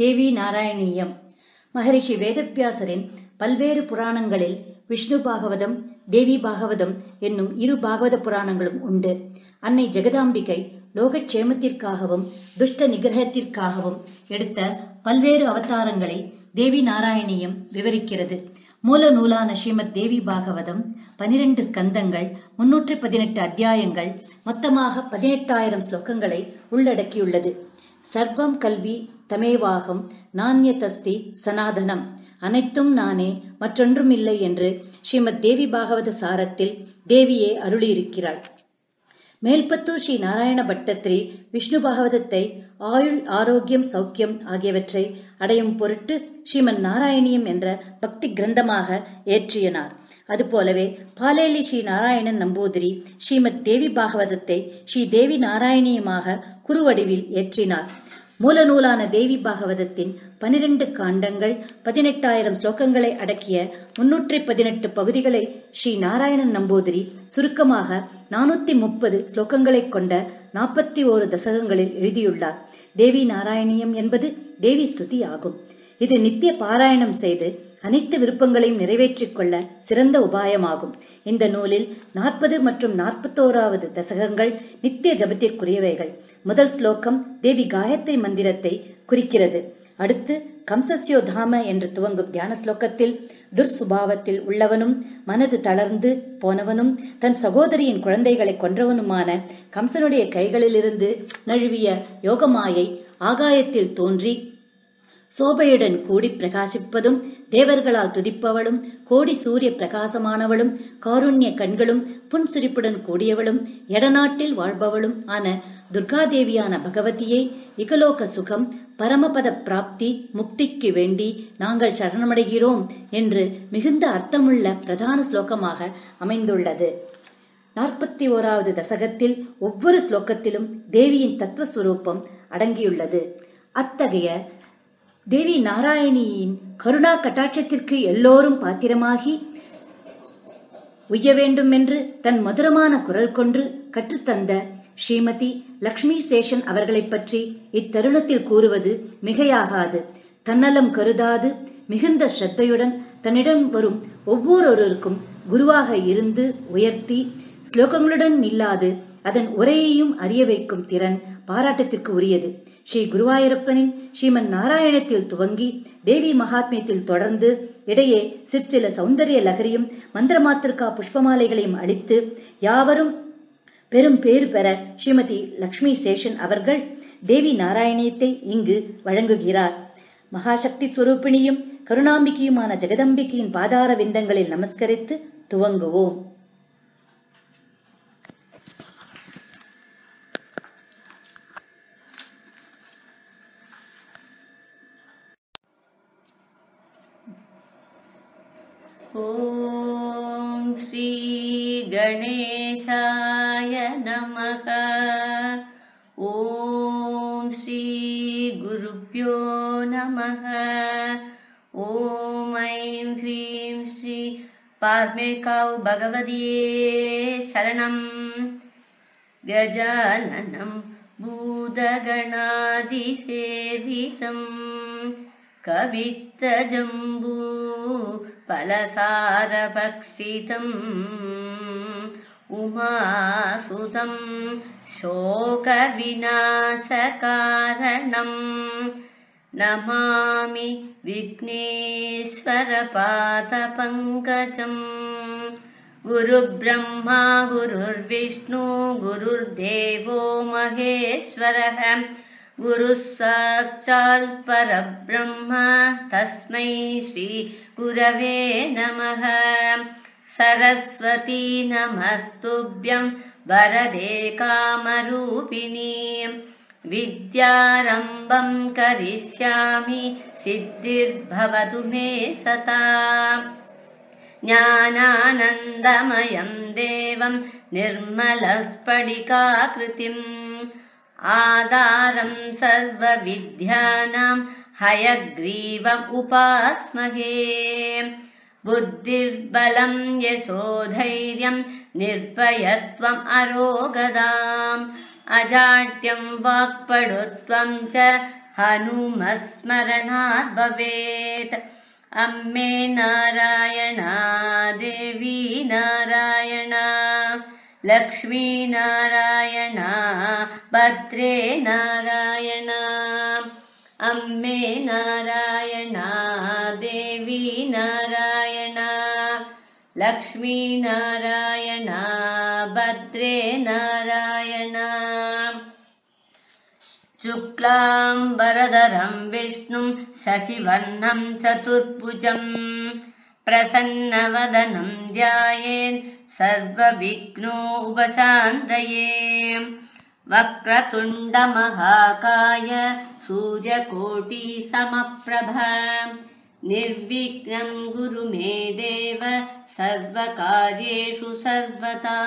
தேவி நாராயணீயம். மகரிஷி வேதவியாசரின் பல்வேறு புராணங்களில் விஷ்ணு பாகவதம் தேவி பாகவதம் என்னும் இரு பாகவத புராணங்களும் உண்டு. அன்னை ஜெகதாம்பிகை லோகக்ஷேமத்திற்காகவும் துஷ்ட நிகிரகத்திற்காகவும் எடுத்த பல்வேறு அவதாரங்களை தேவி நாராயணியம் விவரிக்கிறது. மூல நூலான ஸ்ரீமத் தேவி பாகவதம் பனிரெண்டு ஸ்கந்தங்கள் முன்னூற்றி பதினெட்டு அத்தியாயங்கள் மொத்தமாக பதினெட்டாயிரம் ஸ்லோகங்களை உள்ளடக்கியுள்ளது. சர்வம் கல்வி தமேவாகம் நானியதஸ்தி சனாதனம். அனைத்தும் நானே மற்றொன்றும் இல்லை என்று ஸ்ரீமத் தேவி பாகவத சாரத்தில் தேவியே அருளியிருக்கிறாள். மேல்பத்தூர் ஸ்ரீ நாராயண பட்டத்திரி விஷ்ணு பாகவதத்தை ஆயுள் ஆரோக்கியம் சௌக்கியம் ஆகியவற்றை அடையும் பொருட்டு ஸ்ரீமன் நாராயணியம் என்ற பக்தி கிரந்தமாக ஏற்றியனார். அதுபோலவே பாலேலி ஸ்ரீ நாராயணன் நம்பூதிரி ஸ்ரீமத் தேவி பாகவதத்தை ஸ்ரீ தேவி நாராயணியமாக குறுவடிவில் ஏற்றினார். மூல நூலான தேவி பாகவதத்தின் பனிரெண்டு காண்டங்கள் பதினெட்டாயிரம் ஸ்லோகங்களை அடக்கிய முன்னூற்றி பதினெட்டு பகுதிகளை ஸ்ரீ நாராயணன் நம்பூதிரி சுருக்கமாக நானூத்தி முப்பது ஸ்லோகங்களை கொண்ட நாற்பத்தி ஓரு தசகங்களில் எழுதியுள்ளார். தேவி நாராயணியம் என்பது தேவி ஸ்துதி ஆகும். இது நித்திய பாராயணம் செய்து அனைத்து விருப்பங்களையும் நிறைவேற்றிக் கொள்ள சிறந்த உபாயமாகும். இந்த நூலில் நாற்பது மற்றும் நாற்பத்தோராவது தசகங்கள் நித்திய ஜபத்திற்குரியவைகள். முதல் ஸ்லோகம் தேவி காயத்ரி மந்திரத்தை குறிக்கிறது. அடுத்து கம்சஸ்யோதாம என்று துவங்கும் தியான ஸ்லோகத்தில் துர்சுபாவத்தில் உள்ளவனும் மனது தளர்ந்து போனவனும் தன் சகோதரியின் குழந்தைகளை கொன்றவனுமான கம்சனுடைய கைகளிலிருந்து நழுவிய யோகமாயை ஆகாயத்தில் தோன்றி சோபையுடன் கூடி பிரகாசிப்பதும் தேவர்களால் துதிப்பவளும் கோடி சூரிய பிரகாசமானவளும் காருண்ய கண்களும் புன்சிரிப்புடன் கூடியவளும் எடநாட்டில் வாழ்பவளும் ஆன துர்காதேவியான பகவதியே இகலோக சுகம் பரமபத பிராப்தி முக்திக்கு வேண்டி நாங்கள் சரணமடைகிறோம் என்று மிகுந்த அர்த்தமுள்ள பிரதான ஸ்லோகமாக அமைந்துள்ளது. நாற்பத்தி ஓராவது தசகத்தில் ஒவ்வொரு ஸ்லோகத்திலும் தேவியின் தத்துவஸ்வரூபம் அடங்கியுள்ளது. அத்தகைய தேவி நாராயணியின் கருணா கட்டாட்சத்திற்கு எல்லோரும் பாத்திரமாகி உய்ய வேண்டும் என்று தன் மதுரமான குரல் கொன்று கற்றுத்தந்த ஸ்ரீமதி லக்ஷ்மி சேஷன் அவர்களைப் பற்றி இத்தருணத்தில் கூறுவது மிகையாகாது. தன்னலம் கருதாது மிகுந்த ஸ்ரத்தையுடன் தன்னிடம் வரும் ஒவ்வொருவருக்கும் குருவாக இருந்து உயர்த்தி ஸ்லோகங்களுடன் நில்லாது அதன் உரையையும் அறிய வைக்கும் திறன் பாராட்டத்திற்கு உரியது. ஸ்ரீ குருவாயூரப்பனின் ஸ்ரீமன் நாராயணத்தில் துவங்கி தேவி மகாத்மியத்தில் தொடர்ந்து இடையே சிற்சில சௌந்தரிய லகரியும் மந்திரமாத்திருக்கா புஷ்பமாலைகளையும் அளித்து யாவரும் பெரும் பேறு பெற ஸ்ரீமதி லக்ஷ்மி சேஷன் அவர்கள் தேவி நாராயணியத்தை இங்கு வழங்குகிறார். மகாசக்தி ஸ்வரூபிணியும் கருணாம்பிகையுமான ஜெகதம்பிகையின் பாதார விந்தங்களில் நமஸ்கரித்து துவங்குவோம். ॐ श्रीगणेशाय नमः। ॐ श्रीगुरुभ्यो नमः। ॐ ऐं ह्रीं श्री पार्मेकाौ भगवद्ये शरणम् गजाननं भूतगणादिसेवितम् कवित्तजम्बू फलसारभक्षितम्। उमासुतं शोकविनाशकारणम्। नमामि विघ्नेश्वरपादपङ्कजम्। गुरुब्रह्मा गुरुर्विष्णु गुरुर्देवो महेश्वरः। गुरुः साक्षात् परब्रह्म। तस्मै श्रीगुरवे नमः। सरस्वती नमस्तुभ्यं वरदे कामरूपिणी। विद्यारम्भं करिष्यामि सिद्धिर्भवतु मे सता। ज्ञानानन्दमयं देवं निर्मलस्फटिकाकृतिम्। आधारं सर्वविद्यानां हयग्रीवम् उपास्महे। बुद्धिर्बलं यशोधैर्यं निर्भयत्वम् अरोगदाम्। अजाड्यं वाक्पडुत्वं च हनुमस्मरणात् भवेत्। अम्मे नारायणा देवी नारायणा लक्ष्मी नारायणा भद्रे नारायणा अम्मे नारायणा देवी नारायणा लक्ष्मी नारायणा भद्रे नारायणा। शुक्लाम्बरधरम् विष्णुम् शशिवर्णम् चतुर्भुजम् प्रसन्नवदनम् ध्यायेन् सर्वविघ्नोपशान्तये वक्रतुण्डमहाकाय सूर्यकोटिसमप्रभ। निर्विघ्नम् गुरु मे देव सर्वकार्येषु सर्वदा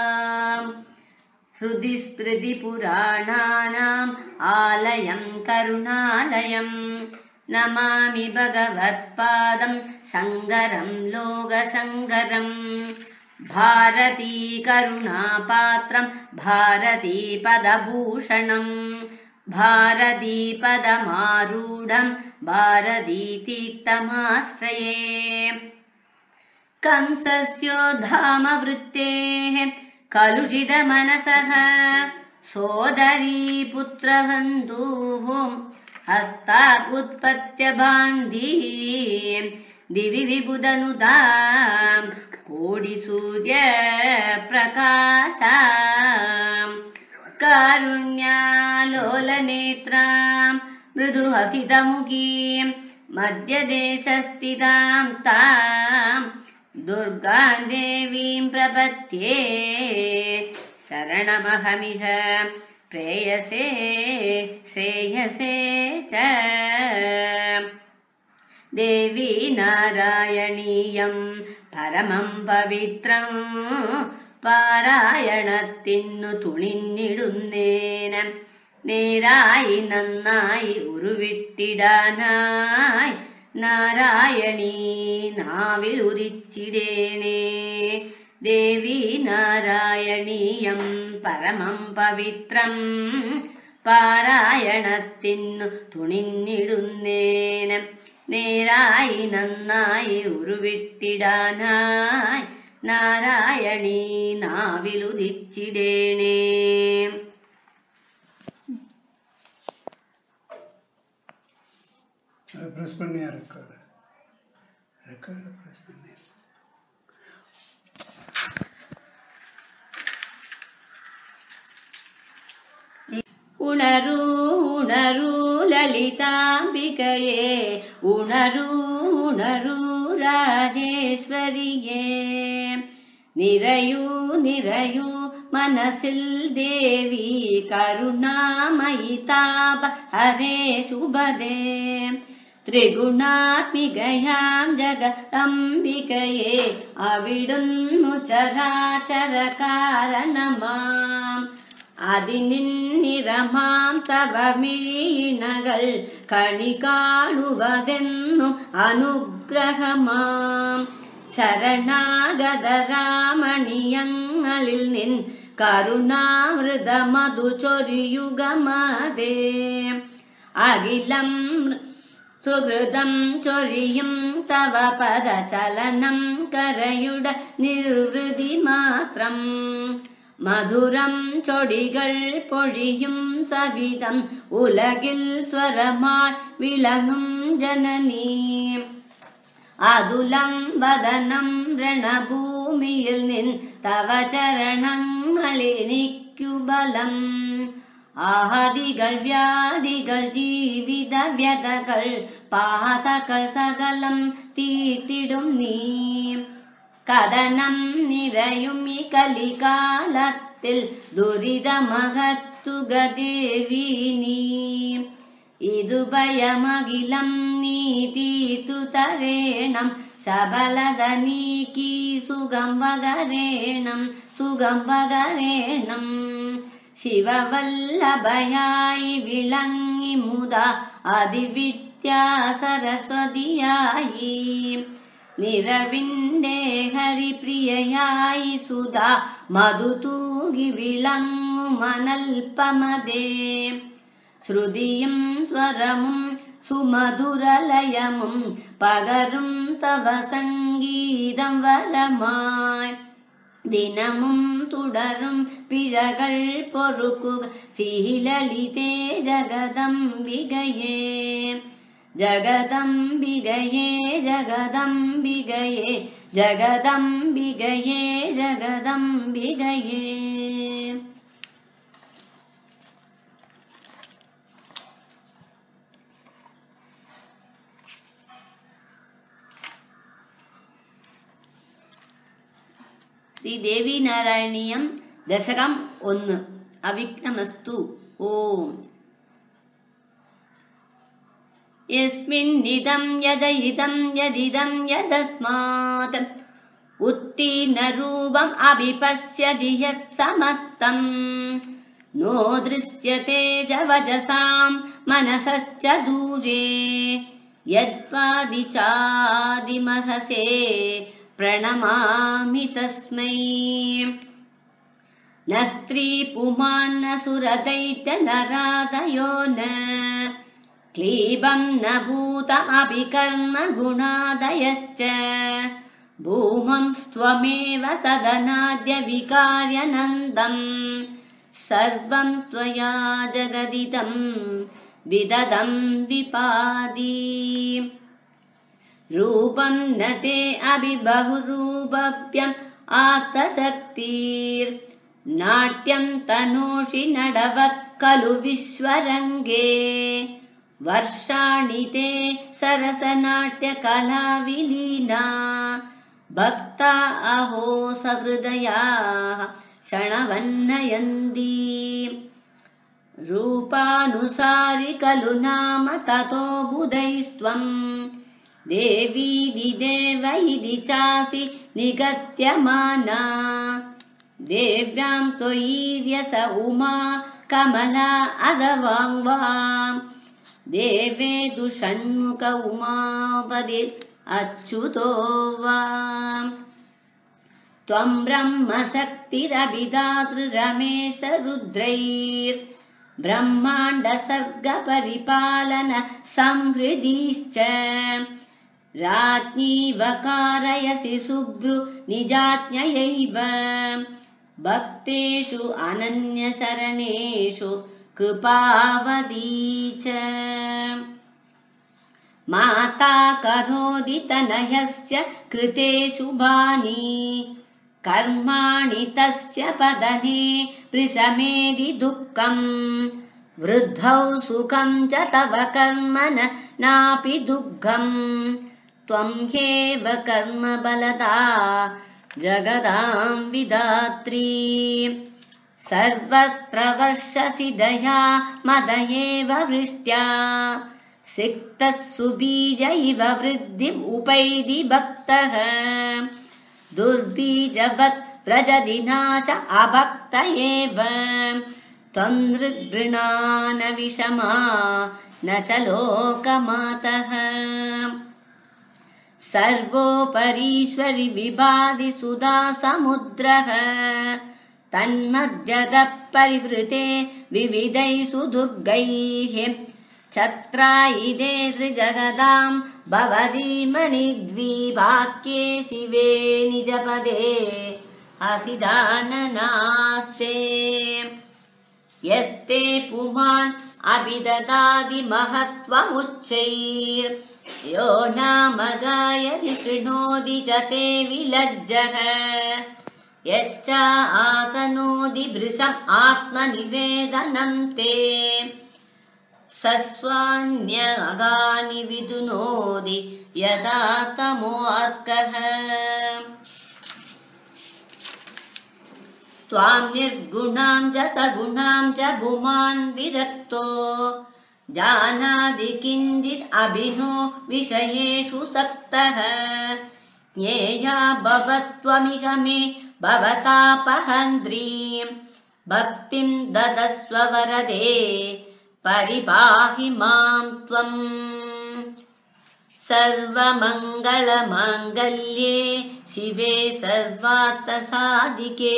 हृदि स्मृति पुराणानाम् आलयम् करुणालयम्। नमामि भगवत्पादम् सङ्गरम् लोकसङ्गरम्। भारती करुणापात्रम् भारती पदभूषणम् भारती पदमारूढम् भारती तीर्थमाश्रये कंसस्योद्धामवृत्तेः कलुषितमनसः सोदरी पुत्रहन्तुः हस्तात् उत्पत्य दिवि विबुदनुदा कोडिसूर्य कारुण्यालोलनेत्राम् मृदुहसितमुखीम् मध्यदेशस्थिताम् ताम् दुर्गाम् देवीम् प्रपद्ये शरणमहमिह प्रेयसे श्रेयसे च। देवी नारायणीयम् परमम् पवित्रम् പാരായണത്തിനു തുണിഞ്ഞിടുന്നേന. നേരായി നന്നായി ഉരുവിട്ടിടാനായി നാരായണീ നാവിൽ ഉദിച്ചിടേണേ ദേവി നാരായണീയം പരമം പവിത്രം പാരായണത്തിന്നു തുണിഞ്ഞിടുന്നേന. നേരായി നന്നായി ഉരുവിട്ടിടാനായി ನಾರಾಯಣಿ ನಾವಿಲು ದಿಚ್ಚಿಡೇಣೆ ಪ್ರೆಸ್ ಪನ್ನಿ ರೆಕಾರ್ಡ್ ರೆಕಾರ್ಡ್ उनरुनरु ललिताम्बिकये उणरुनरु राजेश्वरि ये निरयु निरयु मनसिल् देवी करुणामयिताप हरे सुभदे त्रिगुणात्मिकयां जगदम्बिकये अविडुन्मुचराचरकारणमाम् അതിനിന്നിറമാം തവ മിഴിയിണകൾ കണി കാണുവതെന്നും അനുഗ്രഹമാം ശരണാഗതരാമണിയങ്ങളിൽ നിൻ കരുണാമൃതമധു ചൊരിയുഗമതേ അഖിലം സുഹൃതം ചൊരിയും തവ പദചലനം കരയുട നിർവൃതി മാത്രം മധുരം ചൊടികൾ പൊഴിയും സവിധം ഉലകിൽ സ്വരമായി വിളങ്ങും ജനനീ അതുലം വദനം രണഭൂമിയിൽ നിൻ തവ ചരണങ്ങളെനിക്കു ബലം ആഹതികൾ വ്യാധികൾ ജീവിത വ്യതകൾ പാതകൾ സകലം തീറ്റിടും നീ कदनं निरयमिकलिकालुरिदमह तु तुगदेविनी इदुभयमखिलम् शबलदनीकी सुगम्भरेणं सुगम्भरेणं शिववल्लभया विलङ्गिमुदा अधिविद्या सरस्वतिया വിളങ്ങി മുത അതിവിദ്യാ സരസ്വതിയായി നിറവിന്റെ ഹരിപ്രിയയായി സുധാ മധു തൂകി വിളങ്ങു മനൽപമതേ ശ്രുതിയും സ്വരമും സുമധുരലയമും പകരും തവ സംഗീതം വരമായി ദിനമും തുടരും പിഴകൾ പൊറുക്കുക ശീലളിതേ जगदम्बिगये जगदम्बिगये जगदम्बिगये जगदम्बिगये। श्री देवी नारायणीयम दशकम अविघ्नमस्तु. ओम. यस्मिन्निदम् यद इदम् यदिदम् यदस्मात्। उत्तीर्णरूपम् अभिपश्यदि यत् समस्तम्। नो दृश्यते च मनसश्च दूरे। यद्वादिचादिमहसे प्रणमामि तस्मै। न स्त्री पुमान्न सुरदैत्य सुरतैत्य न रातयो न भूतमपि कर्म गुणादयश्च भूमंस्त्वमेव सदनाद्य विकार्यनन्दम् सर्वम् त्वया जगदिदम् विददम् विपादी। रूपम् न ते अभि बहुरूपभ्यम् आत्तशक्तिर्नाट्यम् तनोषि नडवत् खलु विश्वरङ्गे वर्षाणि ते सरसनाट्यकलाविलीना। भक्ता अहो सहृदयाः क्षणवन्नयन्ती। रूपानुसारि खलु नाम ततो बुधैस्त्वम् देवीदि देव इति चासि निगत्यमाना। देव्याम् त्वयीर्यस उमा कमला अगवाङ्वाम् देवे दुषण्मुख उमापदि अच्युतो वा। त्वम् ब्रह्म रुद्रैर्। ब्रह्माण्ड सर्ग परिपालन संहृदिश्च। राज्ञीव कारयसि शुभ्रु निजाज्ञयैव। भक्तेषु अनन्यशरणेषु कृपावदी च। माता करोति तनयस्य कृते शुभानि कर्माणि तस्य पदने पृशमेदि दुःखम्। वृद्धौ सुखम् च तव कर्म न नापि दुःखम् त्वम् ह्येव कर्म बलदा जगदाम् विदात्री सर्वत्र वर्षसि दया मद एव वृष्ट्या। सिक्तः सुबीज इव वृद्धिम् उपैदि भक्तः। दुर्बीजवत् व्रजदिनाश अभक्त एव। त्वन्दृगृणान विषमा न च लोकमातः। सर्वोपरीश्वरि विभाति सुधा समुद्रः तन्मध्यतः परिवृते विविधैषु दुर्गैः छत्रायिदे त्रिजगदाम् भवति मणिद्विवाक्ये शिवे निजपदे। असिदाननास्ते यस्ते पुमान् अभिददाति महत्त्वमुच्चैर् यो नाम गायति शृणोति च ते विलज्जः यच्च आतनोति भृशम् आत्मनिवेदनम् ते। सस्वान्यगानि विदुनोति यदा तमोऽर्कः। त्वाम् निर्गुणाम् च सगुणाम् च भुमान् विरक्तो। जानाति किञ्चित् अभिनो विषयेषु सक्तः। ज्ञेया भवत्वमिह मे भवतापहन्द्रीम् भक्तिम् ददस्वरदे परिपाहि माम् त्वम्। सर्वमङ्गलमाङ्गल्ये शिवे सर्वार्थसादिके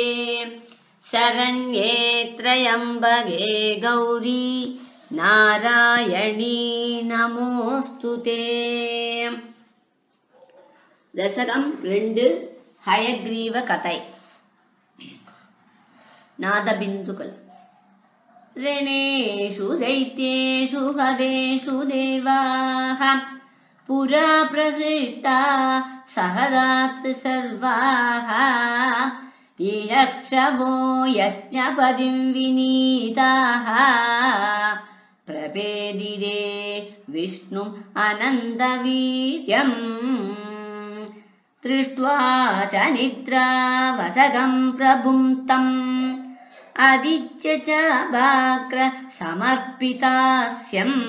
शरण्ये त्रयम्बगे गौरी नारायणी नमोऽस्तु ते। दशकम् रेण्ड्। हयग्रीवकथै नादबिन्दुकल् ऋणेषु दैत्येषु हरेषु देवाः पुरा प्रविष्टा सहरात्र सर्वाः इलक्षवो यज्ञपदिं विनीताः प्रपेदिरे विष्णु अनन्दवीर्यम् दृष्ट्वा च निद्रा वसगम् प्रभुम् तम् अदित्य च वाक्र समर्पितास्यम्।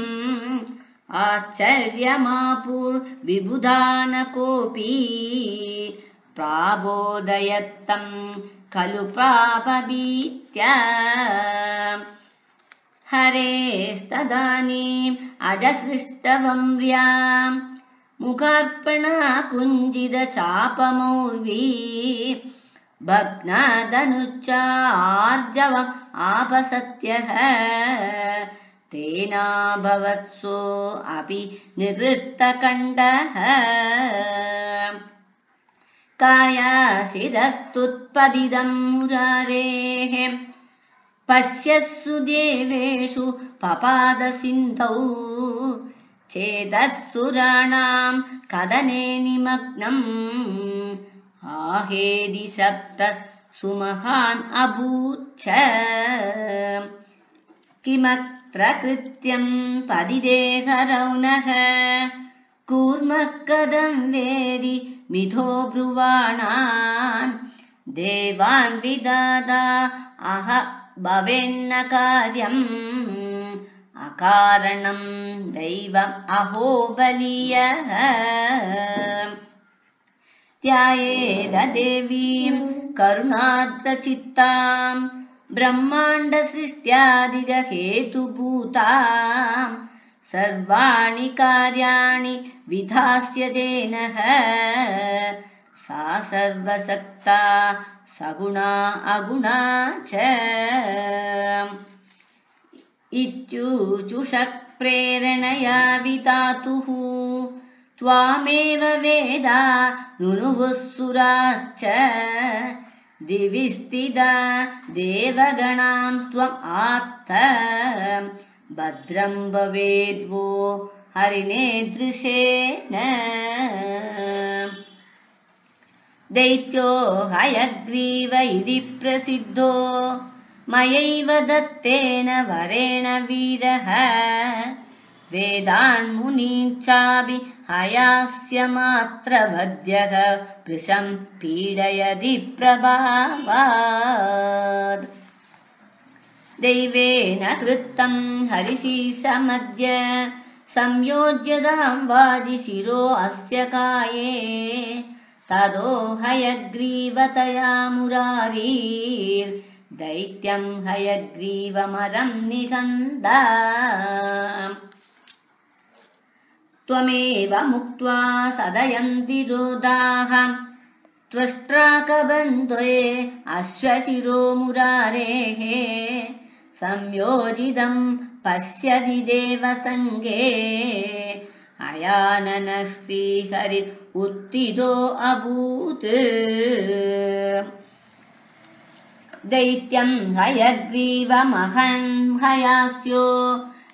आश्चर्यमापुर्विबुधा न कोऽपि प्राबोदयत्तम् खलु पापभीत्या। हरेस्तदानीम् अजसृष्टवम्र्याम् मुखार्पणा कुञ्जितचापमौर्वी भग्नादनुच्चार्जवम् आपसत्यः। तेनाभवत्सो अपि निवृत्तकण्डः कायासिरस्तुत्पदिदम् मुरारेः। पश्यस्सु देवेषु पपादसिन्धौ चेतः सुराणाम् कदने निमग्नम्। आहेदि सप्त सुमहान् अभूच्छ। किमत्र कृत्यम् पदिदेहरौनः कूर्मः कदम् वेदि मिथो ब्रुवाणान्। देवान् विदादा अह भवेन्न कार्यम् अकारणम् दैवम् अहो बलीयः। ध्यायेद देवीम् करुणाद्रचित्ताम् ब्रह्माण्डसृष्ट्यादिगहेतुभूताम् सर्वाणि कार्याणि विधास्यते नः। सा सर्वसक्ता सगुणा अगुणा च इत्यूचुषः प्रेरणया वितातुः त्वामेव वेदा नुनुवुः सुराश्च। दिवि स्थिता देवगणां त्वम् आत्त भद्रम् भवेद्वो हरिणेदृशेन दैत्यो हयग्रीव इति प्रसिद्धो मयैव दत्तेन वरेण वीरः। वेदान्मुनीञ्चापि हयास्यमात्रवद्यः वृशम् पीडयति प्रभावात्। दैवेन कृतम् हरिशीशमद्य संयोज्यताम् वाजिशिरो अस्य काये। तदो हयग्रीवतया मुरारीर्दैत्यम् हयग्रीवमरम् निगन्ध। त्वमेव मुक्त्वा सदयन्ति रोदाः त्वष्ट्राकबन्धे अश्वशिरो मुरारेः। संयोजितम् पश्यति देवसङ्गे। अयानन श्रीहरि उत्थितो अभूत् दैत्यम् हयग्रीवमहन् हयास्यो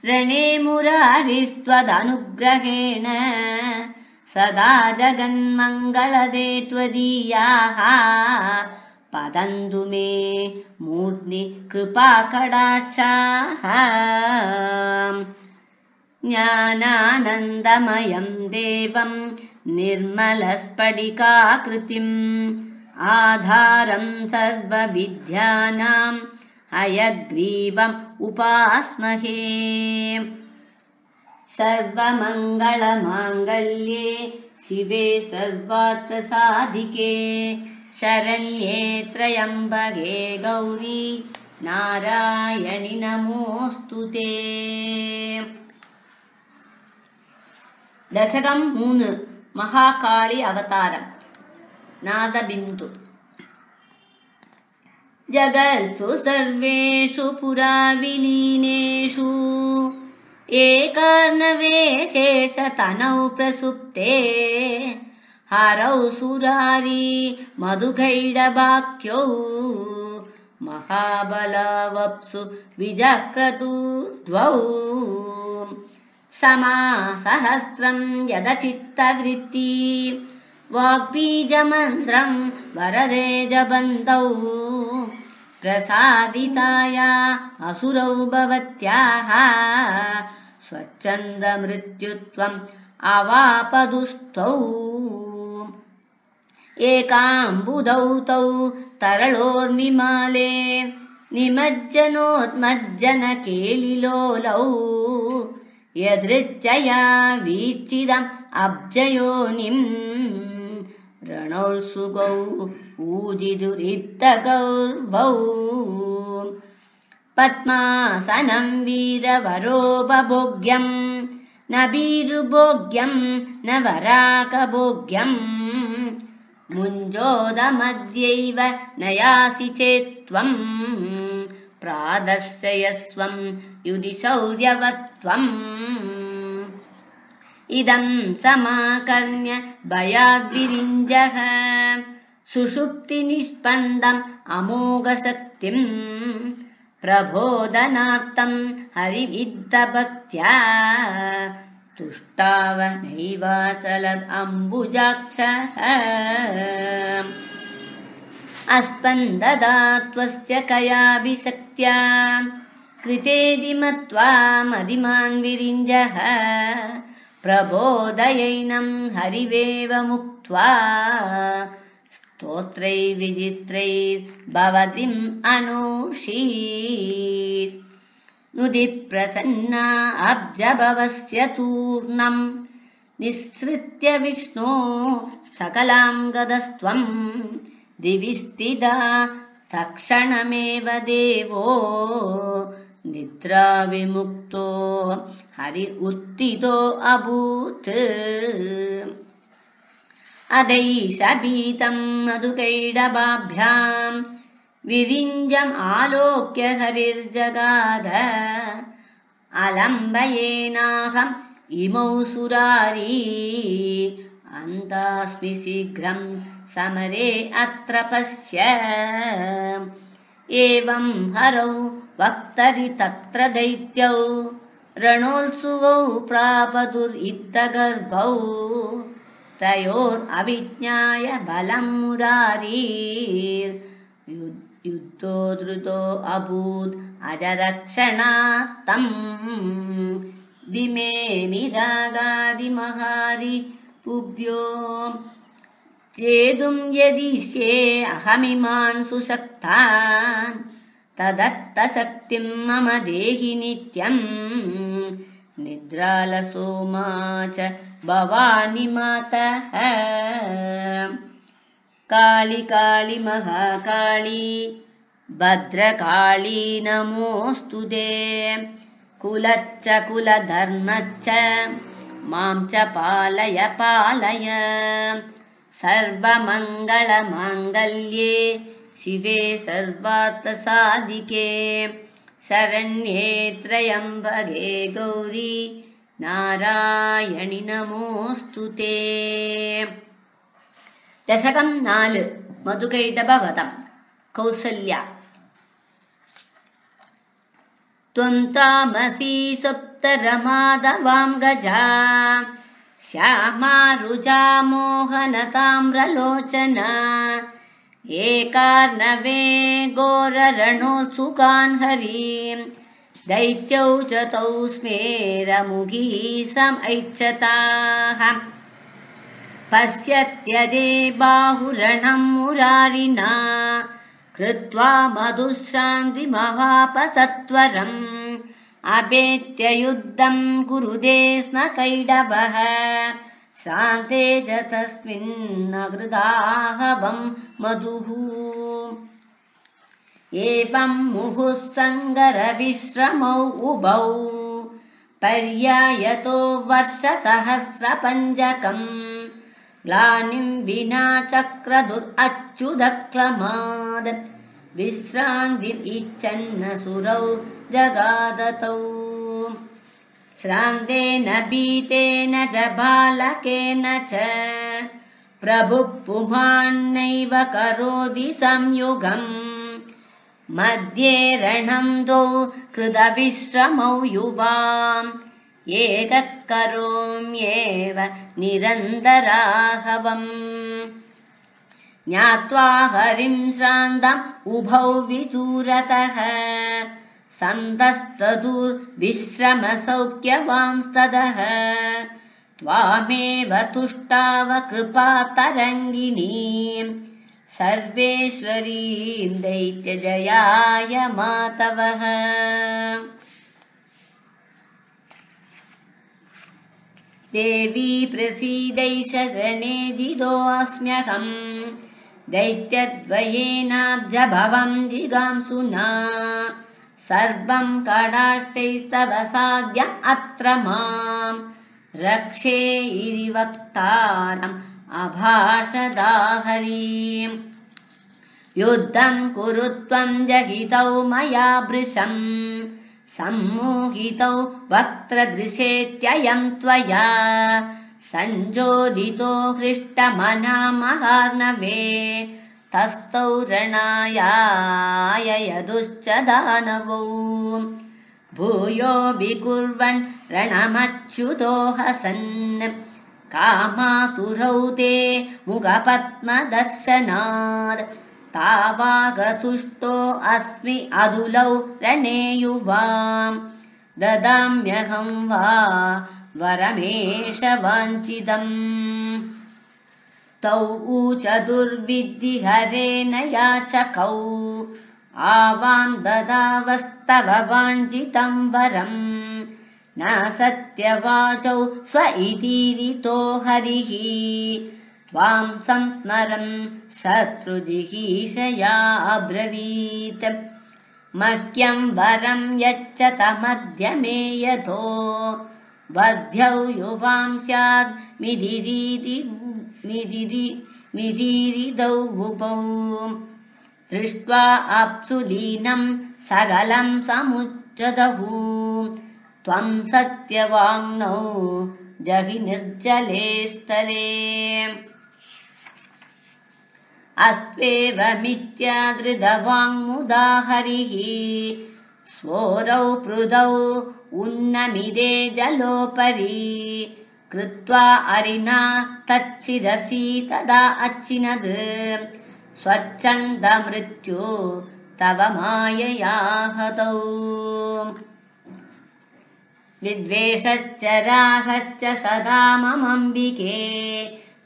रणे मुरारिस्त्वदनुग्रहेण सदा जगन्मङ्गलदे त्वदीयाः। पतन्तु मे मूर्ध्नि कृपाकडाक्षाः ज्ञानानन्दमयम् देवम् निर्मलस्फटिकाकृतिम् आधारम् सर्वविद्यानाम् हयग्रीवम् उपास्महे सर्वमङ्गलमाङ्गल्ये शिवे सर्वार्थसाधिके शरण्ये त्र्यम्बके गौरी नारायणि நமோஸ்து தே தசகம் மூணு மகாகாளி அவதாரம் नादबिन्दु। जगत्सु सर्वेषु पुरा विलीनेषु। एकार्णवेशेषतनौ प्रसुप्ते। हरौ सुरारी मधुघैडबाक्यौ महाबलावप्सु विजक्रतु द्वौ समासहस्रम् यदचित्त वाग्बीजमन्त्रम् वरदेजबन्धौ प्रसादिताया असुरौ भवत्याः। स्वच्छन्दमृत्युत्वम् अवापदुस्थौ। एकाम्बुदौ तौ तरलोर्मिमाले निमज्जनोन्मज्जनकेलिलोलौ यदृच्छया वीश्चिदम् अब्जयोनिम् रणौ सुगौ ऊजिदुरिद्धगौर्वौ पद्मासनम् वीरवरोपभोग्यम् न वीरुभोग्यम् न वराकभोग्यम् मुञ्जोदमद्यैव न यासि चेत्त्वम् प्रादर्शयस्वम् युधि शौर्यवत्वम् इदम् समाकर्ण्य भयाद्विरिञ्जः। सुषुप्तिनिष्पन्दम् अमोघशक्तिम् प्रबोधनार्थम् हरिविद्धभक्त्या तुष्टाव नैवाचलद् अम्बुजाक्षः। अस्पन्ददा त्वस्य कयाभिशक्त्या। कृतेदि मत्वा मदिमान् विरिञ्जः प्रबोधयैनम् हरिवेव मुक्त्वा स्तोत्रैर्विचित्रैर्भवतिम् नुदि प्रसन्ना अब्जभवस्य तूर्णम् निःसृत्य विष्णो सकलाम् गदस्त्वम् दिवि स्थिता तक्षणमेव देवो निद्राविमुक्तो हरि उत्थितो अभूत्। अदैशभीतम् मधुकैडबाभ्याम् विरिञ्जम् आलोक्य हरिर्जगाद। अलम्बयेनाहम् इमौ सुरारी। अन्तास्मि शीघ्रम् समरे अत्र पश्य। एवम् हरौ वक्तरि तत्र दैत्यौ। रणोत्सुवौ प्रापदुरिद्धगर्भौ तयोरविज्ञाय बलम् मुरारीर्। युद्धो धृतो अभूत् अजरक्षणात्तम् विमेमि रागादिमहारि उभ्यो चेदुम् यदिष्ये अहमिमान् सुशक्तान् तदत्तशक्तिम् मम देहि नित्यम् निद्रालसो मा च भवानि मातः। काळि काळि महाकाळी भद्रकाळी नमोऽस्तु ते कुलच्च कुलधर्मश्च मां च पालय पालय। सर्वमङ्गलमाङ्गल्ये शिवे सर्वार्थसादिके शरण्ये त्रयम्बगे गौरी नारायणि नमोऽस्तु ते। दशकं नाल् मधुकैटभवदम् कौसल्या। त्वं तामसी सुप्तरमाधवां गजा। श्यामा मोहनताम्रलोचना। एकार्णवे घोररणोत्सुकान् हरीम् दैत्यौ च तौ स्मेरमुखी समैच्छताः। पश्यत्यदे बाहुरणम् मुरारिणा। कृत्वा मधुश्रान्तिमवापसत्वरम् अपेत्य युद्धम् कुरुदे स्म कैडवः शान्ते च तस्मिन्नकृदाहवम् मधुः। एवम् मुहुः सङ्गरविश्रमौ उभौ। पर्यायतो वर्षसहस्रपञ्जकम्। ग्लानिम् विना चक्रदुरच्युदक्लमाद विश्रान्तिम् इच्छन्न सुरौ जगादतौ श्रान्तेन बीतेन च बालकेन च। प्रभुः पुमान्नैव करोति संयुगम्। मध्ये रणम् द्वौ कृतविश्रमौ युवाम्। एकः करोम्येव निरन्तराहवम्। ज्ञात्वा हरिम् श्रान्तम् उभौ विदूरतः सन्तस्तदुर्विश्रमसौख्यवांस्ततः त्वामेव तुष्टाव कृपातरङ्गिणीम् सर्वेश्वरीम् दैत्यजयाय मातवः। देवी प्रसीदैष शरणेदिदोऽस्म्यहम् दैत्यद्वयेनाब्जभवम् जिगांसुना सर्वम् कडाष्टैस्तव साध्यम् अत्र माम्। रक्षे इति वक्तारम् अभाषदाहरीम्। युद्धम् कुरु त्वम् जहितौ मया भृशम्। सम्मोहितौ वक्त्रदृशेत्ययम् त्वया। सञ्जोदितो हृष्टमना महार्णवे तस्थौ रणायाययदुश्च दानवौ भूयो विकुर्वन् रणमच्युतो हसन् कामातुरौ ते मुखपद्मदर्शनात्। तावागतुष्टो अस्मि अदुलौ रणे युवाम् ददाम्यहं वा वरमेष वाञ्छितम् तौ च दुर्विद्धि याचकौ। आवाम् ददावस्तव वाञ्छितम् वरम् न सत्यवाचौ स्व इतीरितो हरिः। त्वाम् संस्मरन् शत्रुजिहीशया अब्रवीत्। मह्यम् वरम् यच्चत मध्यमे यथो। वध्यौ युवाम् स्याद् मिदिरीति सकलम् समुच्चदहु। त्वम् सत्यवाङ्नौ जहि निर्जले स्थले। अस्त्वेवमित्यादृदवाङ्मुदा हरिः। स्वोरौ पृदौ उन्नमिदे जलोपरि कृत्वा अरिना तच्छिरसि तदा अच्छिनद् स्वच्छन्दमृत्यु तव मायया हतौ विद्वेषच्च राहच्च सदा ममम्बिके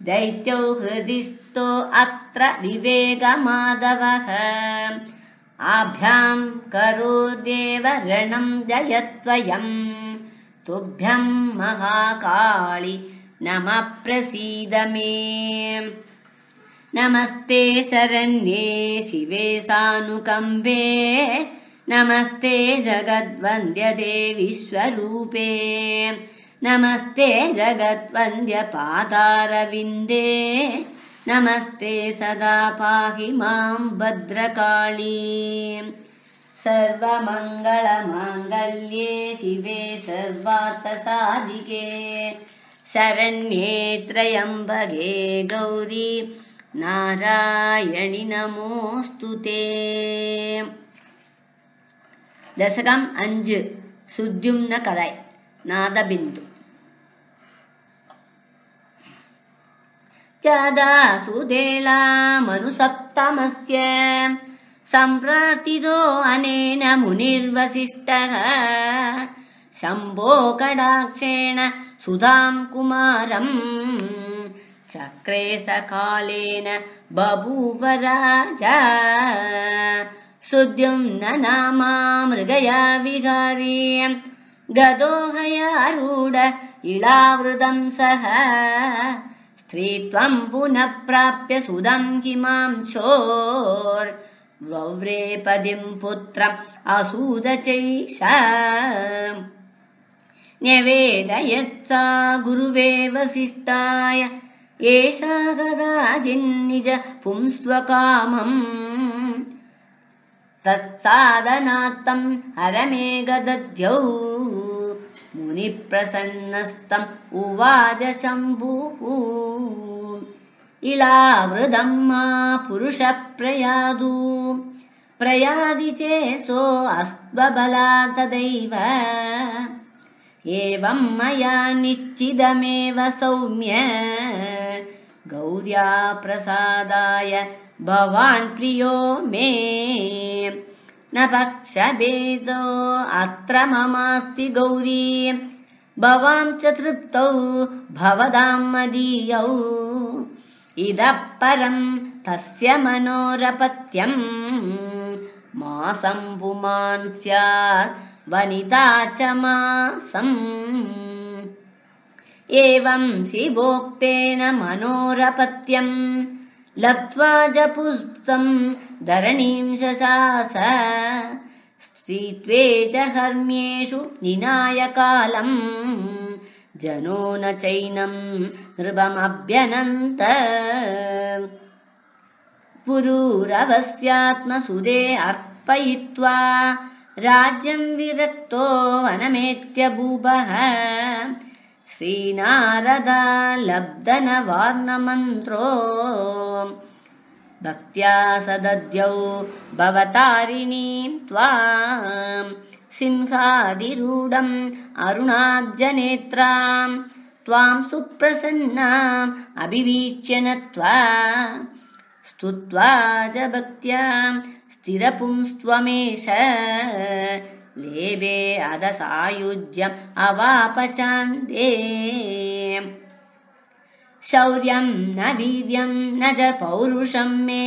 दैत्यौ हृदिस्थो अत्र विवेगमाधवः आभ्याम् करोदेव रणम् जयत्वयम् तुभ्यम् महाकाळि नमः प्रसीद मे। नमस्ते शरण्ये शिवे सानुकम्बे। नमस्ते जगद्वन्द्यते विश्वरूपे। नमस्ते जगद्वन्द्यपादारविन्दे। नमस्ते सदा पाहि माम् भद्रकाळी सर्वमङ्गलमाङ्गल्ये शिवे सर्वार्थसाधिके शरण्ये त्रयम्बगे गौरी नारायणि नमोऽस्तु ते। दशकम् अञ्ज् सुद्युम्न कलै नादबिन्दु त्यादा सुदेलामनुसप्तमस्य सम्प्रार्थितो अनेन मुनिर्वसिष्ठः। शम्भो कडाक्षेण सुधाम् कुमारम्। चक्रे सकालेन बभूव राजा सुद्युम्न नामा मृगया विहारी। गदोहयारूढ इळावृतम् सः स्त्रीत्वम् पुनः प्राप्य सुदम् हिमांशोर् वव्रेपदिम् पुत्रम् असूदचैष न्यवेदयत्सा गुरुवे वसिष्ठाय एषा गदाजिन्निज पुंस्त्वकामम्। तत्साधनात्तम् हरमे गदध्यौ मुनिप्रसन्नस्तम् उवाच शम्भुः इलावृदम् मा पुरुषप्रयादु। प्रयादि चेत्सो अस्त्वबला तदैव एवम् मया निश्चितमेव सौम्य। गौर्या प्रसादाय भवान् प्रियो मे। न पक्षभेदो अत्र ममास्ति गौरी। भवां च तृप्तौ भवदाम् मदीयौ इदः परम् तस्य मनोरपत्यम्। मासम् पुमान् स्यात् वनिता च मासम्। एवम् शिवोक्तेन मनोरपत्यम् लब्ध्वा जपुस्तम् धरणीम् शशास। स्त्रीत्वे च हर्म्येषु निनायकालम् जनो न चैनम् नृपमभ्यनन्त। पुरूरवस्यात्मसुदे अर्पयित्वा राज्यम् विरक्तो वनमेत्य भूपः। श्रीनारदा लब्धनवार्णमन्त्रो। भक्त्या सदद्यौ भवतारिणीम् त्वाम् सिंहादिरूढम् अरुणाब्जनेत्राम् त्वाम् सुप्रसन्नाम् अभिवीच्य नत्वा स्तुत्वा च भक्त्याम् स्थिरपुंस्त्वमेष लेबे अदसायुज्यम् अवापचान्दे। शौर्यम् न वीर्यम् न च पौरुषम् मे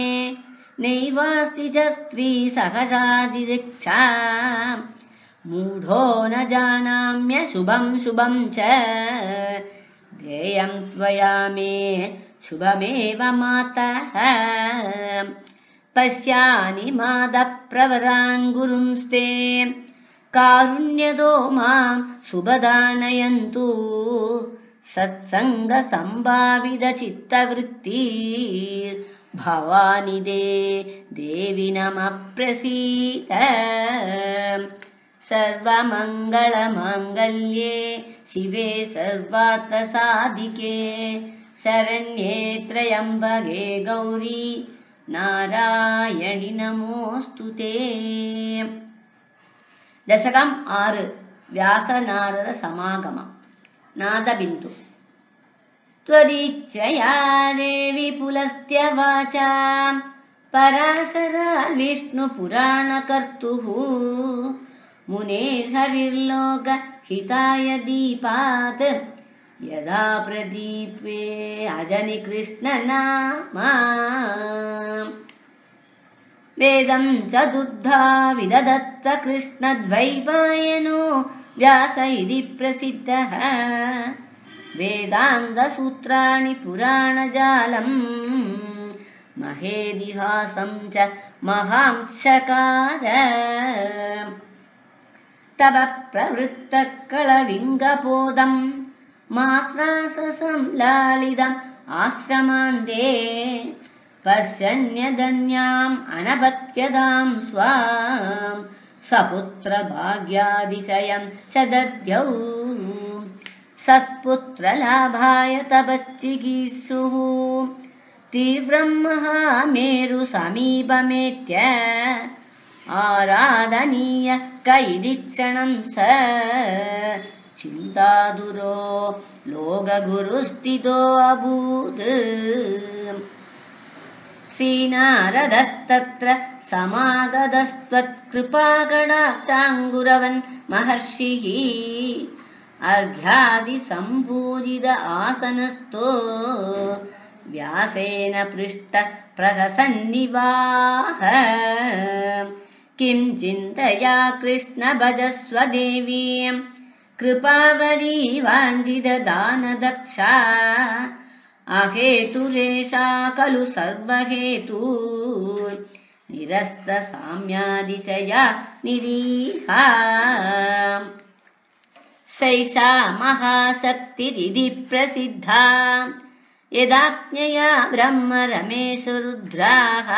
नैवास्ति च स्त्री सहजादिरिक्षा मूढो न जानाम्यशुभम् शुभम् च। ध्येयम् त्वया मे शुभमेव मातः। पश्यानि मादप्रवरान् गुरुंस्ते कारुण्यदो माम् सुभदानयन्तु सत्सङ्गसम्भावितचित्तवृत्ति भवानि दे देवि नमप्रसीद सर्वमङ्गलमाङ्गल्ये शिवे सर्वार्थसाधिके शरण्ये त्र्यम्बगे गौरी नारायणि नमोऽस्तु ते। दशकम् आറ് व्यासनारद समागमम् नादबिन्दु। त्वदिच्छया देवि पुलस्त्य वाचा। पराशरा विष्णुपुराणकर्तुः मुनेर्हरिर्लोक हिताय दीपात्। यदा प्रदीपे अजनि कृष्णनामा वेदम् चतुर्धा विददत्त कृष्णद्वैपायनो व्यास इति प्रसिद्धः। वेदान्तसूत्राणि पुराणजालम्। महेदिहासम् च महांशकार तव प्रवृत्तकळविङ्गपोदम् मात्रा संलालितम् आश्रमान्ते। पश्यन्यदन्याम् अनपत्यताम् स्वाम्। सपुत्रभाग्यादिशयम् च दद्यौ सत्पुत्रलाभाय तपश्चिकीर्षुः तीव्रम् महामेरु समीपमेत्य आराधनीय कैदिक्षणम् स चिन्तादुरो लोकगुरुस्थितो अभूत् श्रीनारदस्तत्र समागतस्त्वत्कृपाकडाचाङ्गुरवन् महर्षिः अर्घ्यादिसम्पूजित आसनस्थो व्यासेन पृष्ट प्रहसन्निवाह किं चिन्तया कृष्ण भजस्व देवीम् कृपावरी वाञ्छिददानदक्षा अहेतुरेषा खलु सर्वहेतु। निरस्तसाम्यादिशया निरीहा। सैषा महाशक्तिरिति प्रसिद्धा। यदाज्ञया ब्रह्म रमेशरुद्राः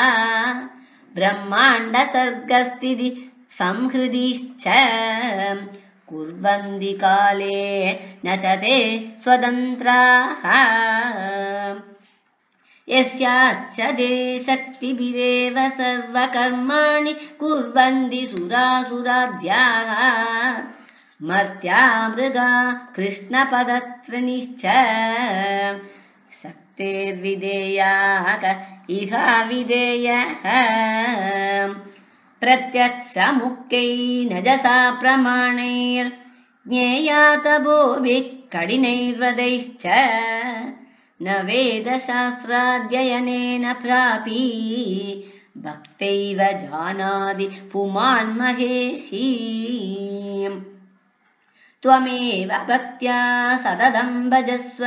ब्रह्माण्डसर्गस्थिति संहृदिश्च कुर्वन्ति काले न च ते स्वतन्त्राः। यस्याश्च ते शक्तिभिरेव सर्वकर्माणि कुर्वन्ति सुरासुराध्याः मर्त्या मृगा कृष्णपदत्रिणिश्च। शक्तेर्विधेयाक इह विधेयः प्रत्यक्षमुक्कै नजसा प्रमाणैर्ज्ञेयातभोभिः कठिनैर्वदैश्च न वेदशास्त्राध्ययनेन प्रापी भक्तैव जानाति पुमान् महेशीम् त्वमेव भक्त्या सततं भजस्व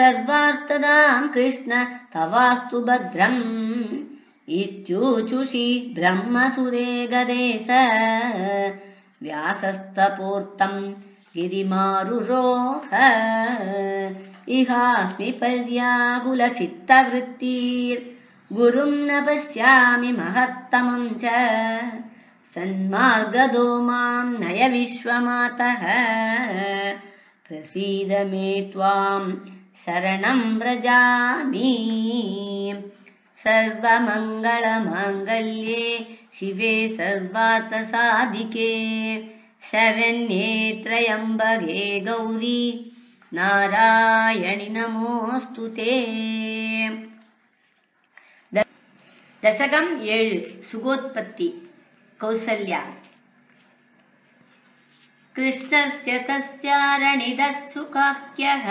सर्वार्थदां कृष्ण तवास्तु भद्रम्। इत्यूचुषि स। व्यासस्तपोर्तम् गिरिमारुरोह इहास्मि पर्याकुलचित्तवृत्तिर्गुरुं न पश्यामि महत्तमम् च। सन्मार्गदो मां नय विश्वमातः प्रसीद मे त्वाम् शरणं व्रजामि सर्वमङ्गलमाङ्गल्ये शिवे सर्वार्थसाधिके शरण्ये शरण्येत्रयं गौरी नारायणि नमोऽस्तु ते दशकम् सुखोत्पत्ति कौसल्या कृष्णस्य तस्यारणिदः सुकाक्यः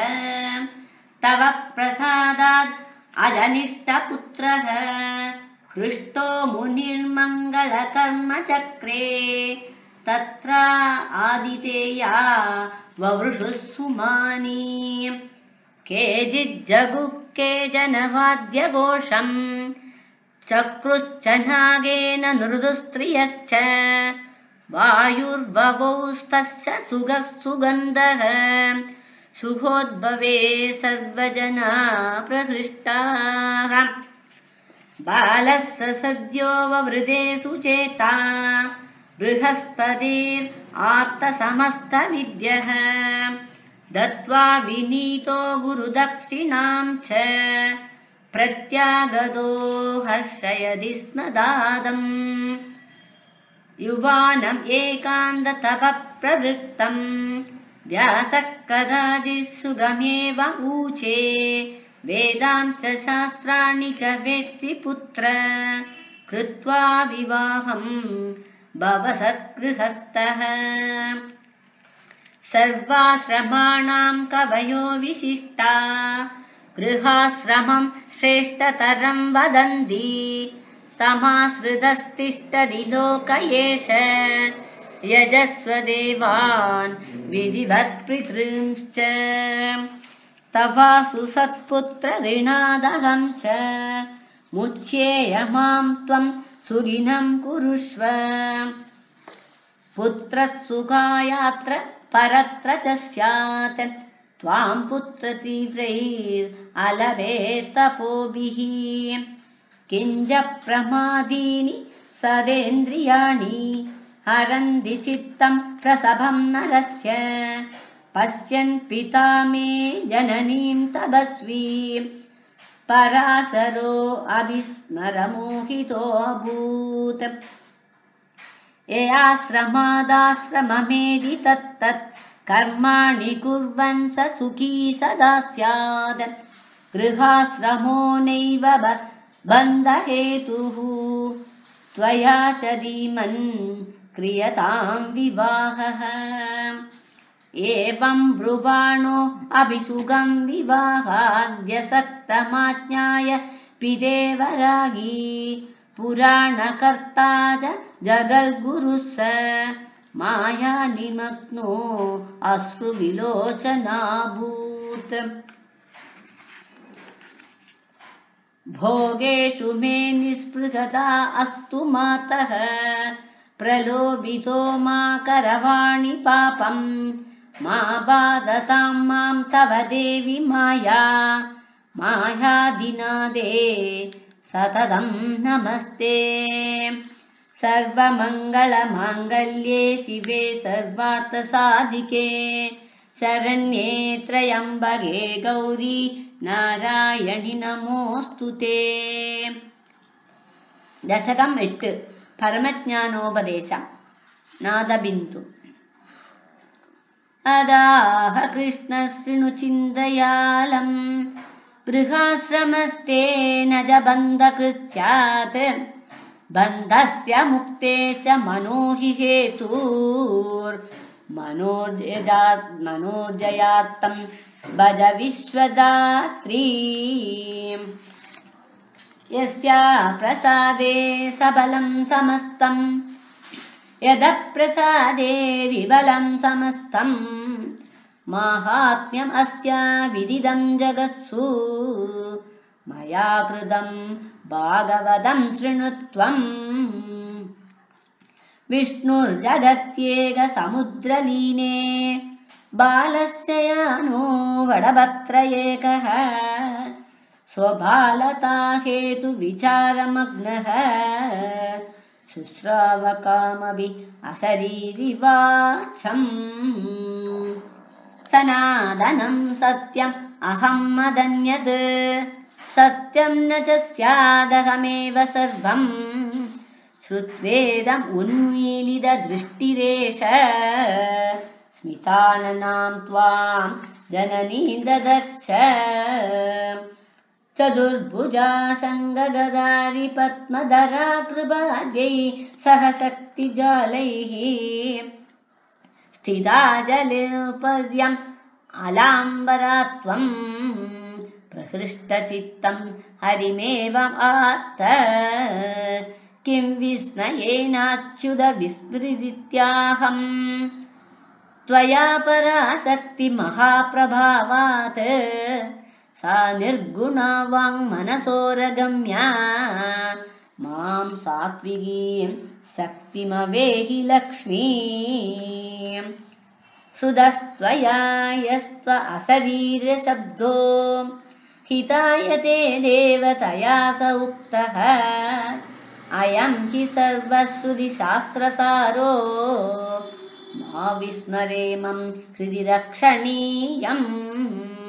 तव प्रसादात् अजनिष्टपुत्रः हृष्टो मुनिर्मङ्गलकर्मचक्रे। तत्र आदितेया ववृषुः सुमानी। केचिज्जगुः केचन चक्रुश्च नागेन नृदुस्त्रियश्च। वायुर्ववौस्तस्य सुगः सुगन्धः सुहोद्भवे सर्वजना प्रहृष्टाः। बालः स सद्यो ववृदे सुचेता बृहस्पतिर्आर्तसमस्तविद्यः दत्त्वा विनीतो गुरुदक्षिणाम् च प्रत्यागतो हर्षयति स्म दादम् युवानम् एकान्ततपः प्रवृत्तम् व्यासः कदाचित् सुगमेव ऊचे। वेदाम् च शास्त्राणि च वेत्सि पुत्र। कृत्वा विवाहम् भवसद्गृहस्थः सर्वाश्रमाणाम् कवयो विशिष्टा। गृहाश्रमम् श्रेष्ठतरम् वदन्ति। समाश्रितस्तिष्ठति लोक एष यजस्व देवान् विधिवत्पितृंश्च। तवासु सत्पुत्र ऋणादहम् च। मुच्येय माम् त्वम् सुगिनम् कुरुष्व। पुत्रः सुखायात्र परत्र च स्यात्। त्वाम् पुत्रतीव्रैरलभेतपोभिः किञ्च प्रमादीनि सदेन्द्रियाणि हरन्ति चित्तम् प्रसभम् नरस्य। पश्यन् पिता मे जननीम् तपस्वीम् पराशरो अविस्मरमोहितोऽभूत्। ययाश्रमादाश्रममेदि तत्तत् कर्माणि कुर्वन् स सुखी सदा स्यात्। गृहाश्रमो नैव बन्धहेतुः। त्वया च धीमन् क्रियताम् विवाहः। एवम् ब्रुवाणो अभिसुगम् विवाहाद्यसक्तमाज्ञाय पिदेवरागी पुराणकर्ता च जगद्गुरुः स मायानिमग्नो अश्रुविलोचनाभूत्। भोगेषु मे निःस्पृहता अस्तु मातः प्रलोभितो मा करवाणि पापम्। मा बाधताम् माम् तव देवि माया। मायादिनादे सततम् नमस्ते। सर्वमङ्गलमाङ्गल्ये शिवे सर्वार्थसाधिके। शरण्ये त्र्यम्बके गौरी नारायणि नमोऽस्तु ते। दशकम् एट् परमज्ञानोपदेशम् नादबिन्दु अदाह च बन्धकृत्स्यात् बन्धस्य मुक्ते च मनो हि हेतुर्मनोजयात्तम् भज विश्वदात्री यस्या प्रसादे सबलं समस्तम्। यदप्रसादे विबलं समस्तम्। माहात्म्यम् अस्या विदिदं जगत्सु। मया कृतं भागवतं शृणुत्वम्। विष्णुर्जगत्येकसमुद्रलीने बालस्य यानो वडभत्र एकः स्वबालता हेतुविचारमग्नः शुश्रावकामभि अशरीरिवाचम् सनातनम् सत्यम् अहम् मदन्यत्। सत्यम् न च स्यादहमेव सर्वम्। श्रुत्वेदम् उन्मीलितदृष्टिरेष। स्मिताननाम् त्वाम् जननी ददर्श चतुर्भुजा सङ्गगदारि पद्मधरा कृपाद्यै सह शक्तिजालैः स्थिता जलोपर्यम् अलाम्बरा त्वम् प्रहृष्टचित्तम् हरिमेवमात्त किं विस्मयेनाच्युत विस्मृत्याहम् त्वया पराशक्तिमहाप्रभावात् सा निर्गुणा वाङ्मनसोरगम्या मां सात्विकीं शक्तिमवेहि लक्ष्मी। हृदस्त्वया यस्त्व अशरीरशब्दो हिताय ते देवतया स उक्तः। अयं हि सर्वश्रुतिशास्त्रसारो मा विस्मरेमं हृदि रक्षणीयम्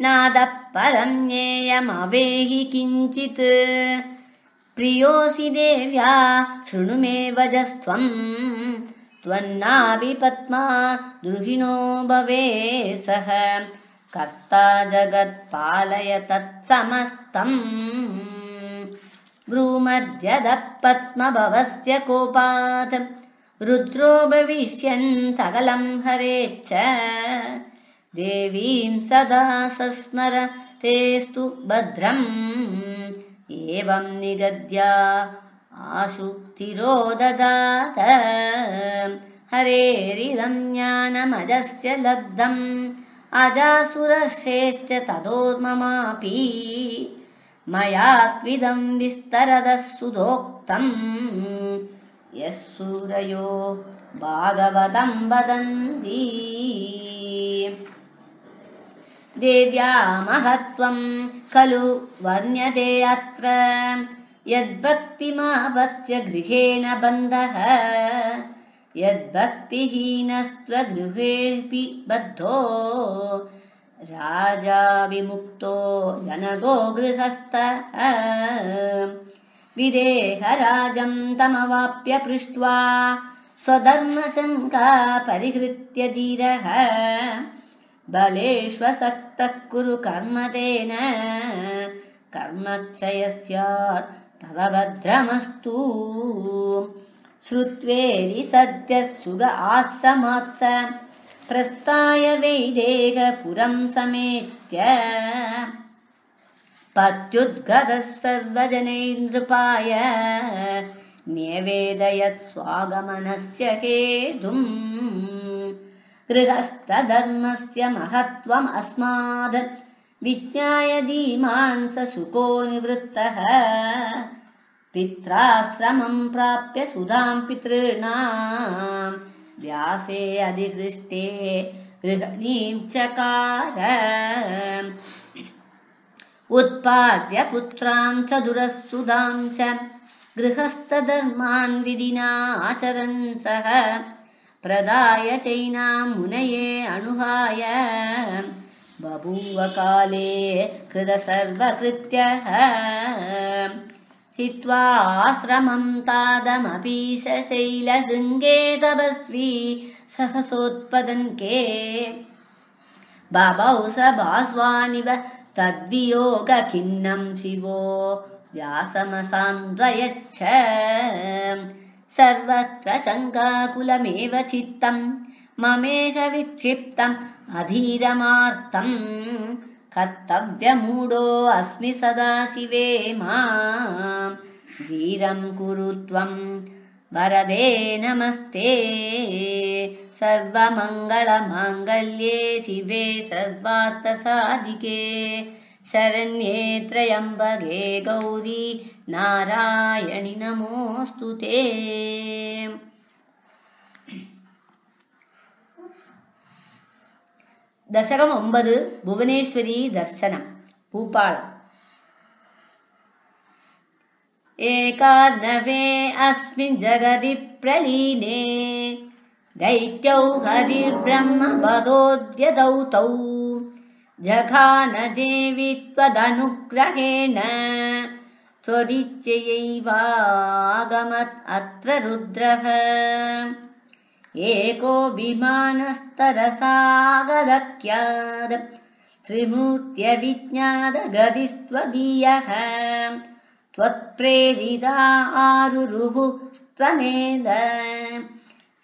नादः परं ज्ञेयमवेहि किञ्चित्। प्रियोऽसि देव्या शृणु मे वजस्त्वम् त्वन्नाभिपद्मा द्रुहिणो भवे सः। कर्ता जगत्पालय तत्समस्तम्। ब्रूमद्यदः पद्मभवस्य कोपात्। रुद्रो भविष्यन् सकलम् हरेच्च देवीं सदा सस्मर तेस्तु भद्रम्। एवं निगद्या आशु तिरोददात हरेरिदं ज्ञानमजस्य लब्धम्। अजासुरश्रेश्च ततो ममापि। मया त्विदं विस्तरदः सुधोक्तम् यः सूरयो भागवतं वदन्ति देव्या महत्त्वं खलु वर्ण्यते अत्र। यद्भक्तिमावत्य गृहेण बन्धः यद्भक्तिहीनस्त्वगृहेऽपि बद्धो राजा विमुक्तो जनगो गृहस्थः। विदेहराजं तमवाप्य पृष्ट्वा स्वधर्मशङ्का परिहृत्य धीरः बलेष्वसक्तः कुरु कर्म तेन कर्मक्षय स्यात् तव भद्रमस्तु। श्रुत्वेरि सद्यः सुग आश्रमात् स प्रस्थाय वैदेहपुरं समेत्य। पत्युद्गतः सर्वजनैर्नृपाय न्यवेदयत् स्वागमनस्य हेतुम् गृहस्थधर्मस्य महत्त्वम् अस्माद्। सुको निवृत्तः। पित्राश्रमम् प्राप्य सुधाम् पितॄणाम्। व्यासे अधिहृष्टे गृहणीम् चकार। उत्पाद्य पुत्राम् च दुरः च। गृहस्थधर्मान् विधिना आचरन् सः प्रदाय चैनां मुनये अनुहाय बभूव काले कृत सर्वकृत्यः हित्वा आश्रमं तादमपि शैलशृङ्गे तपस्वी सहसोत्पदन्के। बभौ स भास्वानिव तद्वियोगखिन्नं शिवो व्यासमसान्द्वयच्छ सर्वत्र शङ्काकुलमेव चित्तम् ममेह विक्षिप्तम् अधीरमार्तम्। कर्तव्यमूढो अस्मि सदा शिवे माम्। धीरं कुरु त्वम् वरदे नमस्ते। सर्वमङ्गलमाङ्गल्ये शिवे सर्वार्थसाधिके। शरण्ये त्र्यम्बके गौरी नारायणि नमोऽस्तु ते दशकम् ஒன்பது புவனேஸ்வரி தர்சனம் பூப்பாளம் एकार्णवे अस्मिन् जगति प्रलीने दैत्यौ हरिर्ब्रह्मवदोद्यतौ तौ जघान देवि त्वदनुग्रहेण त्वदिच्छयैवागमत् अत्र रुद्रः। एको विमानस्तरसागदख्याद त्रिमूर्त्यविज्ञातगतिस्त्वदीयः त्वत्प्रेरिता आरुरुः त्वमेद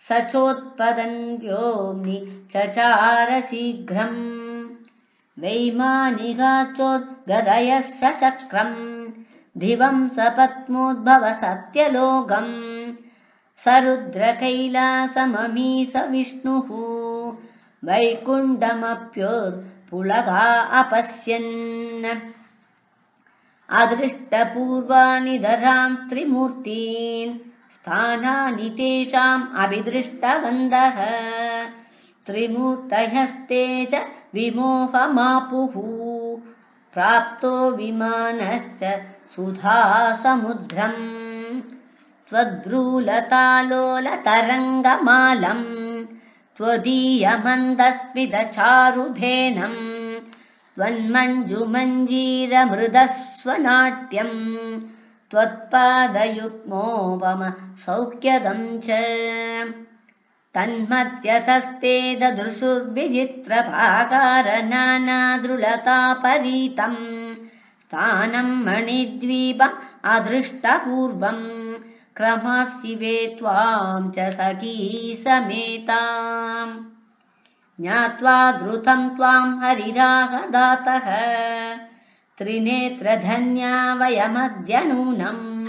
स चोत्पदन् व्योम्नि चचार शीघ्रम् वैमानिकाचोद्गदयः सशक्रम् दिवं सपत्मोद्भव सत्यलोकम् स रुद्रकैलासममी स विष्णुः वैकुण्ठमप्योत्पुलगा अपश्यन्। अदृष्टपूर्वाणि दराम् त्रिमूर्तीन्। स्थानानि तेषाम् अभिदृष्टगन्धः। त्रिमूर्तयस्ते च विमोहमापुः। प्राप्तो विमानश्च सुधासमुद्रम् त्वद्भ्रूलतालोलतरङ्गमालम् त्वदीयमन्दस्मितचारुभेनम् त्वन्मञ्जुमञ्जीरमृदस्वनाट्यम् त्वत्पादयुग्मोपम सौख्यदम् च। तन्मत्यतस्ते ददृशुर्विचित्रपाकार स्थानम् मणिद्वीपम् अदृष्टपूर्वम् क्रमाशिवे त्वाम् च सखी समेताम्। ज्ञात्वा द्रुतम् त्वाम् हरिराहदातः त्रिनेत्रधन्या वयमद्य नूनम्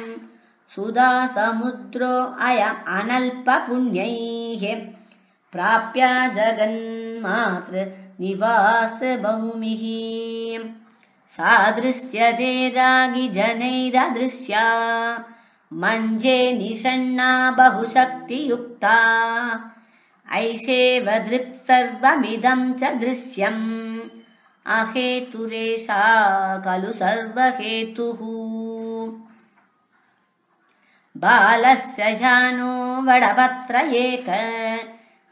सुधा अयम् अनल्पपुण्यैः। प्राप्य जगन्मातृ भूमिः सादृश्यते रागिजनैरदृश्या मञ्जे निषण्णा बहुशक्तियुक्ता। ऐषेव दृक् सर्वमिदम् च दृश्यम्। अहेतुरेषा खलु सर्वहेतुः। बालस्य जानो वडपत्र एक।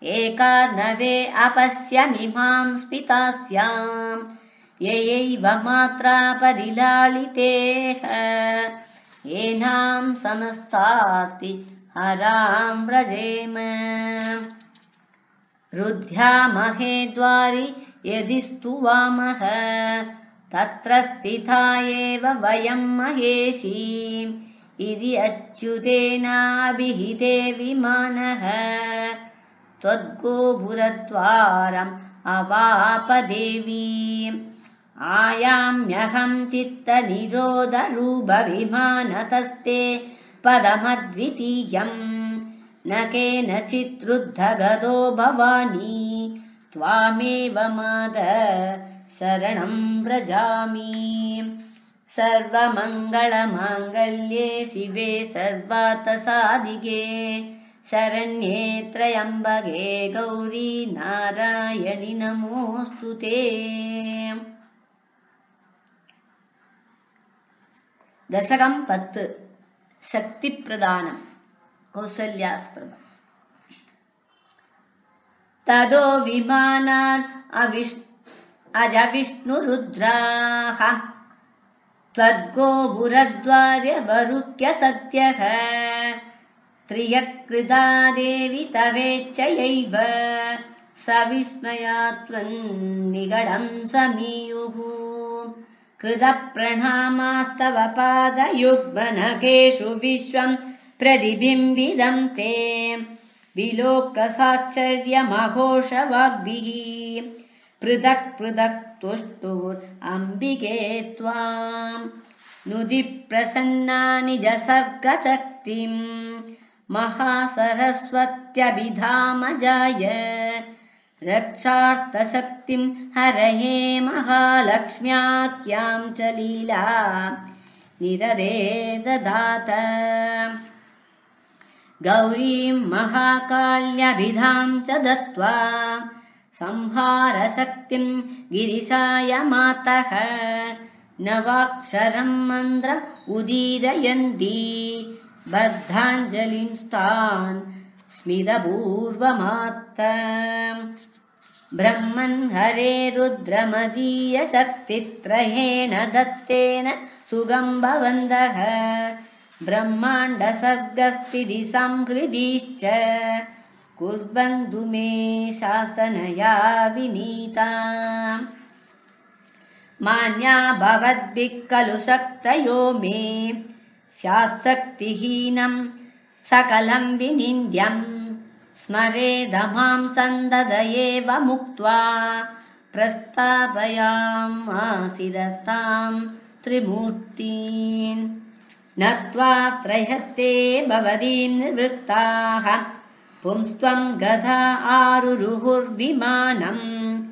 एकार्णवे अपश्यमिमाम् स्मितास्याम् ययैव मात्रा परिलालितेह येनाम् समस्ताति हराम् व्रजेम रुध्यामहे द्वारि यदि स्तुवामः तत्र स्थिता एव वयम् महेशीम्। इति अच्युतेनाभिहिते विमानः। त्वद्गोपुरद्वारम् अवापदेवीम् आयाम्यहम् चित्तनिरोधरूपविमानतस्ते पदमद्वितीयम् न केनचित् रुद्धगतो भवानी त्वामेव माद शरणम् व्रजामि। सर्वमङ्गलमाङ्गल्ये शिवे सर्वार्थसाधिके शरण्ये त्र्यम्बके गौरी नारायणि नमोऽस्तु ते दशकम् पत् शक्तिप्रदानम् कौसल्यास्पृह तदो विमानान् अविष् अजविष्णुरुद्राः त्वद्गोपुरद्वार्यवरुह्य सत्यः त्रियकृदा देवि तवेच्छयैव सविस्मया त्वन्निगडम् समीयुः कृतप्रणामास्तव पादयुग्मनखेषु विश्वम् प्रतिबिम्बिदम् ते। विलोकसाश्चर्यमघोषवाग्भिः पृथक् पृथक् तुष्टुरम्बिके त्वाम् नुदि प्रसन्ना निजसर्गशक्तिम् महासरस्वत्यभिधामजाय रक्षार्थशक्तिम् हरये महालक्ष्म्याख्याम् च लीला। निररे ददात। गौरीम् महाकाल्यभिधाम् च दत्त्वा संहारशक्तिम् गिरिशाय मातः। नवाक्षरम् मन्त्र उदीरयन्ती। बद्धाञ्जलिंस्तान् स्मितपूर्वमात्त ब्रह्मन् हरे रुद्रमदीयशक्तित्रयेण दत्तेन सुगम् भवन्तः ब्रह्माण्डसर्गस्थितिसंहृदिश्च कुर्वन्तु मे शासनया विनीता मान्या भवद्भिः खलु शक्तयो मे। स्यात्शक्तिहीनम् सकलम् विनिन्द्यम् स्मरेद माम् सन्दद एव मुक्त्वा प्रस्तापयामासिदताम् त्रिमूर्तीन्। नत्वा त्रयस्ते भवदीम् निवृत्ताः। पुंस्त्वम् गधा आरुरुहुर्विमानम्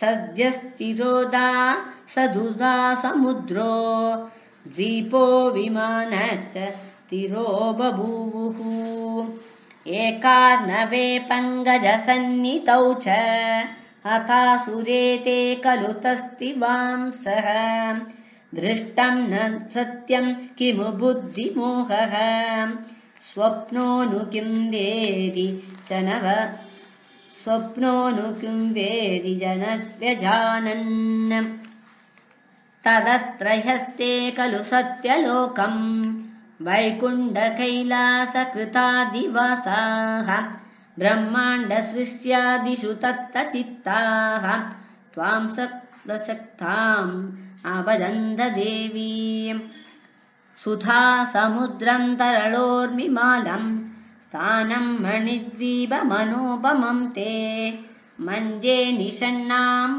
सद्यस्तिरोदा सदुदा समुद्रो। द्वीपो विमानश्च तिरो बभूवुः एकार्णवे पङ्कजसन्नितौ च। हतासुरे ते खलु तस्तिवांसः दृष्टम् न सत्यम् किमु बुद्धिमोहः। स्वप्नो नु किम् वेदि च नव स्वप्नो नु किम् वेदि जनव्यजानन्। तदस्त्रयस्ते खलु सत्यलोकम् वैकुण्ठकैलासकृतादिवासाः ब्रह्माण्डसृष्यादिषु तत्तचित्ताः सक्तशक्ताम् अवदन्त देवीम् सुधा समुद्रम् तरलोर्मिमालम् स्थानम् मणिद्वीपमनोपमम् ते मञ्जे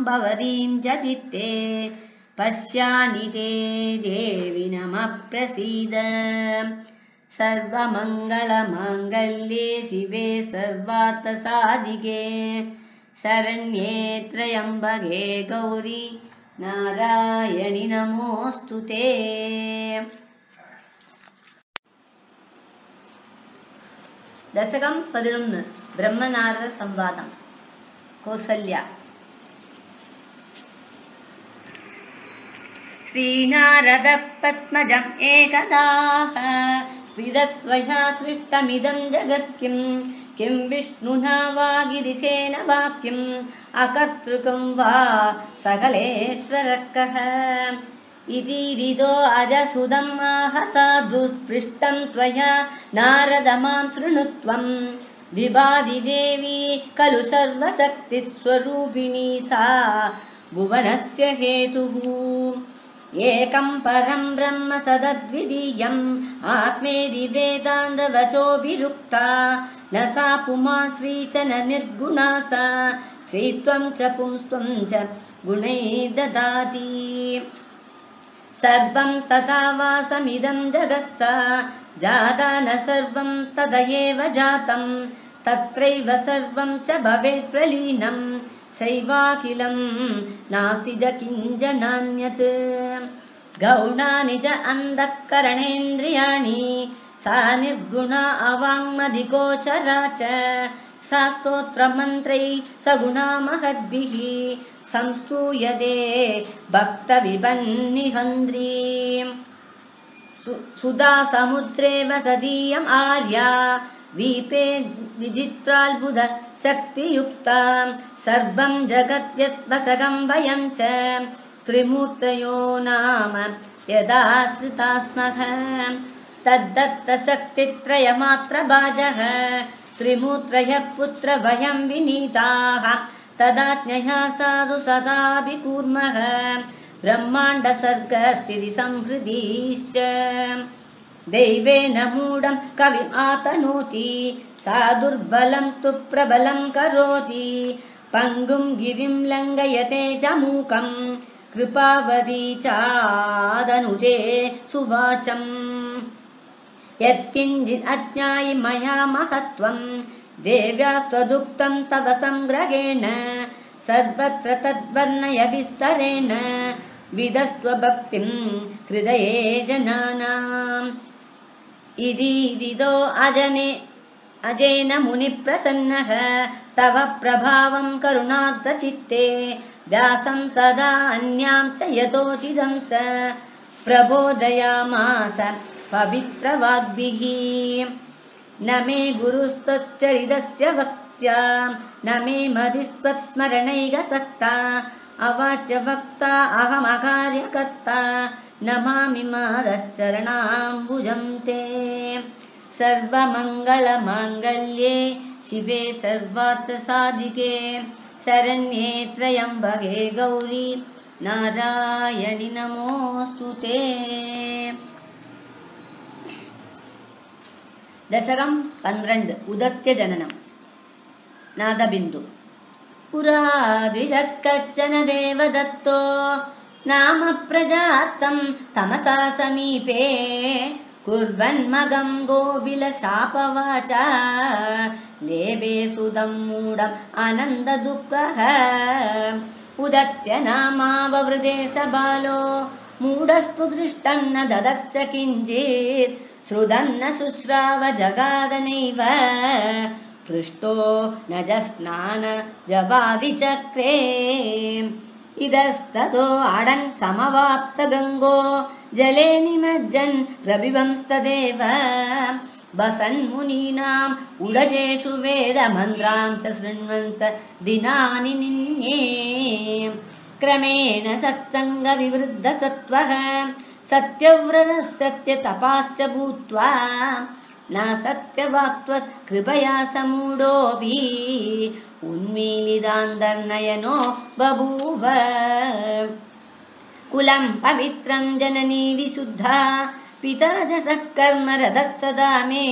भवतीम् च चित्ते पश्यानि ते देवि नमः प्रसीद सर्वमङ्गलमाङ्गल्ये शिवे सर्वार्थसाधिके। शरण्ये त्र्यम्बके गौरी नारायणि नमोऽस्तु ते। दशकम् पदिनोन् ब्रह्मनारद संवादम् कौसल्या श्रीनारदः पद्मजम् एकदाह। विदस्त्वया सृष्टमिदम् जगत् किम्? किम् विष्णुना वा गिरिशेन वाक्यम् अकर्तृकम् वा सकलेश्वरकः? इति रिदो अजसुदम् आह साधुस्पृष्टम् त्वया नारद माम् शृणुत्वम् विवादिदेवी खलु सर्वशक्तिस्वरूपिणी सा। भुवनस्य हेतुः एकम् परम् ब्रह्म सदद्वितीयम् आत्मेदि वेदान्तवचोभिरुक्ता। न सा पुमाश्री च न निर्गुणा सा। श्रीत्वम् च पुंस्त्वम् च गुणैः ददाति। सर्वम् तथा वासमिदम् जगत् सा जाता न सर्वम् तदयेव जातम्। तत्रैव सर्वम् च भवेत् प्रलीनम् सैवाखिलम् नास्ति च किञ्चनान्यत् गौणानि च अन्तःकरणेन्द्रियाणि सा निर्गुणा अवाङ्मधिगोचरा च। सा स्तोत्रमन्त्रैः सगुणा महद्भिः। संस्तूयते भक्तविबन्निहन्त्रीम् सु- सुधा समुद्रे वसदीयम् आर्या वीपे विजित्राल्बुध शक्तियुक्ता। सर्वं जगद्यद्वसगं वयं च त्रिमूर्तयो नाम यदा श्रिता स्मः तद्दत्तशक्तित्रयमात्रभाजः त्रिमूर्त्रयः पुत्रभयं विनीताः। तदाज्ञया साधु सदाभिकूर्मः। ब्रह्माण्डसर्गस्थितिसंहृदीश्च दैवेन मूढं कविमातनोति सा दुर्बलं तु प्रबलं करोति पङ्गुं गिरिं लङ्घयते च मूकम् कृपावती चादनुदे सुवाचम् यत्किञ्चित् अज्ञायि मया महत्त्वम् देव्या तव सङ्ग्रहेण सर्वत्र तद्वर्णय विस्तरेण विदस्त्व भक्तिं हृदये जनानाम् इति विदो अजने अजेन मुनिप्रसन्नः तव प्रभावं करुणार्द्रचित्ते व्यासं तदा अन्यां च यतोचिदं स प्रबोधयामास पवित्रवाग्भिः। न मे गुरुस्त्वच्चरितस्य वक्त्या न मे मदिस्त्वत्स्मरणैकसक्ता अवाच्य वक्ता अहमकार्यकर्ता नमामि मादश्चरणाम्बुजं ते सर्वमङ्गलमाङ्गल्ये शिवे सर्वार्थसाधिके शरण्ये शरण्येत्रयं गौरी नारायणि नमोऽस्तु ते। दशरं पद्र उदत्य जननम् नादबिन्दु। पुरा दत्तो नाम प्रजातं तमसा समीपे कुर्वन्मगं गोविलशापवाच। लेबे सुदम् मूढम् आनन्ददुःखः। उदत्य नामाववृदे स बालो। मूढस्तु दृष्टं न ददश्च किञ्चित्। श्रु न शुश्राव जगादनैव। पृष्टो न जस्नान जवादिचक्रे। इदस्ततो अडन् समवाप्तगङ्गो जले निमज्जन् रविवंस्तदेव। वसन्मुनीनाम् उडजेषु वेदमन्त्रां च शृण्वन् स दिनानि निन्ये। क्रमेण सत्सङ्गविवृद्धसत्त्वः सत्यव्रतः सत्यतपाश्च भूत्वा न सत्यवाक्त्वत् कृपया समूढोऽपि उन्मीलितान्तर्नयनो बभूव कुलं पवित्रं जननी विशुद्धा पिता च कर्मरथः सदा मे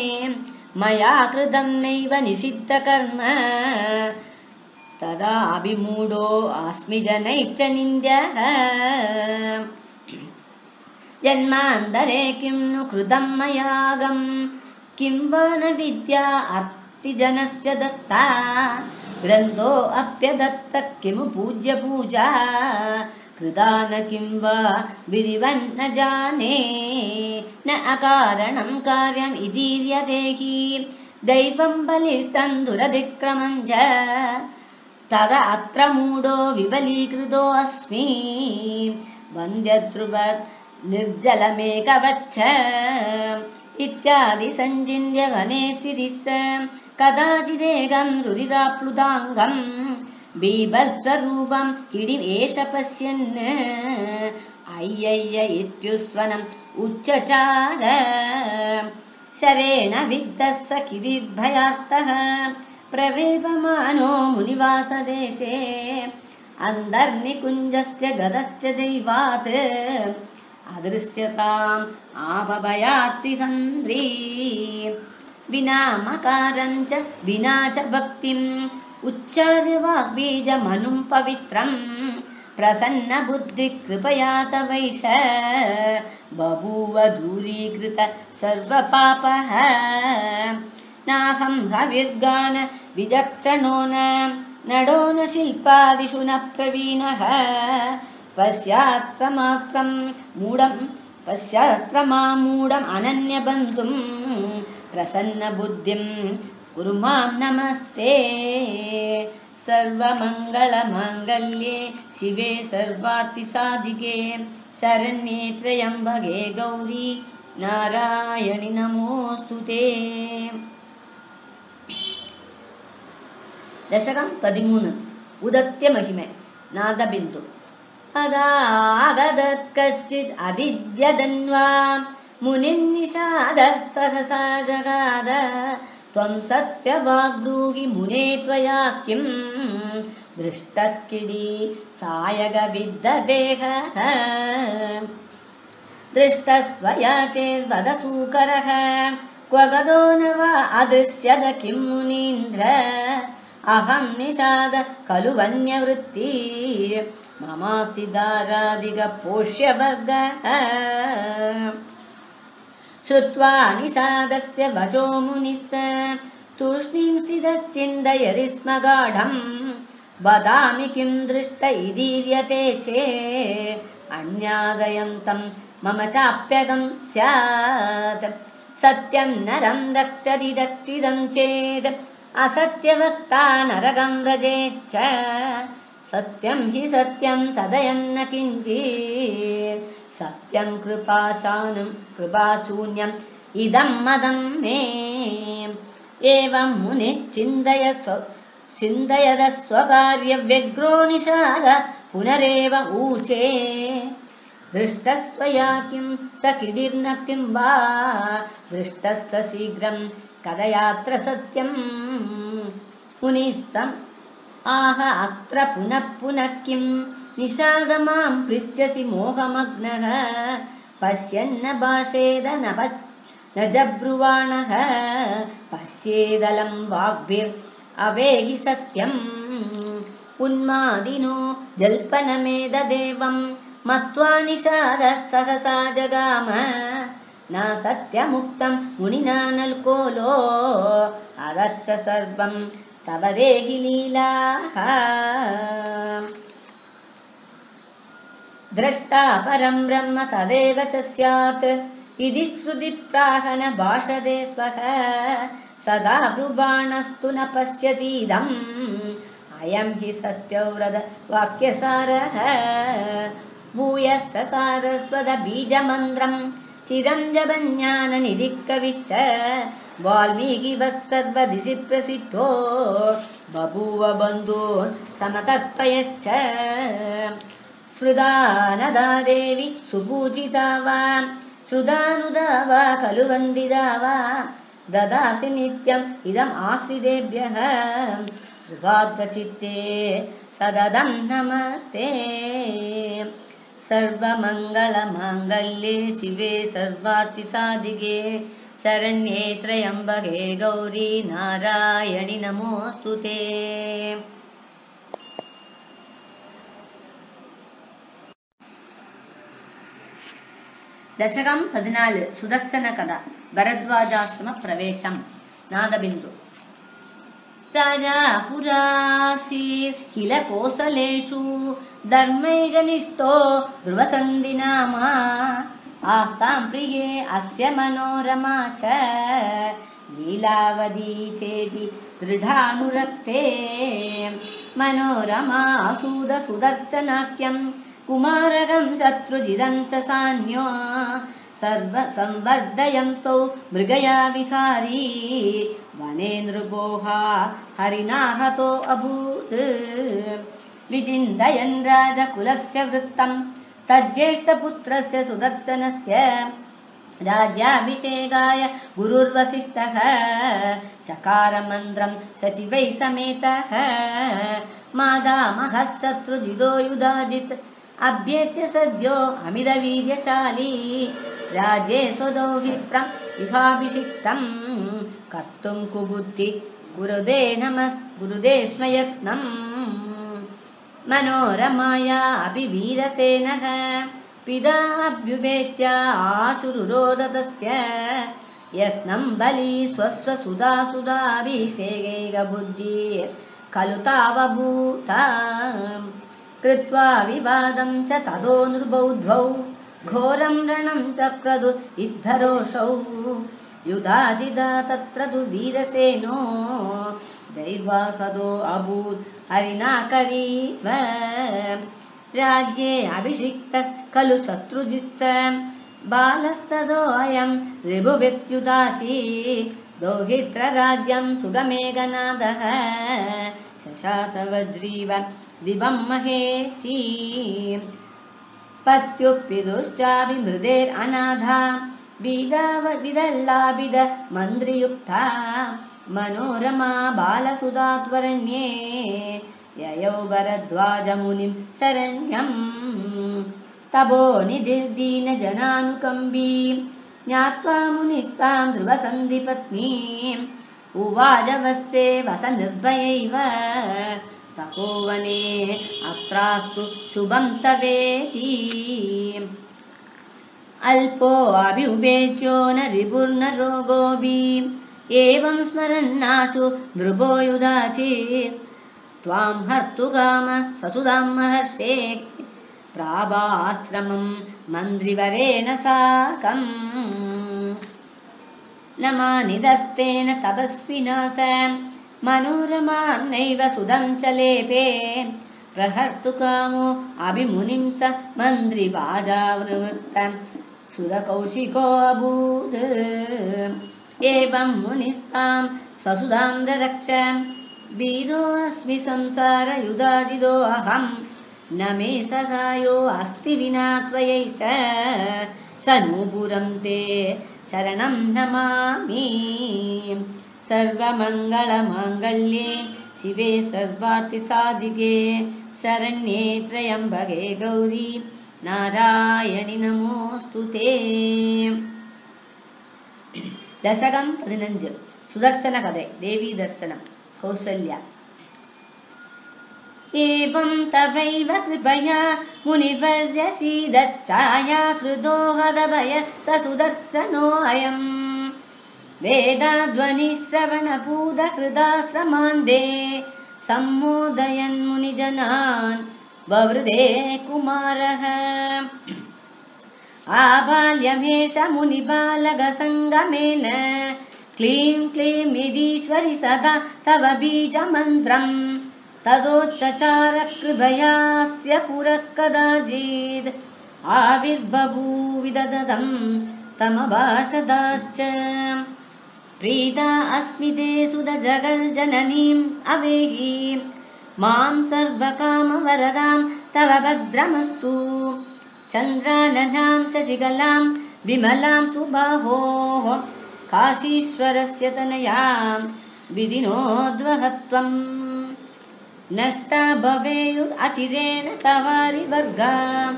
मया कृतं नैव निषिद्धकर्म तदा अभिमूढो अस्मि जनैश्च निन्द्यः जन्मान्तरे किं नु कृतं विद्या अर्तिजनस्य दत्ता। ग्रन्थो अप्यदत्त किमु पूज्य पूजा? कृता न किं वा विधिवन्न जाने। न अकारणं कार्यम् इदीर्यते हि। दैवं बलिष्ठं दुरतिक्रमं च। तद अत्र मूढो विबलीकृतोऽस्मि वन्द्यध्रुव निर्जलमेकवच्छ। इत्यादि सञ्जिन्य वने स्थितिः स कदाचिदेकं रुधिराप्लुताङ्गम् बीभत्सरूपं किडिम् एष पश्यन् अय्यय्य इत्युस्वनम् उच्चचार शरेण विद्धः स किरिर्भयार्तः प्रवेपमानो मुनिवासदेशे अन्तर्निकुञ्जस्य गतश्च दैवात् अदृश्यताम् आपभयार्तिहन्त्री विना मकारं च विना च भक्तिम्। उच्चार्य वाग्बीजमनुं पवित्रम्। प्रसन्न बुद्धि कृपया तवैष। बभूव दूरीकृत सर्वपापः। नाहं हविर्गान विचक्षणो न। नडो न शिल्पादिषु न प्रवीणः। पश्यात्र मात्रं मूढं पश्यात्र मां मूढम् अनन्यबन्धुं प्रसन्नबुद्धिं कुरु मां नमस्ते। सर्वमङ्गलमाङ्गल्ये शिवे सर्वार्थिसाधिके शरण्ये त्र्यम्बके गौरी नारायणि नमोऽस्तु ते। दशकं पदमून्। उदत्य महिमे। नादबिन्दुचित् अधि मुनिन्निषाद साजराद त्वं सत्य वाग् मुने त्वया किम् दृष्टः सायगविद्धदेहः सायगिद्ध दृष्टस्त्वया चेद्वदसूकरः। क्व गदो न वा अदृश्यद किं मुनीन्द्र? अहं निषाद खलु वन्यवृत्ति। दारादिगपोष्यवर्गः। श्रुत्वा निषादस्य वचो मुनिः स तूष्णीं सिदच्चिन्तयति स्म गाढम् वदामि किं दृष्ट इदीर्यते चे अन्यादयन्तं मम चाप्यगं स्यात्। सत्यं नरं रक्षति रक्षितं चेत्। असत्यवक्ता नरकं व्रजेच्च सत्यं हि सत्यं सदयन्न किञ्चित् सत्यं कृपाशानं कृपाशून्यम् इदं मदं मे। एवं मुनिः चिन्तय चिन्तयद स्वकार्यव्यग्रो निषाद पुनरेव ऊचे। दृष्टस्त्वया किं स किडिर्न किं वा? दृष्टः स शीघ्रं कथयात्र सत्यम्। मुनिस्तम् आह अत्र पुनः पुनः किं निषाद पृच्छसि मोहमग्नः पश्यन्न भाषेद न न जब्रुवाणः पश्येदलं वाग्भिर् अवेहि सत्यम्। उन्मादिनो जल्पनमेददेवं मत्वा निषादः सहसा जगाम। न सत्यमुक्तं मुनिना नल्कोलो अदच्च सर्वं तव देहि लीलाः द्रष्टा परं ब्रह्म तदेव च स्यात्। इति श्रुतिप्राह न भाषते स्वः। सदा ब्रुवाणस्तु न पश्यतीदम् अयं हि सत्यव्रत वाक्यसारः। भूयश्च सारस्वत बीजमन्त्रम्। चिरं जपज्ञाननिधिकविश्च वाल्मीकिवः सर्वदिशि प्रसिद्धो। बभूव बन्धो समतत्पयच्च स्मृदा देवि सुपूजिता वा श्रुदानुदा वा खलु वन्दिता वा ददासि नित्यम् इदम् आश्रितेभ्यः। कृपाद्रचित्ते सददं नमस्ते। सर्वमङ्गलमाङ्गल्ये शिवे सर्वार्थिसाधिके शरण्ये त्र्यम्बके गौरी नारायणि नमोऽस्तु ते दशकं पदिनाल् सुदर्शन कदा भरद्वाजा प्रवेशम् नागिन्दु प्रजा पुरासी किल कोसलेषु धर्मैनिष्ठो ध्रुवसन्धि नाम आस्तां प्रिये अस्य मनोरमा च लीलावदी चेति दृढानुरक्ते। मनोरमासुद सुदर्शनाख्यम् कुमारकं शत्रुजिदं च सान्यो। सर्वसंवर्धयं स्तौ मृगया विहारी। वने सर्वकारी हरिनाहतो अभूत्। विचिन्तयन् राजकुलस्य वृत्तं तज्ज्येष्ठपुत्रस्य सुदर्शनस्य। राज्याभिषेकाय गुरुर्वसिष्ठः चकारमन्त्रं सचिवैः समेतः। मादामहः शत्रुजिदो युदाजित् अभ्येत्य सद्यो अमितवीर्यशाली। राज्ये स्वदौहित्रम् इहाभिषिक्तम् कर्तुं कुबुद्धि गुरुदे नमस् गुरुदे स्मयत्नम् मनोरमाया अपि वीरसेनः। पिता अभ्युपेत्य आशुरुरोदतस्य। यत्नं बली स्वस्वसुधा सुधाभिषेकैकबुद्धि खलु तावभूता कृत्वा विवादं च ततो नृबौद्ध्वौ घोरं रणं चक्रदु इद्धरोषौ। युधाजिदा तत्र तु वीरसेनो दैवाकदो अभूत् हरिणाकरीव राज्ये अभिषिक्त खलु शत्रुजित्स बालस्तदोऽयम् ऋभुवित्युदाची दोहित्रराज्यम् सुगमेघनादः शशासवज्रीव दिवम् महेशी मृदेरनाधा विदाव विदल्लाभिद मन्त्रियुक्ता। मनोरमा बालसुधा त्वरण्ये ययौ वरद्वाजमुनिम् शरण्यम्। तपो निधिर्दीनजनानुकम्बी ज्ञात्वा मुनिस्ताम् ध्रुवसन्धिपत्नीम्। उवाजवत्से वस निर्भयैव तपोवने अत्रास्तु शुभं तवेति। अल्पोऽभिउपेच्यो न रिपुर्न रोगोऽपि एवं स्मरन्नाशु ध्रुवो युदाचेत् त्वां हर्तुकाम ससुदां महर्षे। प्रावाश्रमं मन्त्रिवरेण साकम्। नमानिदस्तेन तपस्विना स मनोरमां नैव सुदं च लेपे। प्रहर्तुकामो अभिमुनिं स मन्त्रिवाजावृत्त सुरकौशिकोऽभूत् एवं मुनिस्तां ससुदां रक्ष वीरोऽस्मि संसारयुधाजिदो अहम्। न मे सहायो अस्ति विना त्वयैष। स नूपुरं ते शरणं नमामि सर्वमङ्गलमाङ्गल्ये शिवे सर्वार्थिसाधिके शरण्ये त्र्यम्बके गौरी നാരായണി നമോസ്തുതേ ദശകം പതിനഞ്ച് സുദർശന കഥ ദേവീ ദർശനം കൗസല്യ एवं तवैव कृपया मुनिवर्यसीदच्छाया श्रुतो हदभय स सुदर्शनोऽयम् वेदाध्वनिश्रवणपूतकृदाश्रमान्दे सम्मोदयन्मुनिजनान् ववृदे कुमारः। आबाल्यमेष मुनिबालकसङ्गमेन क्लीं क्लीं यदीश्वरि सदा तव बीजमन्त्रम् तदोच्चचार कृपयास्य पुरः कदाचित् आविर्बभूविददम् तमभाषदाश्च प्रीता अस्मि ते सुद जगल्जननीम् अवेही। मां सर्वकामवरदां तव भद्रमस्तु। चन्द्राननां शशिकलां विमलां सुबाहोः। काशीश्वरस्य तनयां विधिनोद्वहत्वम् नष्टा भवेयुरचिरेण तवारिवर्गा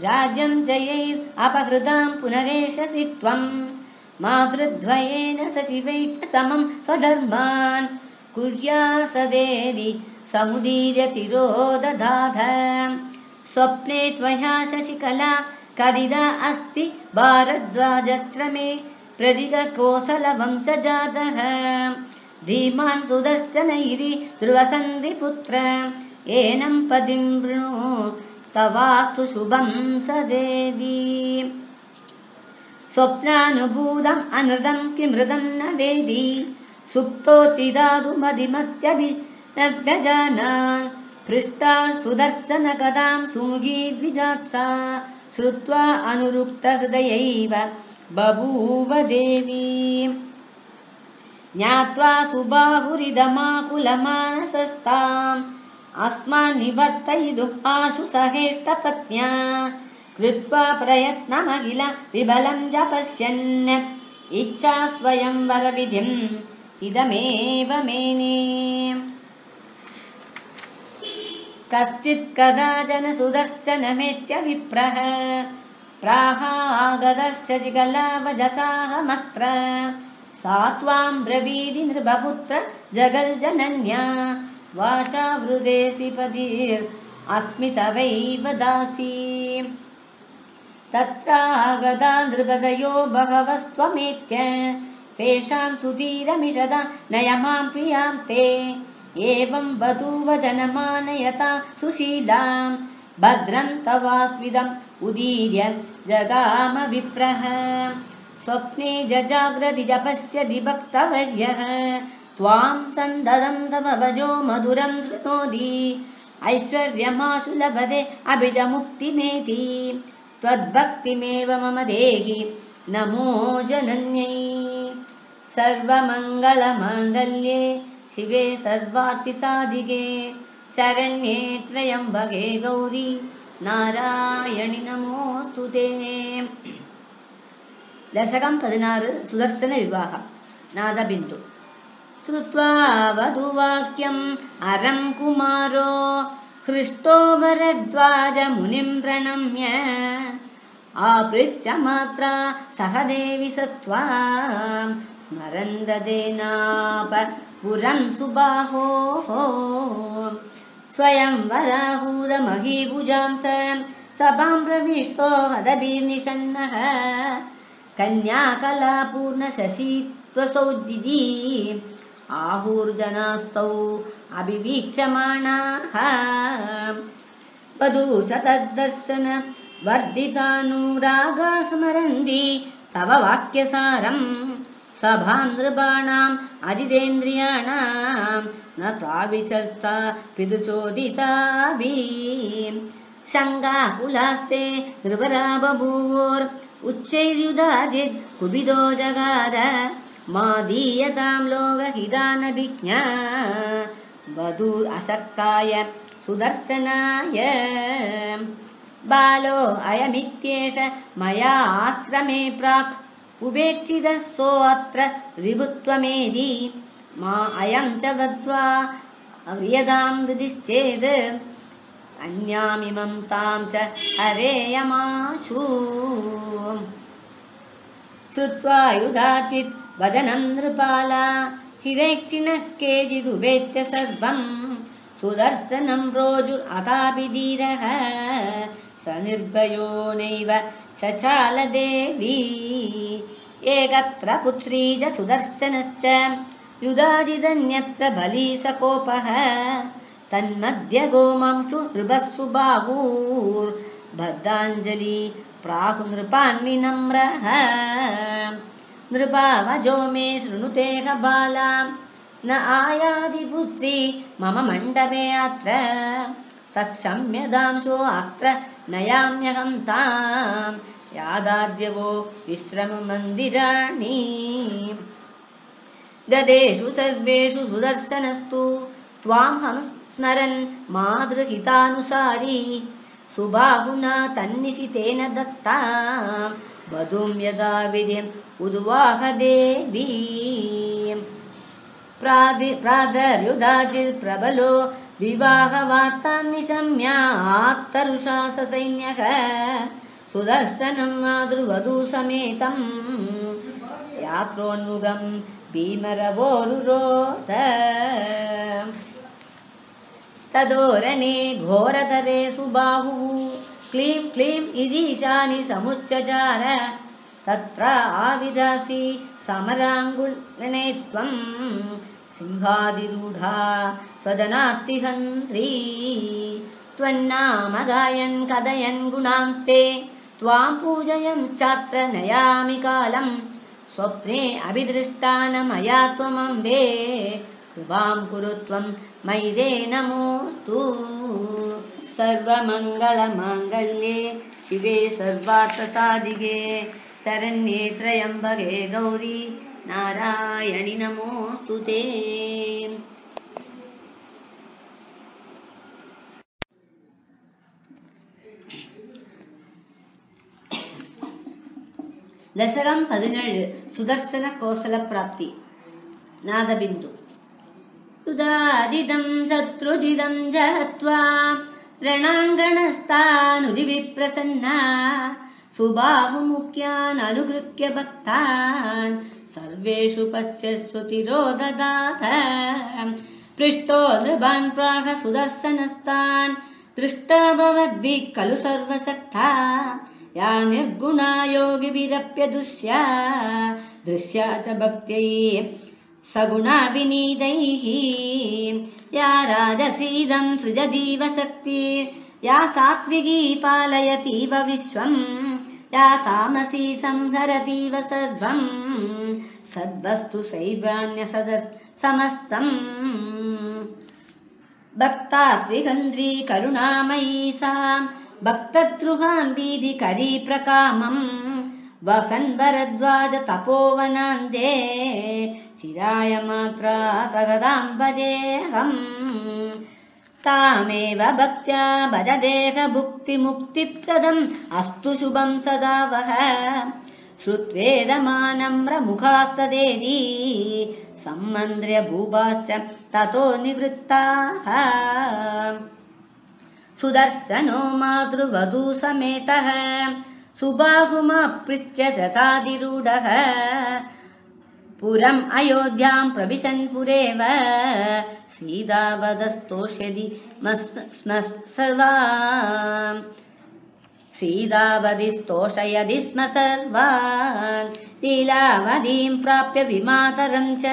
राज्यं जयैर् अपहृतां पुनरेषसि त्वम् मातृद्वयेन सचिवै च समं स्वधर्मान् कुर्या सदेवि समुदीर्य तिरोदधाध। स्वप्ने त्वया शशिकला कदिदा अस्ति भारद्वाजश्रमे प्रदिगकोसलवंशजातः धीमान् सुदर्शनैरि ध्रुवसन्धिपुत्र एनं पदिं वृणु तवास्तु शुभं सदेदी स्वप्नानुभूतम् अनृतं किमृदं न वेदी नव्यजानान् पृष्टा सुदर्शनकदां सुमुखी द्विजात्सा श्रुत्वा अनुरुक्तहृदयैव बभूव देवी ज्ञात्वा सुबाहुरिदमाकुलमानसस्ताम् अस्मान् निवर्तयितुम् आशु सहेष्टपत्न्या कृत्वा प्रयत्नमखिल विबलं च पश्यन् इच्छा स्वयं वरविधिम्। इदमेव मेने। कश्चित् कदाचन सुदर्शनमेत्य विप्रः प्राहागतस्य शिखलावजसाहमत्र सा त्वां ब्रवीदि नृपपुत्र जगल्जनन्या। वाचा वृदेसि पदीर्। तवैव दासी तत्रागदा नृपदयो बहवस्त्वमेत्य तेषां सुधीरमिषदा नयमां प्रियां ते। एवं वधूवजनमानयता सुशीलाम् भद्रं तवास्विदम् उदीर्य जगाम विप्रः स्वप्ने जजाग्रति जपश्यति भक्तवर्यः त्वां तव भजो मधुरं शृणोति। ऐश्वर्यमाशु लभते अभिजमुक्तिमेति त्वद्भक्तिमेव मम देहि। नमो जनन्यै। सर्वमङ्गलमाङ्गल्ये शिवे सर्वार्तिसाधिके शरण्ये त्र्यम्बके गौरी। नारायणि नमोऽस्तु ते। दशकम् पदिनारु सुदर्शन विवाहम् नादबिन्दु। श्रुत्वा वधुवाक्यम् अरम् कुमारो हृष्टो वरद्वाजमुनिम् प्रणम्य आपृच्छ मात्रा सह देवि सत्त्वा स्मरन् रदेनाप पुरम् सुबाहोः। स्वयं वराहूरमहीभुजांस सभाम् प्रविष्टो हदभिर्निषन्नः। कन्याकलापूर्णशशी त्वसौदिदी आहुर्जनास्तौ अभिवीक्षमाणाः वधू च तद्दर्शन वर्धितानुरागा स्मरन्ति तव वाक्यसारम्। सभानृपाणाम् अजितेन्द्रियाणाम् न प्राविशत्सा पितुचोदिताभिः। शङ्गाकुलास्ते नृपरा बभूवोर् उच्चैर्युदाजित् कुपितो जगाद मा दीयताम् लोकहितानभिज्ञा। वधूरसक्ताय सुदर्शनाय। बालो अयमित्येष मया आश्रमे प्राक् उपेक्षितः सोऽत्र रिभुत्वमेधि मा अयम् च गत्वा अव्रियताम् विधिश्चेत् अन्यामिमम् ताम् च हरेयमाशु। श्रुत्वा युधाचित् वदनम् नृपाला। हिरेक्षिणः केचिदुपेत्य सर्वम् सुदर्शनम् रोजु अथापि धीरः स निर्भयो नैव चचालदेवी एकत्र पुत्री च सुदर्शनश्च। युधाजिदन्यत्र बली स कोपः तन्मध्य गोमांशु नृपः सुबाहूर्भद्राञ्जलि प्राहु नृपान्विनम्रः नृपावजो मे शृणुतेह बाला। न आयादिपुत्री मम मण्डपे अत्र। तत्क्षम्यदांशो अत्र नयाम्यहं ताम्। यादाद्यवो विश्रममन्दिराणि। गदेषु सर्वेषु सुदर्शनस्तु। त्वां स्मरन् मातृहितानुसारी। सुबाहुना तन्निशितेन दत्ता वधूं यदा उद्वाहदेवी प्रादर्युदाचिर्प्रबलो विवाहवार्तान् निशम्यात्तरुषा ससैन्यः सुदर्शनम् मातृवधू समेतम् यात्रोन्मुगम् भीमरवोरुरोध तदोरणे घोरतरे सुबाहुः। क्लीं क्लीं इदीशानि समुच्चचार तत्र आविदासि समराङ्गुलने त्वम्। सिंहादिरूढा स्वदनात्तिहन्त्री त्वन्नाम गायन् कथयन् गुणांस्ते। त्वां पूजयन् चात्र नयामि कालम्। स्वप्ने अभिदृष्टा न मया त्वमम्बे। कृपां कुरु त्वं मयिदे नमोऽस्तु। सर्वमङ्गलमाङ्गल्ये शिवे सर्वार्थसाधिके शरण्ये त्र्यम्बके गौरी नारायणि नमोऽस्तु ते दशकम् पदिनेळु सुदर्शन कोसल प्राप्ति नादबिन्दु सुदादिदम् शत्रुजिदम् जहत्वा रणाङ्गणस्तानुदिविप्रसन्ना सुबाहुमुख्यान् अनुगृह्य भक्तान्। सर्वेषु पश्यस्व तिरोददाथ पृष्टो नृपान् प्राह सुदर्शनस्तान् दृष्टा भवद्भिः खलु सर्वशक्ता। या निर्गुणा योगिभिरप्य दुष्या। दृश्या च भक्त्यै सगुणा विनीतैः। या राजसीदम् सृजतीव शक्ति या सात्विकी पालयतीव विश्वम् या तामसी संहरतीव सर्वम्। सद्वस्तु सैवान्यसदस् समस्तम्। भक्ता त्रिगन्ध्री करुणामयी सा। भक्तद्रुहाम् बीधिकरी प्रकामम् वसन् वरद्वाज तपोवनान्ते। चिराय मात्रा सगदाम् भजेऽहम् तामेव भक्त्या भजदेहभुक्तिमुक्तिप्रदम् अस्तु शुभम् सदा वः। श्रुत्वेदमानम्रमुखास्तदेदी। सम्मन्त्र्य भूभाश्च ततो निवृत्ताः। सुदर्शनो मातृवधू समेतः। सुबाहुमापृच्छ्य रथाधिरूढः पुरम् अयोध्याम् प्रविशन् पुरेव। स्तोषयदि स्म सर्वान् लीलावधीम् प्राप्य विमातरम् च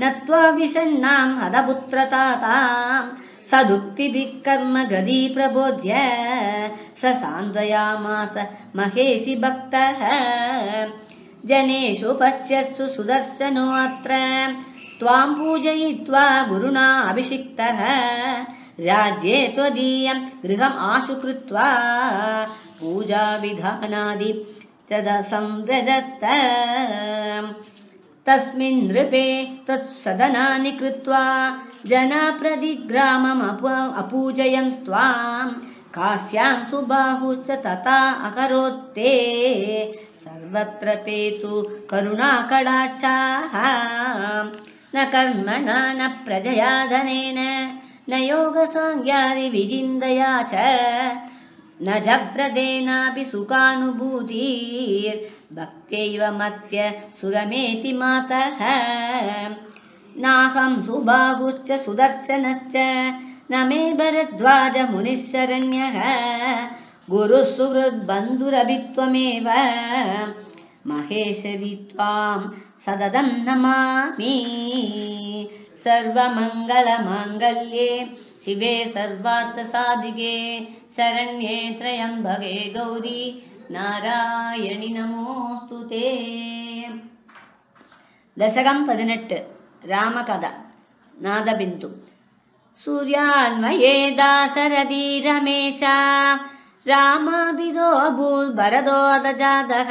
नत्वा विषण्णाम् हदपुत्रताताम् सदुक्तिभिः कर्म गदी प्रबोध्य स सान्त्वयामास महेशि भक्तः जनेषु पश्यत्सु सुदर्शनो अत्र। त्वाम् पूजयित्वा गुरुणा अभिषिक्तः। राज्ये त्वदीयम् गृहम् आशु कृत्वा पूजाविधानादि तदा संव्रदत्त तस्मिन् नृपे तत्सदनानि कृत्वा जनाप्रदिग्रामम् अपूजयन् स्वाम् कास्याम् सुबाहुश्च तथा अकरोत्ते सर्वत्र पेतु करुणाकडाक्षाः न कर्मणा न प्रजया धनेन न योगसाङ्ग्यादिविहिन्दया च। न जव्रदेनापि सुखानुभूतिर्भक्त्यैव मत्य सुगमेति मातः। नाहम् सुबाहुश्च सुदर्शनश्च न मे भरद्वाज मुनिः शरण्यः गुरु सुहृद्बन्धुरभित्वमेव त्वां सददं नमामि। सर्वमङ्गलमाङ्गल्ये शिवे सर्वार्थसाधिके शरण्ये त्र्यम्बके गौरी नारायणि नमोऽस्तु ते। दशकम् पदनेट् रामकदा नादबिन्दु। सूर्यान्मये दाशरदि रमेशा ूभरदोदजातः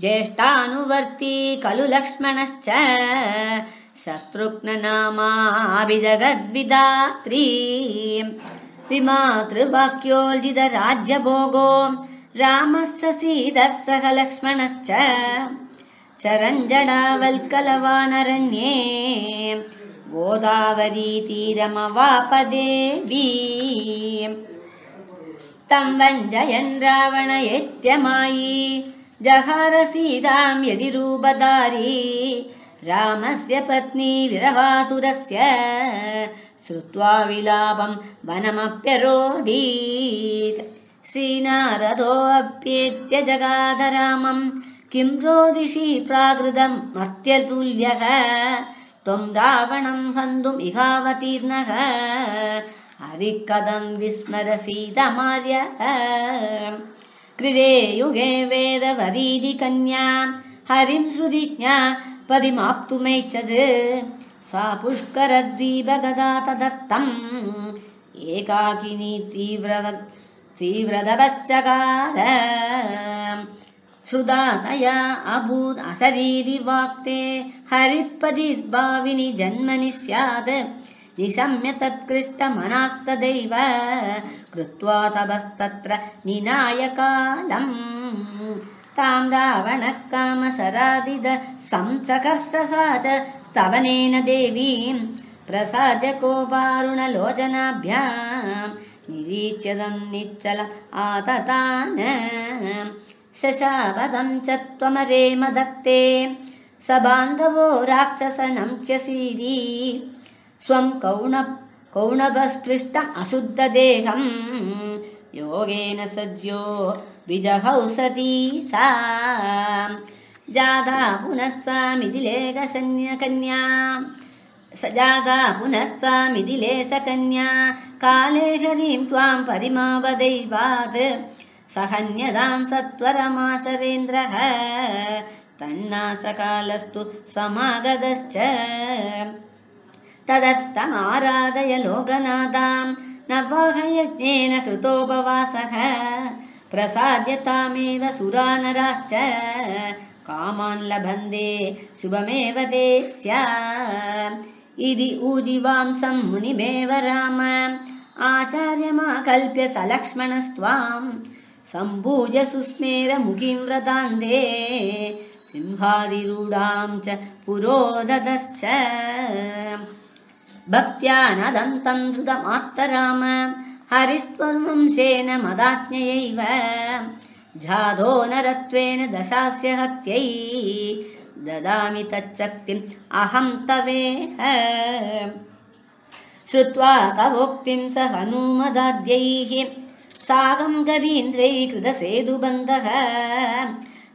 ज्येष्ठानुवर्ती खलु लक्ष्मणश्च। शत्रुघ्ननामाभिजगद्विदात्री। विमातृवाक्योर्जित राज्य भोगो रामस्य सीतस्सह लक्ष्मणश्च। चरञ्जडावल्कलवानरण्ये गोदावरीतीरमवापदेवी। तम् वञ्जयन् रावणयेत्यमायी जहार सीताम् यदि रूपधारी रामस्य पत्नी विरवातुरस्य श्रुत्वा विलापम् वनमप्यरोदीत् श्रीनारदोऽप्येत्य जगाद रामम् किम् रोदिषि प्राकृतम् मर्त्यतुल्यः त्वम् रावणम् हन्तुम् इहावतीर्णः हरिः विस्मरसीतमार्यः कृते युगे वेदवदीति कन्या हरिम् श्रुतिज्ञा पदिमाप्तुमैच्छत् सा पुष्करद्वीपगदा तदर्थम् एकाकिनी तीव्रव तीव्रदवश्चकार श्रुता तया अभूत् अशरीरि वाक्ते हरिपदिर्भाविनि जन्मनि स्यात् निशम्य तत्कृष्टमनास्तदैव कृत्वा तपस्तत्र निनायकालम्। ताम् रावणः कामसरादिद संचकर्ष सा च स्तवनेन देवीम् प्रसाद्य कोपारुणलोचनाभ्याम् निरीच्यदम् निच्चल आततान्। शशावदम् च त्वमरे मदत्ते। स बान्धवो राक्षसनम् च सीरी स्वम् कौण कौणभस्पृष्टम् अशुद्धदेहम्। योगेन सद्यो विजहौ सती सा पुनः सा मिथिलेकसन्यकन्या स जादा पुनः सा मिथिलेशकन्या काले हरीम् त्वाम् परिमावदैवात्। सहन्यदाम् सत्वरमासरेन्द्रः। तन्नासकालस्तु समागतश्च तदर्थमाराधय लोकनाथाम् नवाहयज्ञेन कृतोपवासः। प्रसाद्यतामेव सुरानराश्च। कामान् लभन्ते शुभमेव ते इति ऊजिवांसं मुनिमेव राम। आचार्यमाकल्प्य स लक्ष्मणस्त्वाम् सम्पूज्य सुस्मेरमुखीं व्रतान्ते। सिंहादिरूढां च पुरोददश्च भक्त्या नदन्तं धृतमात्तराम हरिस्त्वंशेन मदाज्ञयैव। जाधो नरत्वेन दशास्य हत्यै ददामि तच्चक्तिम् अहं तवेह। श्रुत्वा तवोक्तिं स हनूमदाद्यैः। सागं कवीन्द्रैः कृतसेतुबन्धः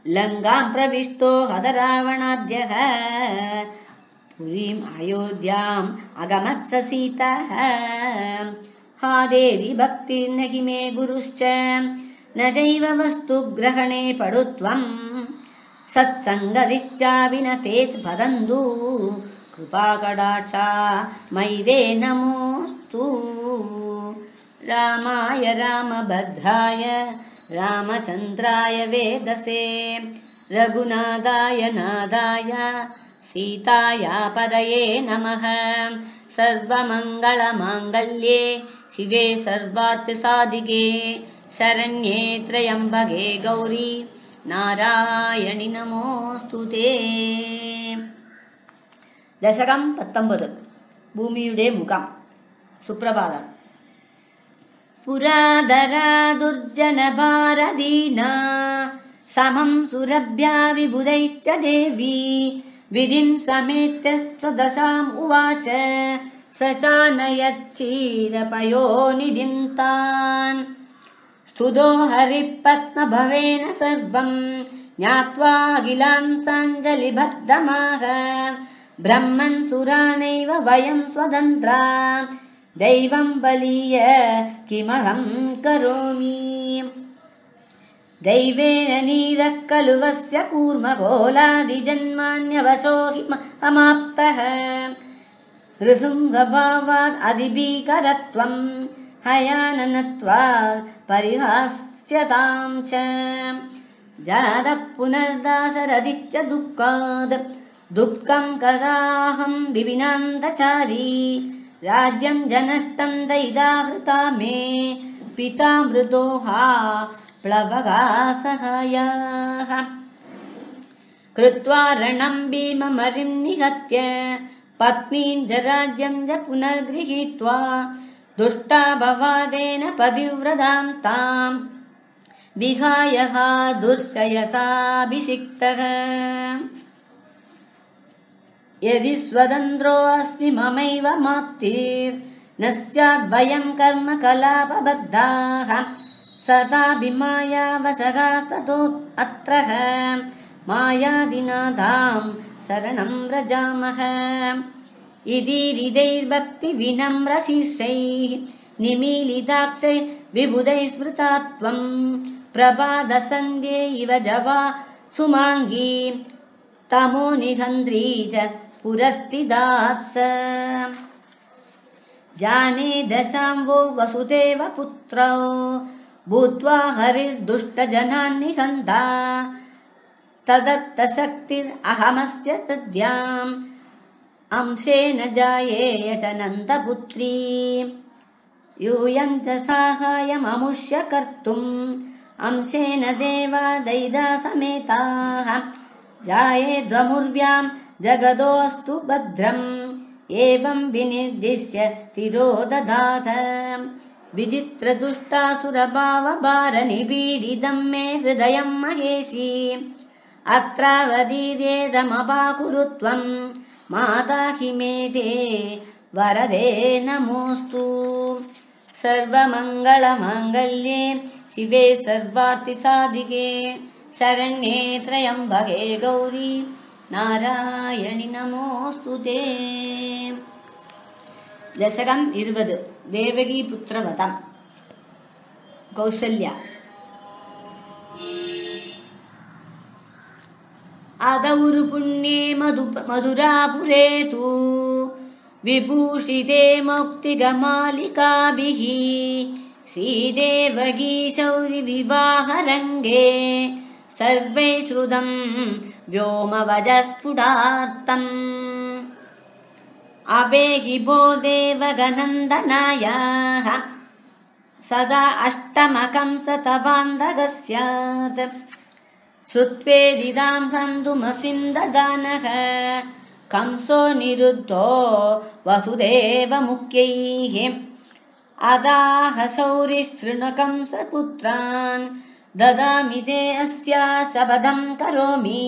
लङ्कां प्रविष्टो हतरावणाद्यः पुरीम् अयोध्याम् अगमत् स सीतः। हा देवि भक्तिर्न हि मे गुरुश्च। न चैव वस्तु ग्रहणे पडुत्वम् सत्सङ्गदिश्चापि न ते भदन्तु। कृपाकडाक्षा मयि नमोऽस्तु। रामाय रामभद्राय रामचन्द्राय वेदसे। रघुनादाय नादाय सीतायापदये नमः सर्वमङ्गलमाङ्गल्ये शिवे सर्वार्थसाधिके शरण्ये त्र्यम्बके गौरी നാരായണി നമോസ്തുതേ ദശകം പത്തൊമ്പത് ഭൂമിയുടെ മുഖം സുപ്രഭാതം പുരാതരാ ദുർജന ഭാരതീന സമം സുരഭ്യാ വിബുധൈശ്ച ദേവി विधिं समेत्य उवाच। स चानयत् क्षीरपयो निदिन्तान् स्तुतो हरिः सर्वम् ज्ञात्वा अखिलान् साञ्जलिभद्रमाह ब्रह्मन् सुरानैव वयम् स्वतन्त्रा। दैवम् बलीय किमहम् करोमि? दैवेन नीरः खलु वस्य कूर्मकोलादिजन्मान्यवशो हि अमाप्तः ऋसुङ्गभावात् अधिभीकरत्वम् हयाननत्वात् परिहास्यताम् च। जातः पुनर्दासरदिश्च दुःखात् दुःखम् कदाहम् विपिनान्तचारी राज्यम् जनष्टम् दयिदाहृता मे। पिता मृदोहा प्लवगा सहायाः कृत्वा रणम् भीममरिम् निहत्य पत्नीम् च राज्यम् च पुनर्गृहीत्वा दुष्टा भवादेन पतिव्रताम् ताम्। विहायः दुःशयसाभिषिक्तः यदि स्वतन्त्रोऽस्मि ममैव माप्तिर्न स्याद्वयम् कर्म कलापबद्धाः सदाभिमायावसगास्ततो अत्र। मायादिनाथाम् शरणम् व्रजामः। इति हृदैर्भक्तिविनम्रशीर्षैः निमीलिताक्षै विबुधैः स्मृता त्वम् प्रभादसन्ध्ये इव जवा सुमाङ्गी तमो निहन्त्री च पुरस्तिदात् जाने दशाम् वो वसुदेव पुत्रौ भूत्वा हरिर्दुष्टजनान् निहन्ता तदत्तशक्तिरहमस्य तद्याम् अंशेन जायेय च नन्दपुत्री। यूयम् च साहाय्यममुष्य कर्तुम्। अंशेन देवा दैदा समेताः। जाये द्वमुर्व्याम् जगदोऽस्तु भद्रम्। एवम् विनिर्दिश्य तिरोदधाथ विचित्रदुष्टासुरभावभारनिपीडितम् मे हृदयम् महेशी अत्रावदीर्येदमपाकुरु त्वम् माता हि मे ते वरदे नमोऽस्तु सर्वमङ्गलमाङ्गल्ये शिवे सर्वार्थिसाधिके शरण्ये त्र्यम्बके गौरी നാരായണി നമോസ്തുതേ ദശകം ഇരുപത് देवगी पुत्रवताम् कौसल्या अदौरुपुण्ये मधुरापुरे तु विभूषिते मौक्तिगमालिकाभिः श्रीदेव शौरिविवाहरङ्गे सर्वैः श्रुतं व्योमभजस्फुटार्थम् अवेहि भो देवगनन्दनायाः। सदा अष्टमकं स तवान्दः स्यात् श्रुत्वेदिदां हन्तुमसिन्ददानः कंसो निरुद्धो वसुदेवमुख्यैः। अदाह स पुत्रान् ददामि ते अस्या शपथं करोमि।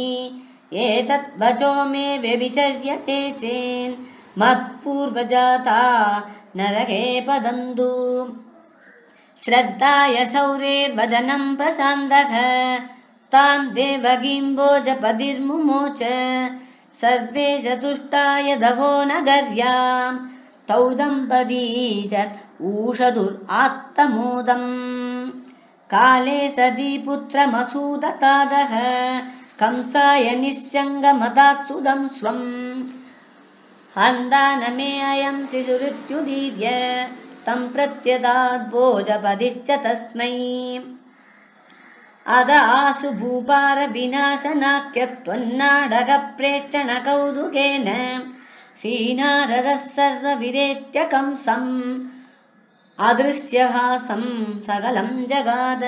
एतत् वचो मे व्यभिचर्यते चेन् मत्पूर्वजाता नरके पदन्तु। श्रद्धाय शौरेर्वचनं प्रशान्तः तान् देवकीं भोजपतिर्मुमोच सर्वे चतुष्टाय दवो नगर्याम्। तौ दम्पती च ऊषदुरात्तमोदम् काले सदी पुत्रमसूदतादः कंसाय निःशङ्गमदात् सुदं स्वम् हन्दान मे अयं शिशुरित्युदीर्य तं प्रत्यदात् भोजपदिश्च तस्मै। अद आशु भूपार विनाशनाक्यत्वन्नाडगप्रेक्षण कौतुकेन श्रीनारदः सर्वविरेत्य कंसम् अदृश्यहासं सकलं जगाद।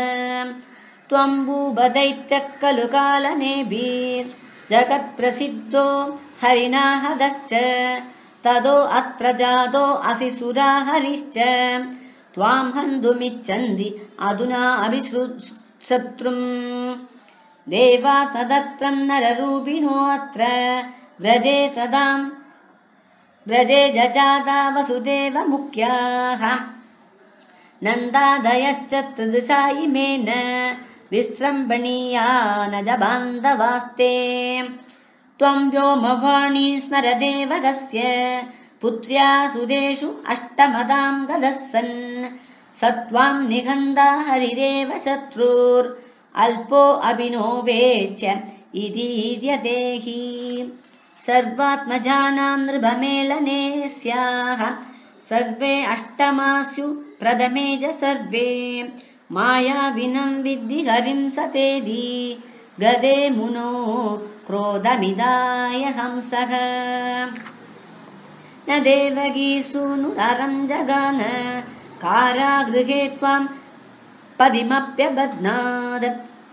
त्वम्बूबदैत्यः खलु कालनेभिर् जगत्प्रसिद्धो हरिणाहदश्च तदो अत्र जातो असि सुरा हरिश्च। त्वां हन्तुमिच्छन्ति अधुना अभिशत्रुम् देवा तदत्र नररूपिणोऽत्र व्रजे तदां व्रजे जजाता वसुदेव मुख्याः। नन्दादयश्च इमेन विस्रम्भणीया न। ज बान्धवास्ते त्वं व्योमवाणी स्मर देवगस्य पुत्र्या सुदेषु अष्टमदां गदः सन् स त्वां निगन्धा हरिरेव शत्रुर्। अल्पो अभिनोवेच्य इतीर्यते हि सर्वात्मजानां नृभमेलने स्याः। सर्वे अष्टमास्यु प्रथमे च सर्वे। मायाविनं विद्धि हरिं सतेदि। गदे मुनो क्रोधमिदाय हंसः न देवगी सूनुररं जगान कारागृहे त्वां पदिमप्यबध्नाद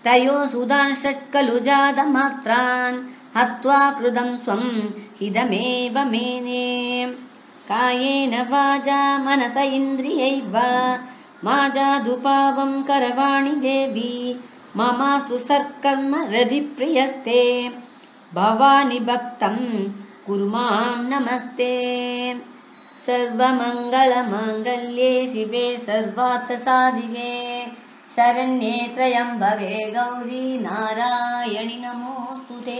तयो सुधान् षट्कलु जातमात्रान् हत्वा कृतं स्वं हिदमेव मेने। कायेन वाजा मनस इन्द्रियैव मा जादुपावं करवाणि देवी ममास्तु सर्कर्म हृदिप्रियस्ते भवानि भक्तं कुरु मां नमस्ते। सर्वमङ्गलमाङ्गल्ये शिवे सर्वार्थसाधिके शरण्ये त्र्यम्बके गौरी नारायणि नमोऽस्तु ते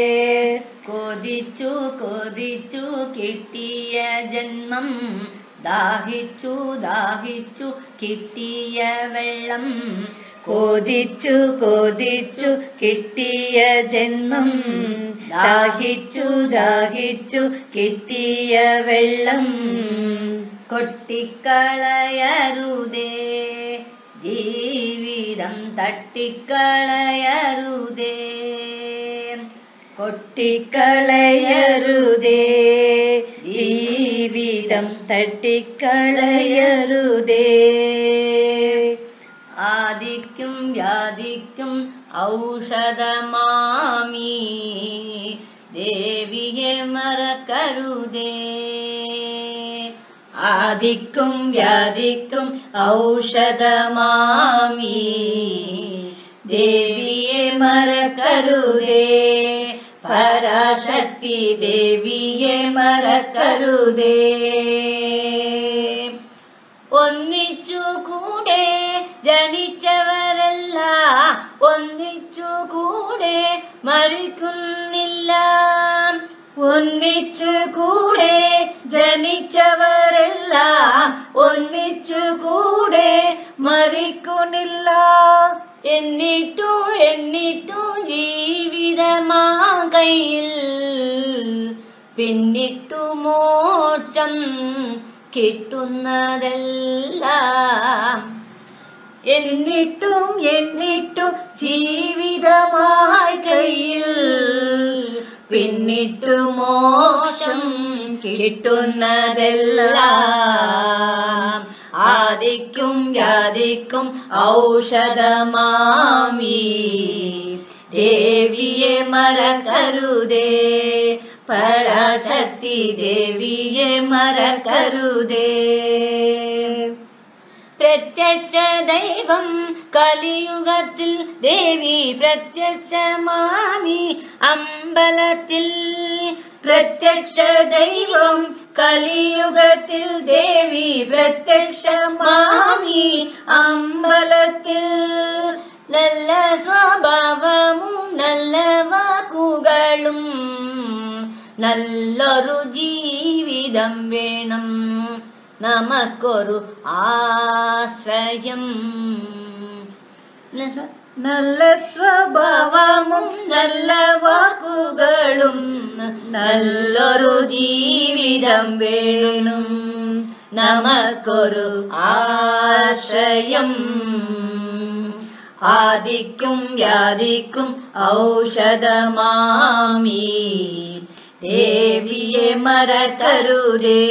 കൊതിച്ചു കിട്ടിയ ജന്മം. ദാഹിച്ചു ദാഹിച്ചു കിട്ടിയ വെള്ളം. കോതിച്ചു കോതിച്ചു കിട്ടിയ ജന്മം. ദാഹിച്ചു ദാഹിച്ചു കിട്ടിയ വെള്ളം. കൊട്ടിക്കളയരുതേ ജീവിതം തട്ടിക്കളയരുതേ. கொட்டிக்களையருதே. ஜீவிதம் தட்டிக்களையருதே. ஆதிக்கும் யாதிக்கும் ஔஷதமாமி. தேவியே மறக்கருதே. ஆதிக்கும் வியாதிக்கும் ஔஷதமாமி. தேவியே மறக்கருதே. പരാശക്തി ദേവിയെ മറക്കരുതേ. ഒന്നിച്ചു കൂടെ ജനിച്ചവരല്ല ഒന്നിച്ചു കൂടെ മരിക്കുന്നില്ല. ഒന്നിച്ചു കൂടെ ജനിച്ചവരല്ല ഒന്നിച്ചു കൂടെ മരിക്കുന്നില്ല. എന്നിട്ടു എന്നിട്ടു ജീവിതമാ കയ്യിൽ പിന്നിട്ടു മോക്ഷം കിട്ടുന്നതെല്ലാം. എന്നിട്ടും എന്നിട്ടും ജീവിതമായി കയ്യിൽ പിന്നിട്ടു മോക്ഷം കിട്ടുന്നതെല്ലാം. आदिकं व्यादिकं औषधमामि देव मर करुदे पराशक्ति देव मर करुदे പ്രത്യക്ഷ ദൈവം കലിയുഗത്തിൽ ദേവി പ്രത്യക്ഷമാമി അമ്പലത്തിൽ പ്രത്യക്ഷ ദൈവം കലിയുഗത്തിൽ ദേവി പ്രത്യക്ഷമാമി അമ്പലത്തിൽ നല്ല സ്വഭാവവും നല്ല വാക്കുകളും നല്ലൊരു ജീവിതം വേണം നമുക്കൊരു ആശ്രയം. നല്ല സ്വഭാവമും നല്ല വാക്കുകളും നല്ലൊരു ജീവിതം വേണം. നമുക്കൊരു ആശ്രയം. ആദിക്കും വ്യാധിക്കും ഔഷധമാമീ. ദേവിയെ മറക്കരുതേ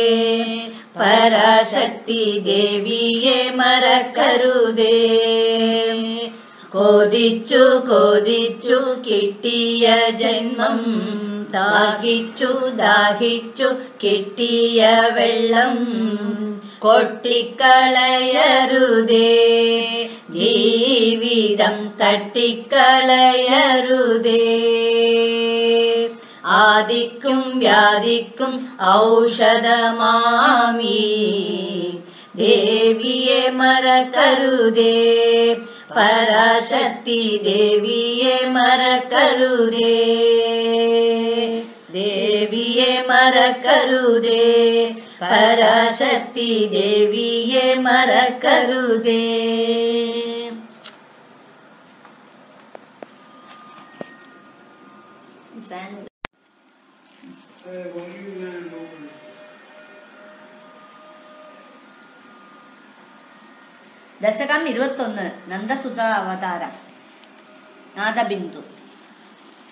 പരാശക്തി ദേവിയെ മറക്കരുതേ. കൊതിച്ചു കൊതിച്ചു കിട്ടിയ ജന്മം ദാഹിച്ചു ദാഹിച്ചു കിട്ടിയ വെള്ളം കൊട്ടിക്കളയരുതേ. ജീവിതം തട്ടിക്കളയരുതേ. आदि व्यादिकं औषधमामि देविये मरकरुदे पराशक्ति देविये मरकरुदे देविये मरकरुदे पराशक्ति देविये मरकरुदे मर ദശകം ഇരുപത്തൊന്ന് നന്ദസുത അവതാരം. നാദബിന്ദു.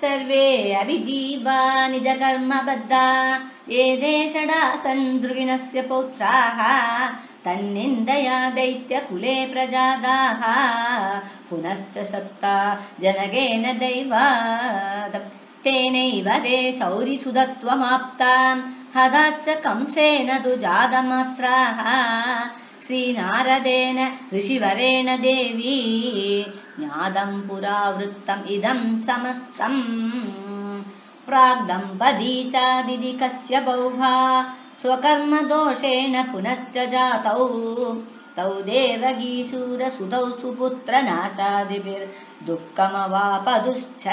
सर्वे अभिजीवा निज कर्मबद्धा ये दे षडा सन्द्रुविणस्य पौत्राः तन्निन्दया दैत्यकुले प्रजादाः पुनश्च सत्ता जनकेन दैवानैव ते सौरिसुधत्वमाप्ताम् हंसेन तु जातमात्राः श्रीनारदेन ऋषिवरेण देवी। ज्ञातम् पुरा वृत्तम् इदम् समस्तम्। प्राग्दम्पदी चादिदि कश्यपौभा स्वकर्मदोषेण पुनश्च जातौ। तौ देवगीशूरसुतौ सुपुत्रनाशादिभिर्दुःखमवापदुश्च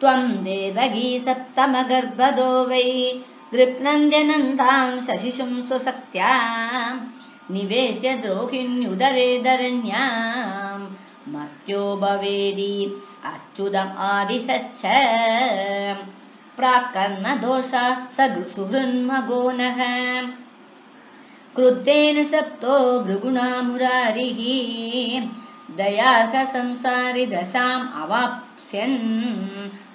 त्वम् देवगी सप्तमगर्भदो वै गृप्नन्द्यनन्दाम् शशिशुम् स्वशक्त्याम् निवेश्य द्रोहिण्युदरे धरण्याम् मर्त्यो भवेदि अच्युतम् आदिशच्च प्राक्कर्मदोषा स सुहृन्मगो नः। क्रुद्धेन सप्तो भृगुणा मुरारिः दयार्घसंसारि दशाम् अवाप्स्यन्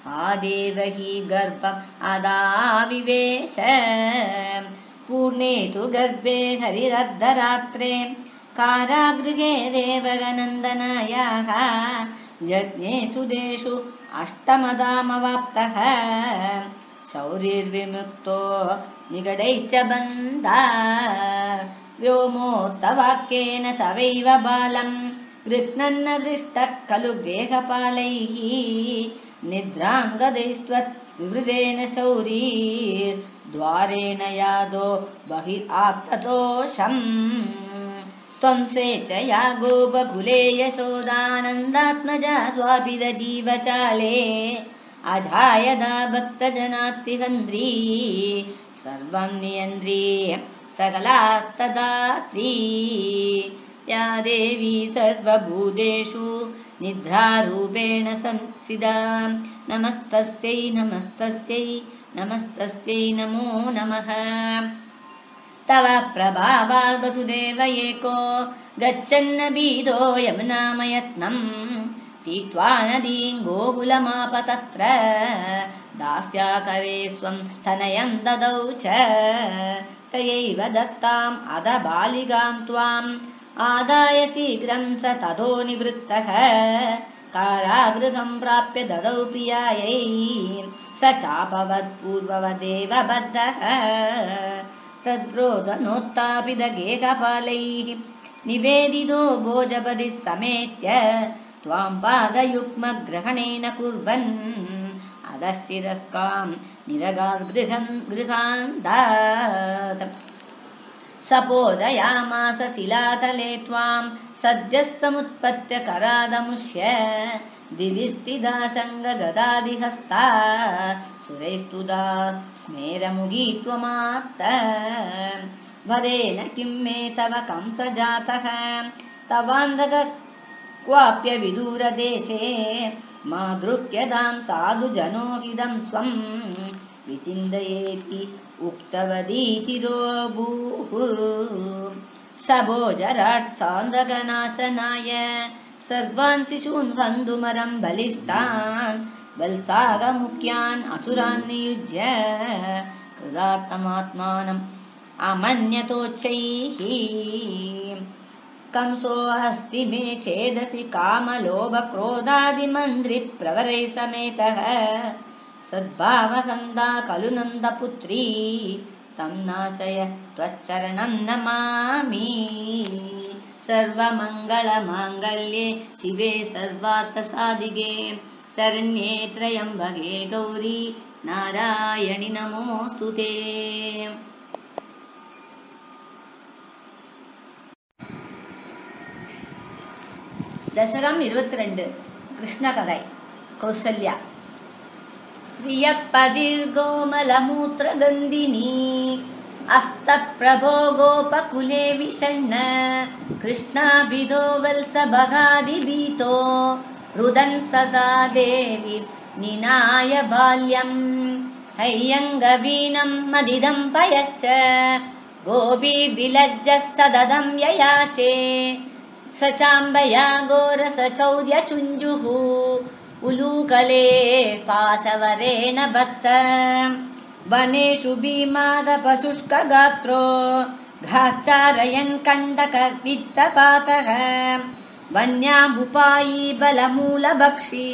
आदेवहि गर्भम् अदाविवेश। पूर्णे तु गर्भे हरिरर्धरात्रे कारागृहे देवगनन्दनायाः। यज्ञे सुदेषु अष्टमदामवाप्तः शौरिर्विमुक्तो निगडैश्च बन्धा व्योमोक्तवाक्येन तवैव बालम्। गृह्णन्न दृष्टः खलु गेहपालैः निद्राङ्गदैस्त्वद्विवृतेन शौरीर्द्वारेण यादो बहिराप्तदोषम् त्वं सेचया गोपकुले यशोदानन्दात्मजा स्वापिदजीवचाले अजायदा भक्तजनात्तिहन्त्री सर्वं नियन्त्री सकलात्तदात्री या देवी सर्वभूतेषु निद्रारूपेण संसिदा। नमस्तस्यै नमस्तस्यै नमस्तस्यै नमो नमः। तव प्रभावात् वसुदेव एको गच्छन्न बीदो यमुनामयत्नम् तीत्वा नदीं गोकुलमाप तत्र दास्याकरे स्वं तनयं ददौ च। तयैव दत्ताम् अध बालिकां त्वाम् आदाय शीघ्रं स ततो निवृत्तः। कारागृहं प्राप्य ददौ प्रियायै स चापवत्पूर्ववदेव बद्धः। तद्रोदनोत्तापिदगेहपालैः निवेदितो भोजपदिः समेत्य त्वां पादयुग्मग्रहणेन कुर्वन्। अधशिरस्कां निरगागृहं गृहान्दात् सपोदयामास शिलातले त्वां सद्यः समुत्पत्य करादमुष्य। दिवि स्थिता सङ्गगदादिहस्ता सुरैस्तुदा स्मेरमुगी त्वमात्त वदेन किं मे तव कंसजातः। तवान्धक क्वाप्यविदूरदेशे मादृक्यतां साधुजनोहिदं स्वं। विचिन्तयेति उक्तवदीतिरोभूः स भोजराट् सान्धकनाशनाय सर्वान् शिशून् बन्धुमरं बलिष्ठान् वल्सागमुख्यान् असुरान् नियुज्य कृदात्तमात्मानम् अमन्यतोच्चैः। कंसोऽस्ति मे चेदसि कामलोभक्रोधादिमन्त्रिप्रवरैः समेतः सद्भावसन्दा खलु नन्दपुत्री तं नाशय त्वच्चरणं नमामि सर्वमङ्गलमाङ्गल्ये शिवे सर्वार्थसाधिगे शरण्ये त्र्यम्बके गौरी नारायणि नमोऽस्तु ते தசகம் இருபத்தி ரெண்டு கிருஷ்ணகதை கௌசல்யா श्रियपदिर्गोमलमूत्रगन्धिनी अस्तप्रभो गोपकुले विषण्ण कृष्णाभिधो वल्सभगादिभीतो रुदन् सदा देवि निनाय बाल्यम्। हैयङ्गवीनम् मदिदम् पयश्च गोपीर्विलज्जः सददं ययाचे स चाम्बया घोरसचौर्यचुञ्जुः उलूकले पाशवरेण भर्त वनेषु भीमादपशुष्कगात्रो घाश्चारयन् कण्डकवित्तपातः। वन्यामुपायी बलमूलभक्षी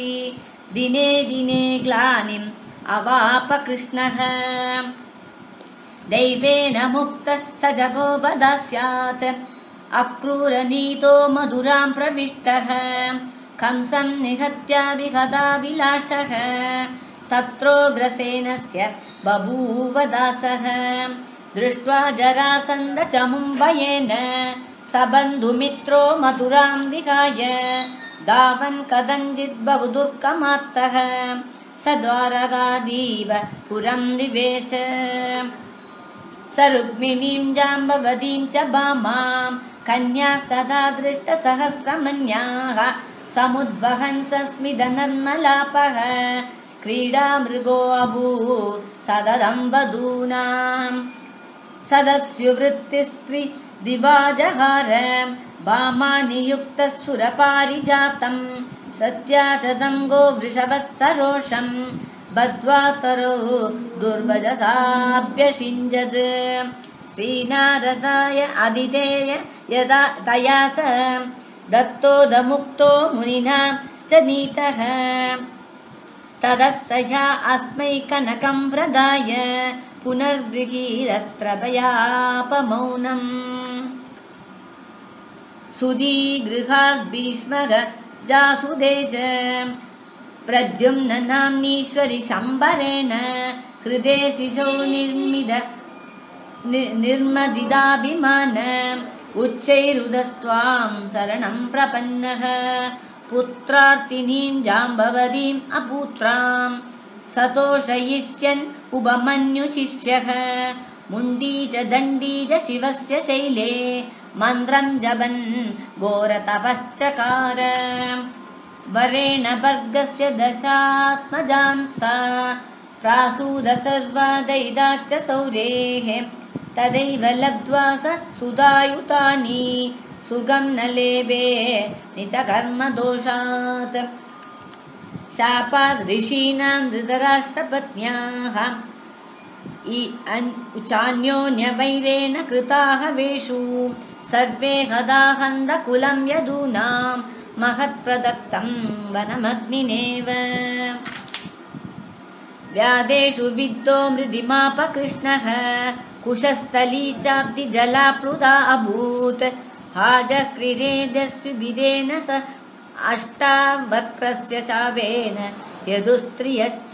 दिने दिने ग्लानिम् अवाप कृष्णः दैवेन मुक्तः स जगोपदा स्यात्। अक्रूरनीतो मधुरां प्रविष्टः कंसं निहत्याभिहताभिलाषः तत्रोग्रसेनस्य बभूव दासः दृष्ट्वा जरासन्द च मुम्बयेन स बन्धुमित्रो मधुरां विहाय धावन् कदञ्चित् बहुदुर्गमात्तः स द्वारकादीव पुरं विवेश स रुक्मिणीं जाम्बवतीं च भामां कन्या तदा दृष्टसहस्रमन्याः समुद्वहन् सस्मिदनर्मलापः क्रीडा मृगो अभूत् सददं वधूनाम् सदस्युवृत्तिस्त्रि दिवाजहार। भामानियुक्तः सुरपारिजातम् सत्याचदङ्गो वृषवत्सरोषम्। बद्ध्वातरो दुर्वजसाभ्यषिञ्जत् श्रीनारदाय अदितेय यदा तया स दत्तोदमुक्तो मुनिना च नीतः। ततस्तया अस्मै कनकम् प्रदाय पुनर्गृहीरस्त्रभयापमौनम्। सुदीगृहाद्भीष्मग जासुदे च प्रद्युम्न नाम्नीश्वरि शम्बरेण नि- निर्मदिदाभिमान उच्चैरुदस्त्वाम् शरणम् प्रपन्नः। पुत्रार्तिनीम् जाम्बवतीम् अपुत्राम् सतोषयिष्यन् उपमन्युशिष्यः मुण्डी च दण्डी च शिवस्य शैले। मन्त्रम् जपन् घोरतपश्चकार। वरेण वर्गस्य दशात्मजान् सा प्रासूद सर्वादैदाच्च सौरेः तदैव लब्ध्वा स सुधायुतानि। सुगम् न लेभे निजकर्मदोषात् शापाद् ऋषीणाम् धृतराष्ट्रपत्न्याः। चान्योन्यवैरेण कृताः वेषु। सर्वे हदाहन्दकुलम् यदूनाम् महत्प्रदत्तम् वनमग्निनेव। व्यादेषु विद्दो मृदिमापकृष्णः कुशस्थली चाब्दि जलाप्लुता अभूत् हाजक्रिरेदस्विभिरेण स अष्टावक्रस्य शावेन यदुस्त्रियश्च।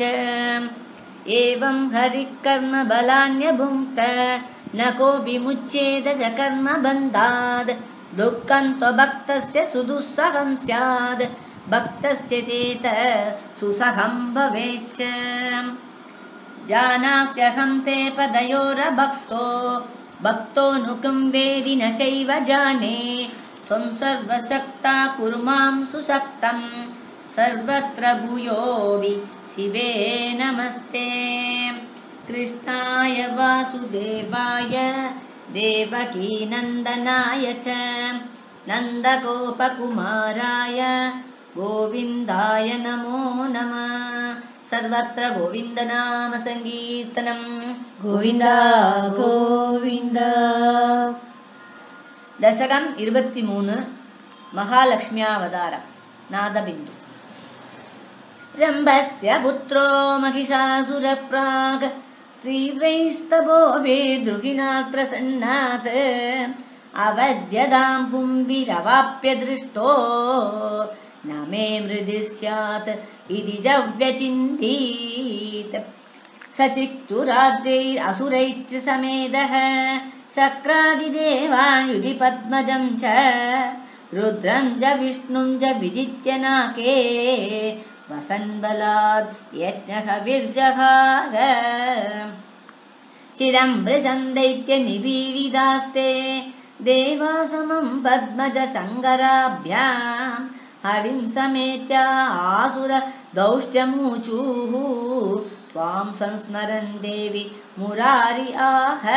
एवं हरिः कर्म बलान्यभुङ्क्त न कोऽपि मुच्येद च कर्मबन्धाद् दुःखम् त्वभक्तस्य सुदुःसहम् स्याद्। भक्तस्य चेत सुसहम् भवेच्च जानास्यहम् ते पदयोरभक्तो। भक्तोऽनुकम् वेदि न चैव जाने। त्वम् सर्वशक्ता कुरु माम् सुशक्तम् सर्वत्र भूयोऽपि शिवे नमस्ते। कृष्णाय वासुदेवाय देवकीनन्दनाय च नन्दगोपकुमाराय गोविन्दाय नमो नमः सर्वत्र गोविन्द गोविन्द दशकम् इरुपत्तिमून् महालक्ष्म्यावतारम्। नादबिन्दु। रम्भस्य पुत्रो महिषासुरप्राग्। प्रास्त भो प्रसन्नात् अवद्यदाम् पुम्भिरवाप्य दृष्टो। न मे मृदि स्यात्। इति च व्यचिन्तीत् स चिक्तुराद्यैरसुरैश्च समेदः शक्रादिदेवान् युधि पद्मजम् च। रुद्रम् च विष्णुम् च विजित्य नाके वसन्बलाद् यज्ञः विर्जहार चिरम् वृशम् दैत्य निपीडितास्ते देवासमम् पद्मज सङ्गराभ्याम् हरिम् समेत्य आसुर दौष्ट्यमूचुः। त्वाम् संस्मरन् देवि मुरारि आह।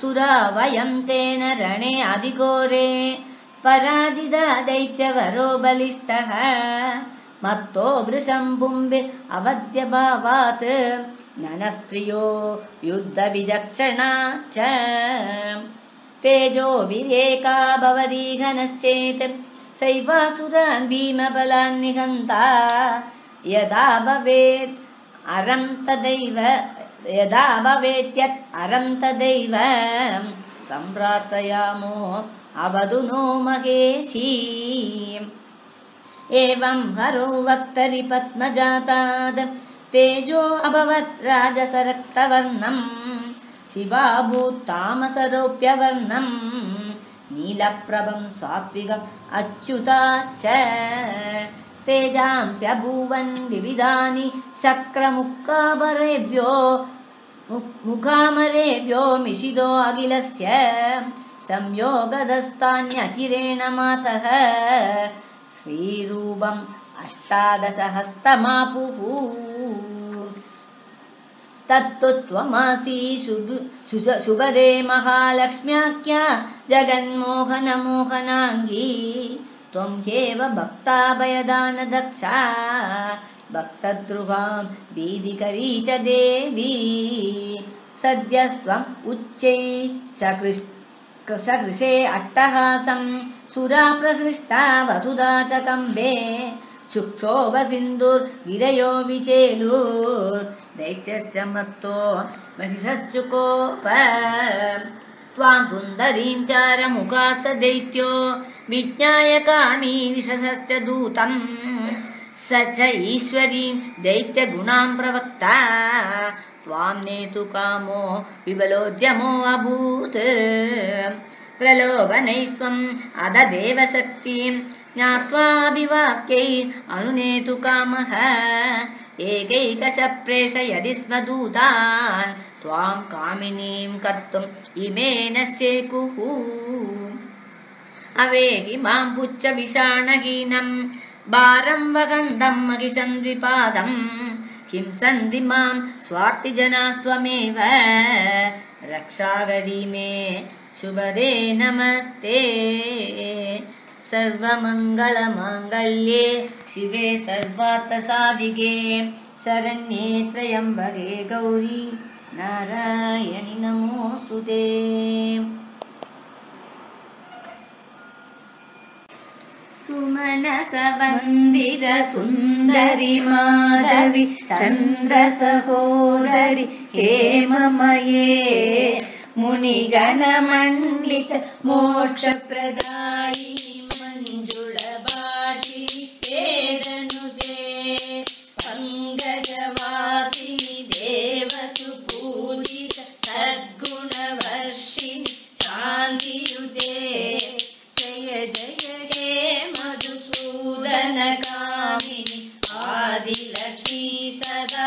सुरा वयम् तेन रणे अधिघोरे पराजिता दैत्यवरो बलिष्ठः। मत्तो वृषम् पुम्बिर् अवद्यभावात् ननस्त्रियो युद्धविचक्षणाश्च। तेजो विरेका भवदीघनश्चेत् सैवासुरान् भीमबलान् निहन्ता यदा भवेत् अरं तदैव यदा भवेत्यत् अरं तदैव। सम्प्रार्थयामो अवधु नो महेशी। एवं हरो वक्तरि पद्मजाताद् तेजो अभवत् राजसरक्तवर्णम्। शिवाभूत्तामसरोप्यवर्णम् नीलप्रभम् सात्विकम् अच्युता च। तेजांस्यभूवन् विविधानि शक्रमुक्काबरेभ्यो मु- मुखामरेभ्यो मिषिदो अखिलस्य संयोगदस्तान्यचिरेण मातः। श्रीरूपम् अष्टादशहस्तमापुः तत्तु त्वमासि शुभ शुभदे महालक्ष्म्याख्या जगन्मोहनमोहनाङ्गी। त्वं ह्येव भक्ताभयदानदक्षा। भक्तद्रुहाम् भीतिकरी च देवी। सद्यस्त्वम् उच्चै सकृष् सकृशे अट्टहासम् सुरा प्रहृष्टा वसुधा च कम्बे शुक्षोभसिन्धुर्गिरयो विचेलुर् दैत्यश्च मत्तो महिषश्चुकोप त्वां सुन्दरीं चारमुखा स दैत्यो विज्ञाय कामी विशसश्च दूतम् स च ईश्वरीं दैत्यगुणां प्रवक्ता। त्वां नेतु कामो विबलोद्यमो अभूत्। प्रलोभनैस्त्वम् अददेव शक्तिं ज्ञात्वाभिवाक्यै अनुनेतु कामः। एकैकश प्रेषयदि स्म दूतान् त्वां कामिनीं कर्तुम् इमे न शेकुः अवेहि मां पुच्च विषाणहीनम् भारं वगन्धम् महिषन्द्विपादम् किं सन्धि मां स्वार्तिजनास्त्वमेव। रक्षागरी मे शुभदे नमस्ते सर्वमङ्गलमाङ्गल्ये शिवे सर्वार्थसाधिके शरण्ये त्र्यम्बके गौरी नारायणि नमोऽस्तु ते। सुमनसवन्दित सुन्दरि माधवि चन्द्रसहोदरि हेममये मुनिगणमण्डित मोक्षप्रदायिनि मञ्जुळभाषिणि वेदनुते पङ्कजवासिनि देवसुपूजित सद्गुणवर्षिणि शान्तियुते जय जय हे मधुसूदनकामिनि आदिलक्ष्मी सदा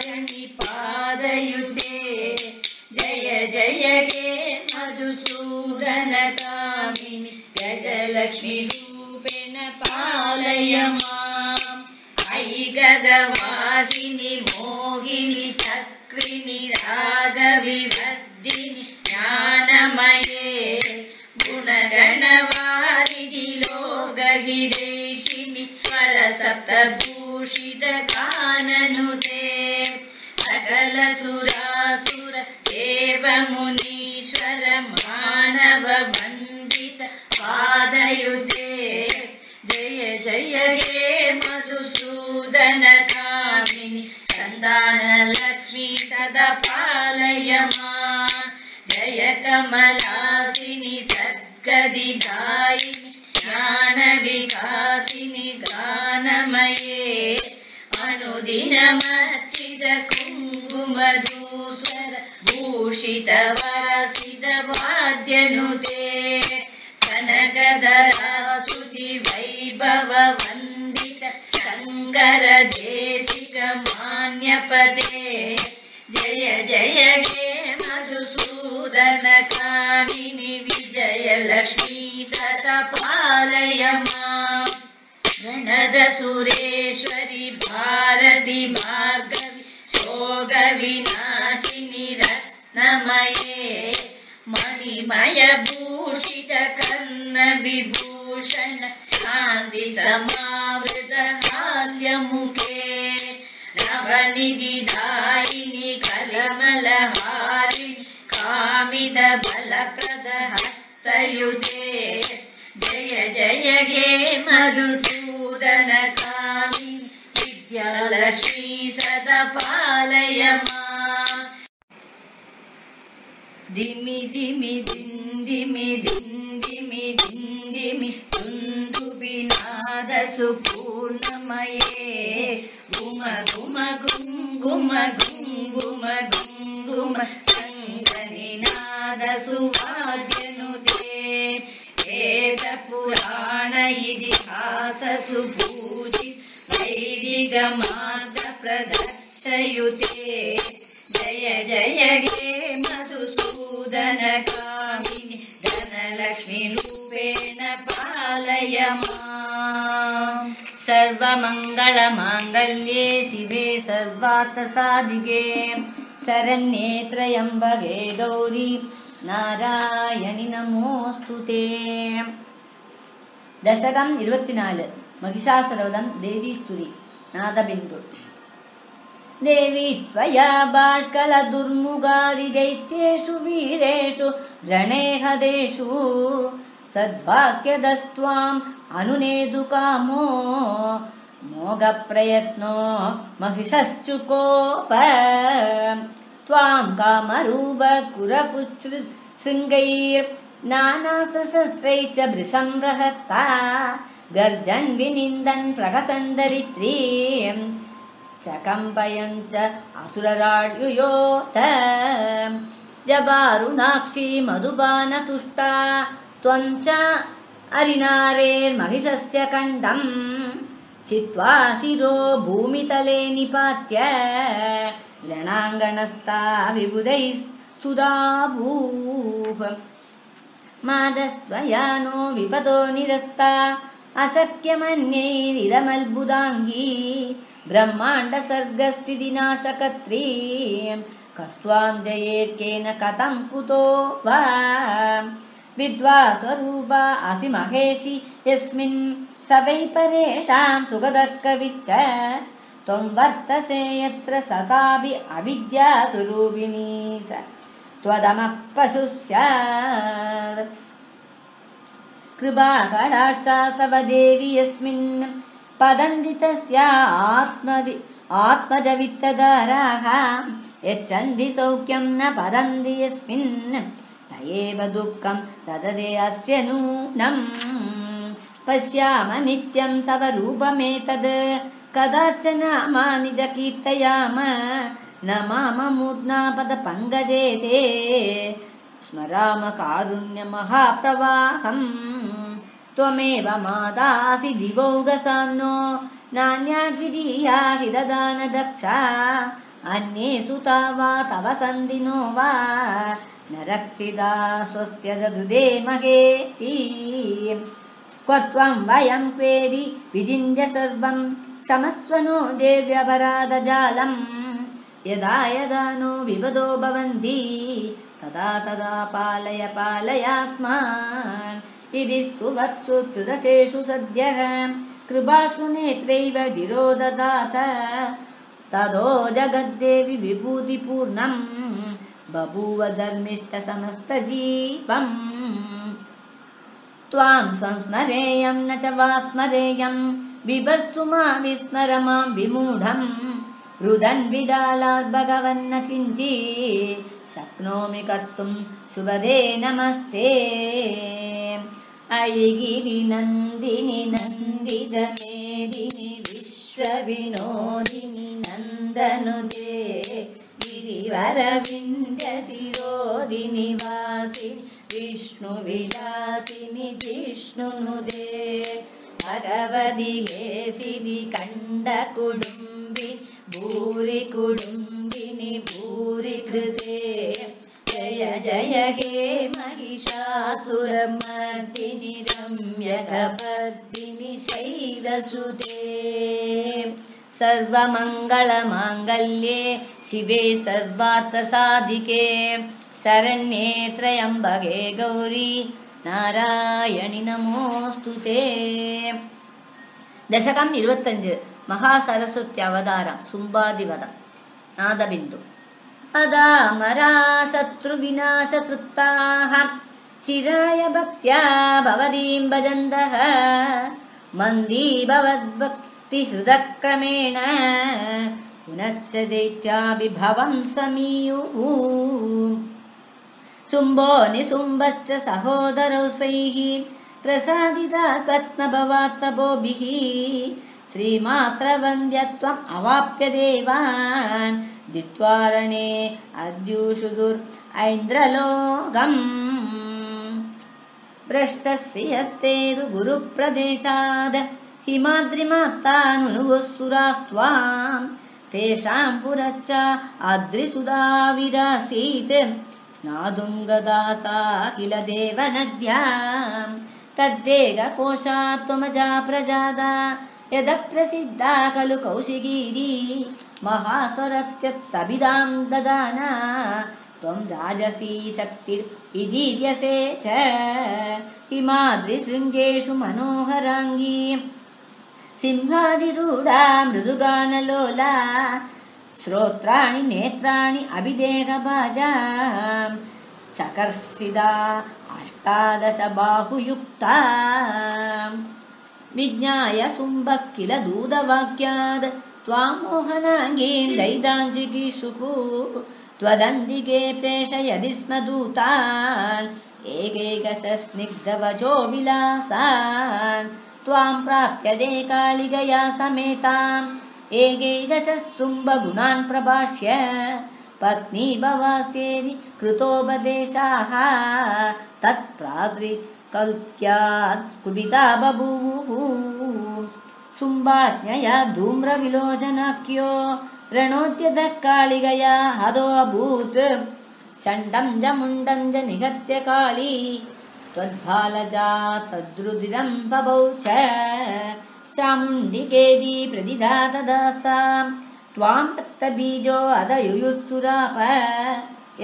जय जय हे मधुसूदनकामिनि गजलक्ष्मी रूपेण पालय माम्। ऐ गगवाहिनि मोहिनि चक्रिणि रागविवर्धिनि ज्ञानमये गुणगणवारिधि लोकहिरेशिनि स्वर सप्तभूषित देव मुनीश्वर मानव वन्दित पादयुते जय जय हे मधुसूदनकामिनि। सन्तानलक्ष्मी सदा पालय माम् जय कमलासिनि सद्गदिदायिनि। ज्ञानविकासिनि अनुदिनमर्चित कुङ्कुमधूसर भूषित वरसित वाद्यनुते कनकधरास्तुति वैभव वन्दित शङ्कर देशिक मान्यपदे जय जय हे मधुसूदनकामिनि विजयलक्ष्मी सदा पालय माम्। गणद सुरेश्वरि भारति भार्गवि सोगर विनाशिनि रत्नमये मणिमयभूषित कर्ण विभूषण हास्यमुखे नवनिधिदायिनि कलमलहारि कामिद बलप्रद हस्तयुते जय जय हे मधुसूदन कामि विद्यालक्ष्मी सदा पालय माम् दिमि दिमि दिन्दिमि दिन्दिमि दिन्दिमि तुन्दुबिनाद सुपूर्णमये गुम गुम गुम गुं गुम गुं गुम सङ्गनिनाद सुवाद्यनुते वेदपुराण इतिहास सुपूजि वैदिकमार्ग प्रदर्शयुते जय जय हे मधुसूदन कामिनि धनलक्ष्मी रूपेण पालय माम् सर्वमङ्गलमाङ्गल्ये शिवे सर्वार्थसाधिके शरण्ये त्र्यम्बके गौरी നാരായണി നമോസ്തുതേ ദശകം ഇരുപത്തിനാല് महिषासुरवदं देवीस्तुति नादबिन्दु देवी त्वया बाष्कलदुर्मुगादिदैत्येषु वीरेषु रणेहदेषु सद्वाक्यदस्त्वाम् अनुनेदुकामो मोघप्रयत्नो महिषश्चुकोप। त्वां कामरूप कुरपुच्छृ शृङ्गैर्नानासहस्रैश्च भृशंरहस्ता गर्जन् विनिन्दन् प्रहसन् दरित्रीम् चकम्पञ्च असुररा जबारुणाक्षी मधुपानतुष्टा त्वं च अरिनारेर्मणिषस्य कण्ठम् चित्वा शिरो भूमितले निपात्य लणाङ्गणस्ताभिबुधै सुधाभूव मादस्त्वया नो विपतो निरस्ता अशक्यमन्यैरिरमल्बुदाङ्गी ब्रह्माण्डसर्गस्थितिनाशकत्री। कस्त्वां जयेत्केन कथं कुतो वा? विद्वास्वरूपा असि महेशि यस्मिन् स वै परेषां सुखदकविश्च त्वं वर्तसे यत्र सतापि अविद्या स। त्वदमः पशुः स्यात्। कृपाकडार्चा तव देवि यस्मिन् पतन्ति तस्य आत्मवि आत्मजवित्तधाराः। यच्छन्ति सौख्यं न पतन्ति यस्मिन्। त एव दुःखं ददते अस्य नूनम् पश्याम नित्यं तव रूपमेतद् कदाचन नामानि च कीर्तयाम न माम मूर्ध्नापदपङ्कजे ते स्मराम कारुण्यमहाप्रवाहम् त्वमेव मातासि दिवौगसाम्नो नान्या द्वितीया हि ददानदक्षा अन्ये सुता वा तव सन्दिनो वा। न रक्षिता स्वस्त्यददुदे महेशी। क्व त्वं वयं क्वेदि विजिन्य सर्वं क्षमस्व नो देव्यपराधजालम्। यदा यदा नो विपदो भवन्ति तदा तदा पालय पालयास्मान् इति स्तुवत्सु त्रिदशेषु सद्यः। कृपासु नेत्रैव गिरो ददात तदो जगद्देवि विभूतिपूर्णम्। बभूव धर्मिष्ठसमस्तजीवम् त्वां संस्मरेयं न च वा स्मरेयं बिभर्तु मा विस्मर मां विमूढम्। रुदन् विडालात् भगवन्न किञ्ची शक्नोमि कर्तुं शुभदे नमस्ते अयि गिरिनन्दिनि नन्दितमेदिनि विश्वविनोदिनि नन्दनुदे गिरिवरविन्द्यशिरोदिनि वासिनि विष्णुविलासिनि जिष्णुनुदे भगवदि हेसिनि कण्डकुडुम्बि भूरि कुडुम्बिनि भूरि कृते जय जय हे महिषासुरमर्दिनि रम्यकपर्दिनि शैलसुते सर्वमङ्गलमाङ्गल्ये शिवे सर्वार्थसाधिके शरण्ये त्र्यम्बके गौरी நாராயணி நமோஸ்து தே தசகம் இருபத்தஞ்சு மகா சரஸ்வதி அவதாரம் சும்பாதிவதம் நாதபிந்து अदामरा शत्रुविनाशतृप्ताः चिराय भक्त्या भवदीम्बदन्दः मन्दी भवद्भक्तिहृदक्रमेण पुनश्च दैत्याभिभवम् समीयुः शुम्भो निशुम्भश्च सहोदरौ सैः। प्रसादिता कृत्तः श्रीमात्रवन्द्यत्वम् अवाप्य देवान् जित्वारणे अद्यूषुदुर् ऐन्द्रलोकम् भ्रष्टस्य तु गुरुप्रदेशाद् हिमाद्रिमात्तानुनुवुः तेषाम् पुरश्च आद्रिसुधाविरासीत् स्नातुम् गदा सा किल देवनद्याम्। तद्वेगकोशा त्वमजा प्रजादा यदप्रसिद्धा खलु कौशिकीरी। महास्वरत्यत्तभिदाम् ददाना। त्वम् राजसी शक्तिर्विदीर्यसे च। हिमाद्रिशृङ्गेषु मनोहराङ्गी। सिंहादिरूढा मृदुगानलोला। श्रोत्राणि नेत्राणि अभिदेहभाजा। चकर्षिदा अष्टादश बाहुयुक्ता विज्ञाय शुम्भः किल दूतवाक्याद् त्वां मोहनाङ्गीं दैदाञ्जिगीषुः त्वदन्दिके प्रेषयदि स्म दूतान् एकैकश स्निग्धवचो विलासान् त्वां प्राप्यते कालिगया समेताम् एकैकश शुम्भगुणान् प्रभाष्य पत्नी भवास्येति कृतोपदेशाः तत्प्रातृकल्प्यात् कुपिता बभूवुः शुम्भाज्ञया धूम्रविलोचनाख्यो रणोद्यतः कालिगया हदोऽभूत्। चण्डम् च निगत्य काली त्वद्भालजा तद्रुदिरम् बभौ च। चामुण्डिकेदी प्रतिधा तदा सा त्वाम् रक्तबीजो अदयुयुत्सुराप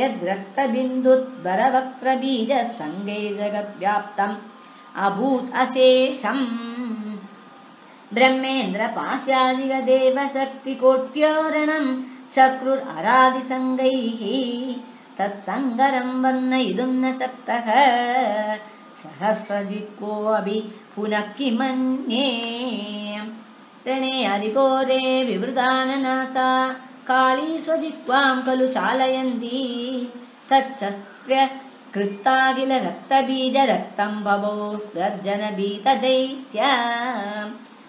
यद्रक्तबिन्दुद्बरवक्त्रबीजः सङ्गे जगद्व्याप्तम् अभूत् अशेषम् ब्रह्मेन्द्रपास्यादिगदेवशक्तिकोट्योरणम् चक्रुररादिसङ्गैः तत्सङ्गरम् वर्णयितुम् न शक्तः सहस्रजित्कोऽपि पुनः किमन्ये रणे अधिकोरे विवृताननासा काली स्वजित्वाम् खलु चालयन्ती। तच्छस्त्र कृत्ता किल रक्तबीजरक्तम् बभो गर्जनभीतदैत्या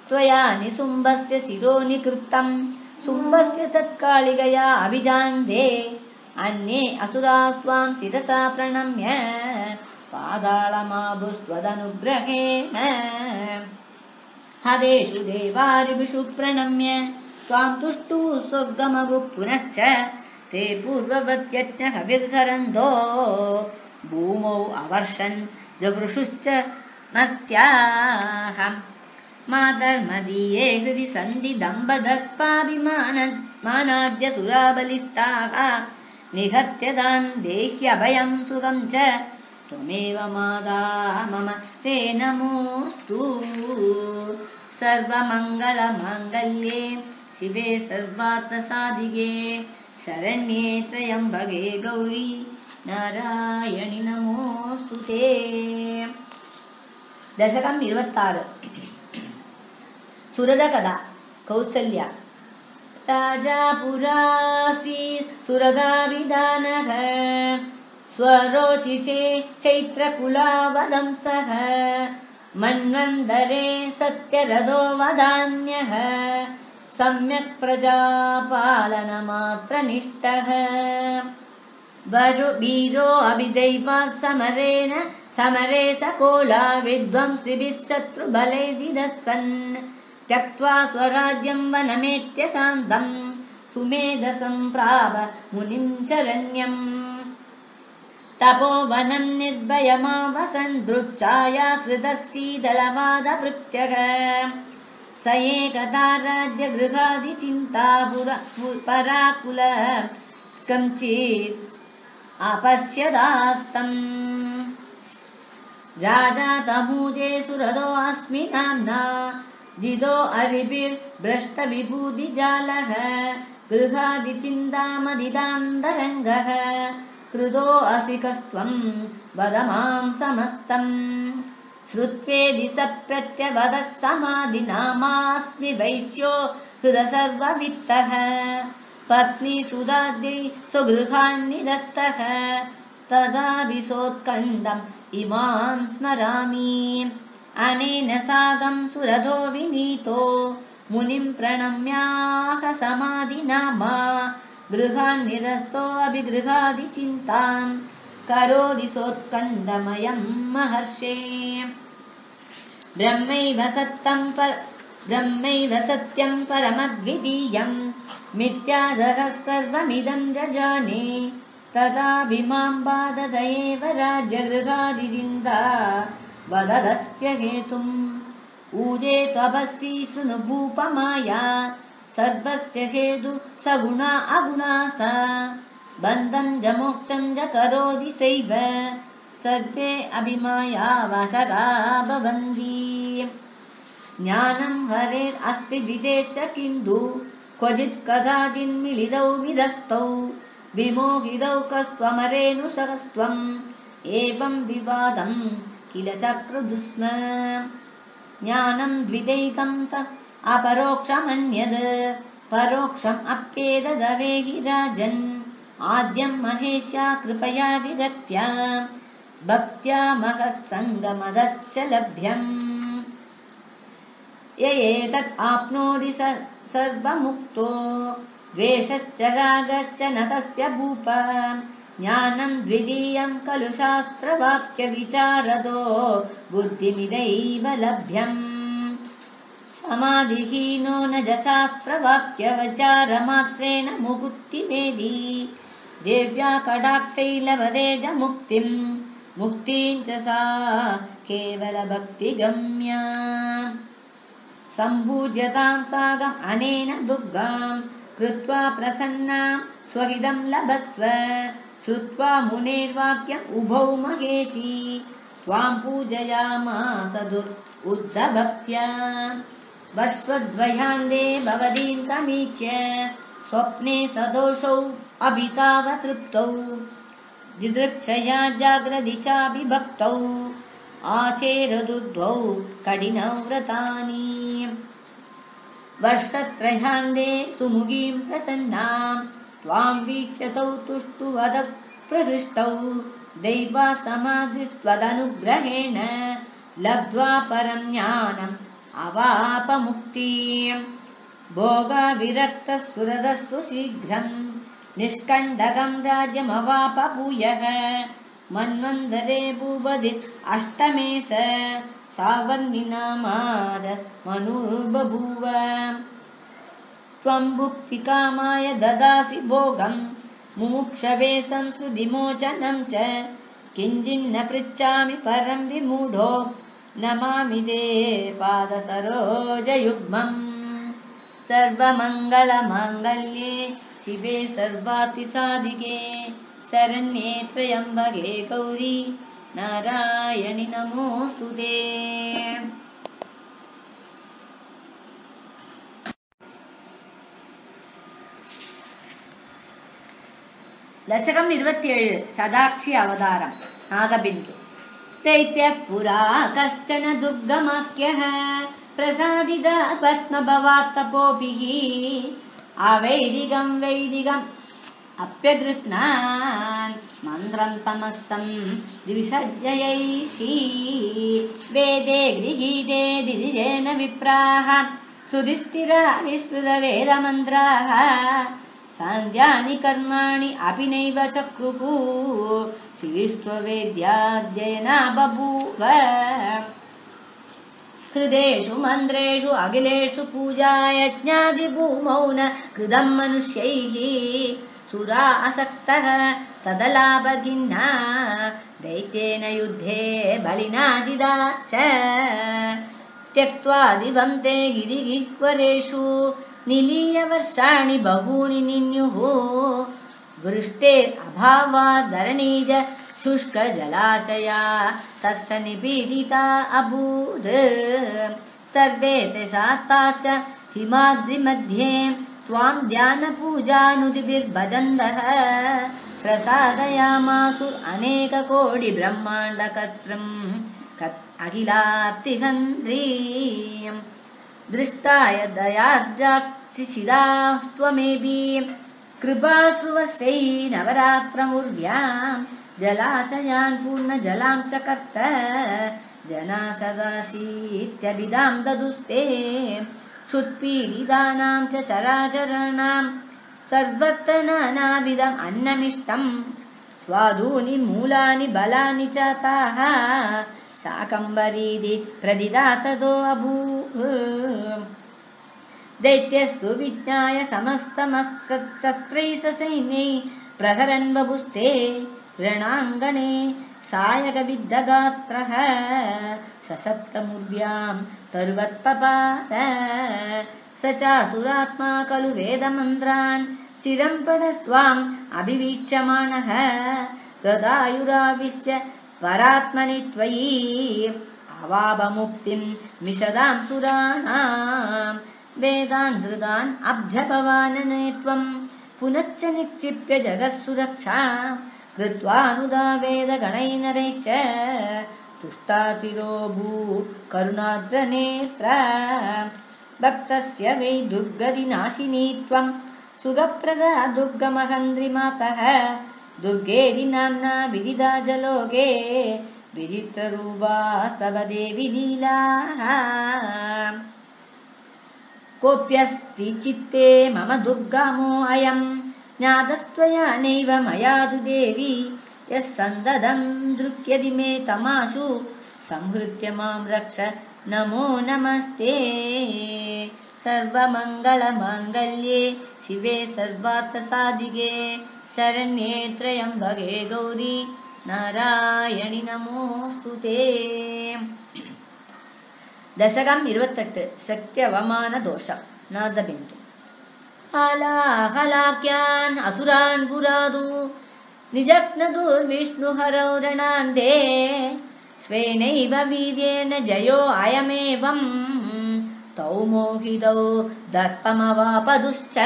त्वया निशुम्भस्य शिरो निकृत्तम्। शुम्भस्य तत्कालिकया अभिजान्ते। अन्ये असुरा त्वाम् शिरसा प्रणम्य। पादाळमाभुस्त्वदनुग्रहेण। हदेषु देवारिभिषु प्रणम्य त्वाम् तुष्टुः स्वर्गमगु पुनश्च ते पूर्ववत्यज्ञहविर्धरन्तो भूमौ अवर्षन् जगृषुश्च मत्याः मातर्मदीये हृदि सन्धि दम्बदस्पाभिमानाद्य सुराबलिष्टाः निहत्य तान् देह्यभयम् सुखम् च त्वमेव माता मम ते नमोऽस्तु। सर्वमङ्गलमाङ्गल्ये शिवे सर्वार्थसादिगे शरण्ये त्र्यम्बगे गौरी। नारायणि नमोऽस्तु ते। दशकम् इवत्तार सुरदकदा कौसल्या। ताजापुरासी सुरगाभिधानः स्वरोचिषे चैत्रकुलावधंसः मन्वन्दरे सत्यरथो वदान्यः सम्यक् अभिदैवात् समरेण समरे सकोला विद्वंसिभिः शत्रुबलैर्दिदः सन् त्यक्त्वा शान्तम्। सुमेधसम् प्राप मुनिम् शरण्यम्। निर्भयमावसन् दृच्छायाश्रितः शीतलवादभृत्यः स एकदा राज्यगृहादिचिन्तापुर पराकुल कञ्चित् अपश्यदात्तम्। राजा तमूजे सुरदोऽस्मि नाम्ना जिदो अरिभिर्भ्रष्टविभूतिजालः गृहादिचिन्तामदिदान्तरङ्गः कृतो असि कस्त्वम् वद मां समस्तम् श्रुत्वेदि स प्रत्यवदत् समाधिनामास्मि वैश्यो हृद सर्ववित्तः पत्नी सुदाद्यै स्वगृहान्निरस्तः तदा विसोत्कण्डम् इमान् स्मरामि। अनेन साकं सुरधो विनीतो। मुनिं प्रणम्याह समाधिनामा। गृहान्निरस्तोऽभिगृहादिचिन्ताम् करोति सोत्कण्डमयं महर्षे। ब्रह्मैव पर ब्रह्मैव सत्यं परमद्वितीयं। मिथ्यादः सर्वमिदं जजाने। तदाभिमां एव राज्यगृहादिचिन्ता। वददस्य हेतुम्। ऊजे त्वपस्वी शृणु भूपमाया। सर्वस्य हेतु सगुणा अगुणा सा बन्धं च मोक्षं च करोति सैव। सर्वे अभिमाया वसदा भवन्ति। ज्ञानं हरेरस्ति जिते च किन्तु क्वचित् कदाचिन्मिलितौ विरस्तौ। विमोहितौ कस्त्वमरेणुसरस्त्वम् एवं विवादं किल चक्रदुस्म ज्ञानं द्विदैकं त अपरोक्षमन्यद्। परोक्षम् अप्येतदवेहि राजन् आद्यं महेश्या कृपया विरक्त्या भक्त्या महत्सङ्गमदश्च लभ्यम् य एतत् आप्नोति स सर्वमुक्तो। द्वेषश्च रागश्च न तस्य भूप। ज्ञानं द्वितीयं खलु शास्त्रवाक्यविचारदो। बुद्धिमिदैव लभ्यम्। समाधिहीनो न ज शास्त्रवाक्यवचारमात्रेण मुकुक्तिमेधि देव्या च मुक्तिम् मुक्तिं च सा केवलभक्तिगम्या। सम्भूज्यतां सागम् अनेन दुर्गाम्। कृत्वा प्रसन्नां स्वविदं लभस्व। श्रुत्वा मुनेर्वाक्यम् उभौ महेशी। त्वां पूजयामास दुर् उद्धभक्त्या। वर्षद्वयान्ते भवतीं समीच्य स्वप्ने सदोषौ अभितावतृप्तौ। दिदृक्षया जाग्रदि चाभिभक्तौ। आचेरदुर्द्वौ कठिनौ व्रतानि वर्षत्रयान्ते सुमुखीं प्रसन्नां। त्वां वीक्ष्यतौ तुष्टुवद प्रहृष्टौ। दैवा समाधिस्त्वदनुग्रहेण लब्ध्वा परं ज्ञानम् अवापमुक्तिम्। भोगविरक्तः सुरदस्तु शीघ्रम् निष्कण्डकं राज्यमवाप भूयः मन्वन्तरे भूपदित् अष्टमे स सावर्णिनामाद मनुर्बभूव। त्वं भुक्तिकामाय ददासि भोगम् मुमुक्षवे संसृतिमोचनं च। किञ्चिन्न पृच्छामि परं विमूढो नमामि ते पादसरोजयुग्मम्। सर्वमङ्गलमाङ्गल्ये शिवे सर्वातिसाधिके शरण्ये त्र्यम्बके गौरी। नारायणि नमोऽस्तु ते। दशकम् इव सदाक्षि अवतार आगबिन्दु तैत्यपुरा कश्चन दुर्गमाख्यः प्रसादिता पद्मभवात्तपोभिः अवैदिकं वैदिकम्। अप्यगृह्णान् मन्त्रं समस्तं द्विषजयैषी वेदे गृहीते दिदिजेन विप्राः। श्रुतिस्थिरा विस्मृतवेदमन्त्राः सान्ध्यानि कर्माणि अपि नैव चक्रुः। चिरिस्त्ववेद्याद्ययना बभूव हृदेषु मन्त्रेषु अखिलेषु पूजा यज्ञादिभूमौ न कृतं मनुष्यैः सुरा असक्तः तदलाभगिन्ना दैत्येन युद्धे बलिनादिदाश्च त्यक्त्वा दिवं ते गिरिगिह्वरेषु निलीय वर्षाणि बहूनि निन्युः वृष्टे अभावादरणीज शुष्कजलाशया तस्य निपीडिता अभूत् सर्वे ते शास्ता च हिमाद्रिमध्ये त्वां ध्यानपूजानुदिभिर्भजन्तः प्रसादयामासु अनेककोटिब्रह्माण्डकर्त्रम् अखिलार्तिहन्त्रीम् दृष्टाय दयाद्राक्षिशिदास्त्वमेबी कृपाश्रुवशै नवरात्रमुर्व्याम् जलाशयान् पूर्णजलां च कर्त। जना सदाशीत्यभिधां ददुस्ते। क्षुत्पीडितानां च चराचराणां। सर्वत्र नानाविधम् अन्नमिष्टम्। स्वादूनि मूलानि बलानि च ताः। शाकम्बरीति प्रदिदा अभूत् दैत्यस्तु विज्ञाय समस्तमस्त्रैः ससैन्यै प्रहरन् बभुस्ते रणाङ्गणे सायकविद्धगात्रः ससप्तमुर्व्यां तरुवत्पपात स चासुरात्मा खलु वेदमन्त्रान् चिरं पडस्त्वाम् अभिवीक्ष्यमाणः गदायुराविश्य परात्मनि त्वयि अवापमुक्तिं विशदां वेदान् हृदान् अब्जपवानने त्वम्। पुनश्च निक्षिप्य जगः सुरक्षा कृत्वानुदा वेदगणैनरैश्च तुष्टातिरो भू करुणाद्रनेत्र भक्तस्य वै दुर्गतिनाशिनी त्वम् सुखप्रदा दुर्गमहन्द्रिमातः। दुर्गेदि नाम्ना विदिदा जलोके। विदित्ररूपास्तव देवि लीलाः। कोऽप्यस्ति चित्ते मम दुर्गामो अयम् ज्ञातस्त्वया नैव मया तु देवी। यः सन्दधं दृक्यदि मे तमाशु। संहृत्य मां रक्ष नमो नमस्ते। सर्वमङ्गलमाङ्गल्ये शिवे सर्वार्थसादिगे शरण्ये भगे गौरी। नारायणि नमोऽस्तु ते। दशकम् इरुत्तट् शक्यवमानदोष नदबिन्तु लाहलाक्यान् असुरान् पुरादु। निज न स्वेनैव वीर्येण जयो अयमेवम्। तौ मोहितौ दर्पमवापदुश्च।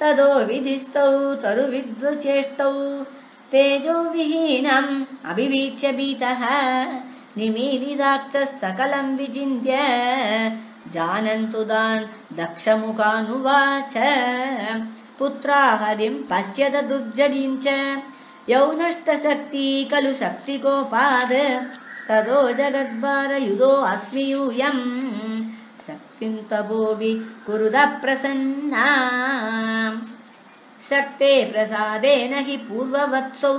तदो विधिस्तौ तरुविद्वचेष्टौ। तेजोविहीनम् अभिवीच्य भीतः। निमीलिराक्षः सकलं विचिन्त्य। जानन् सुदान् दक्षमुखानुवाच। पुत्रा हरिम् पश्यत दुर्जडीम् च। यौनष्टशक्ती खलु शक्तिकोपाद् ततो जगद्वारयुधो अस्मि यूयम् शक्तिम् तपोऽपि कुरुद प्रसन्ना शक्ते प्रसादेन हि पूर्ववत्सौ।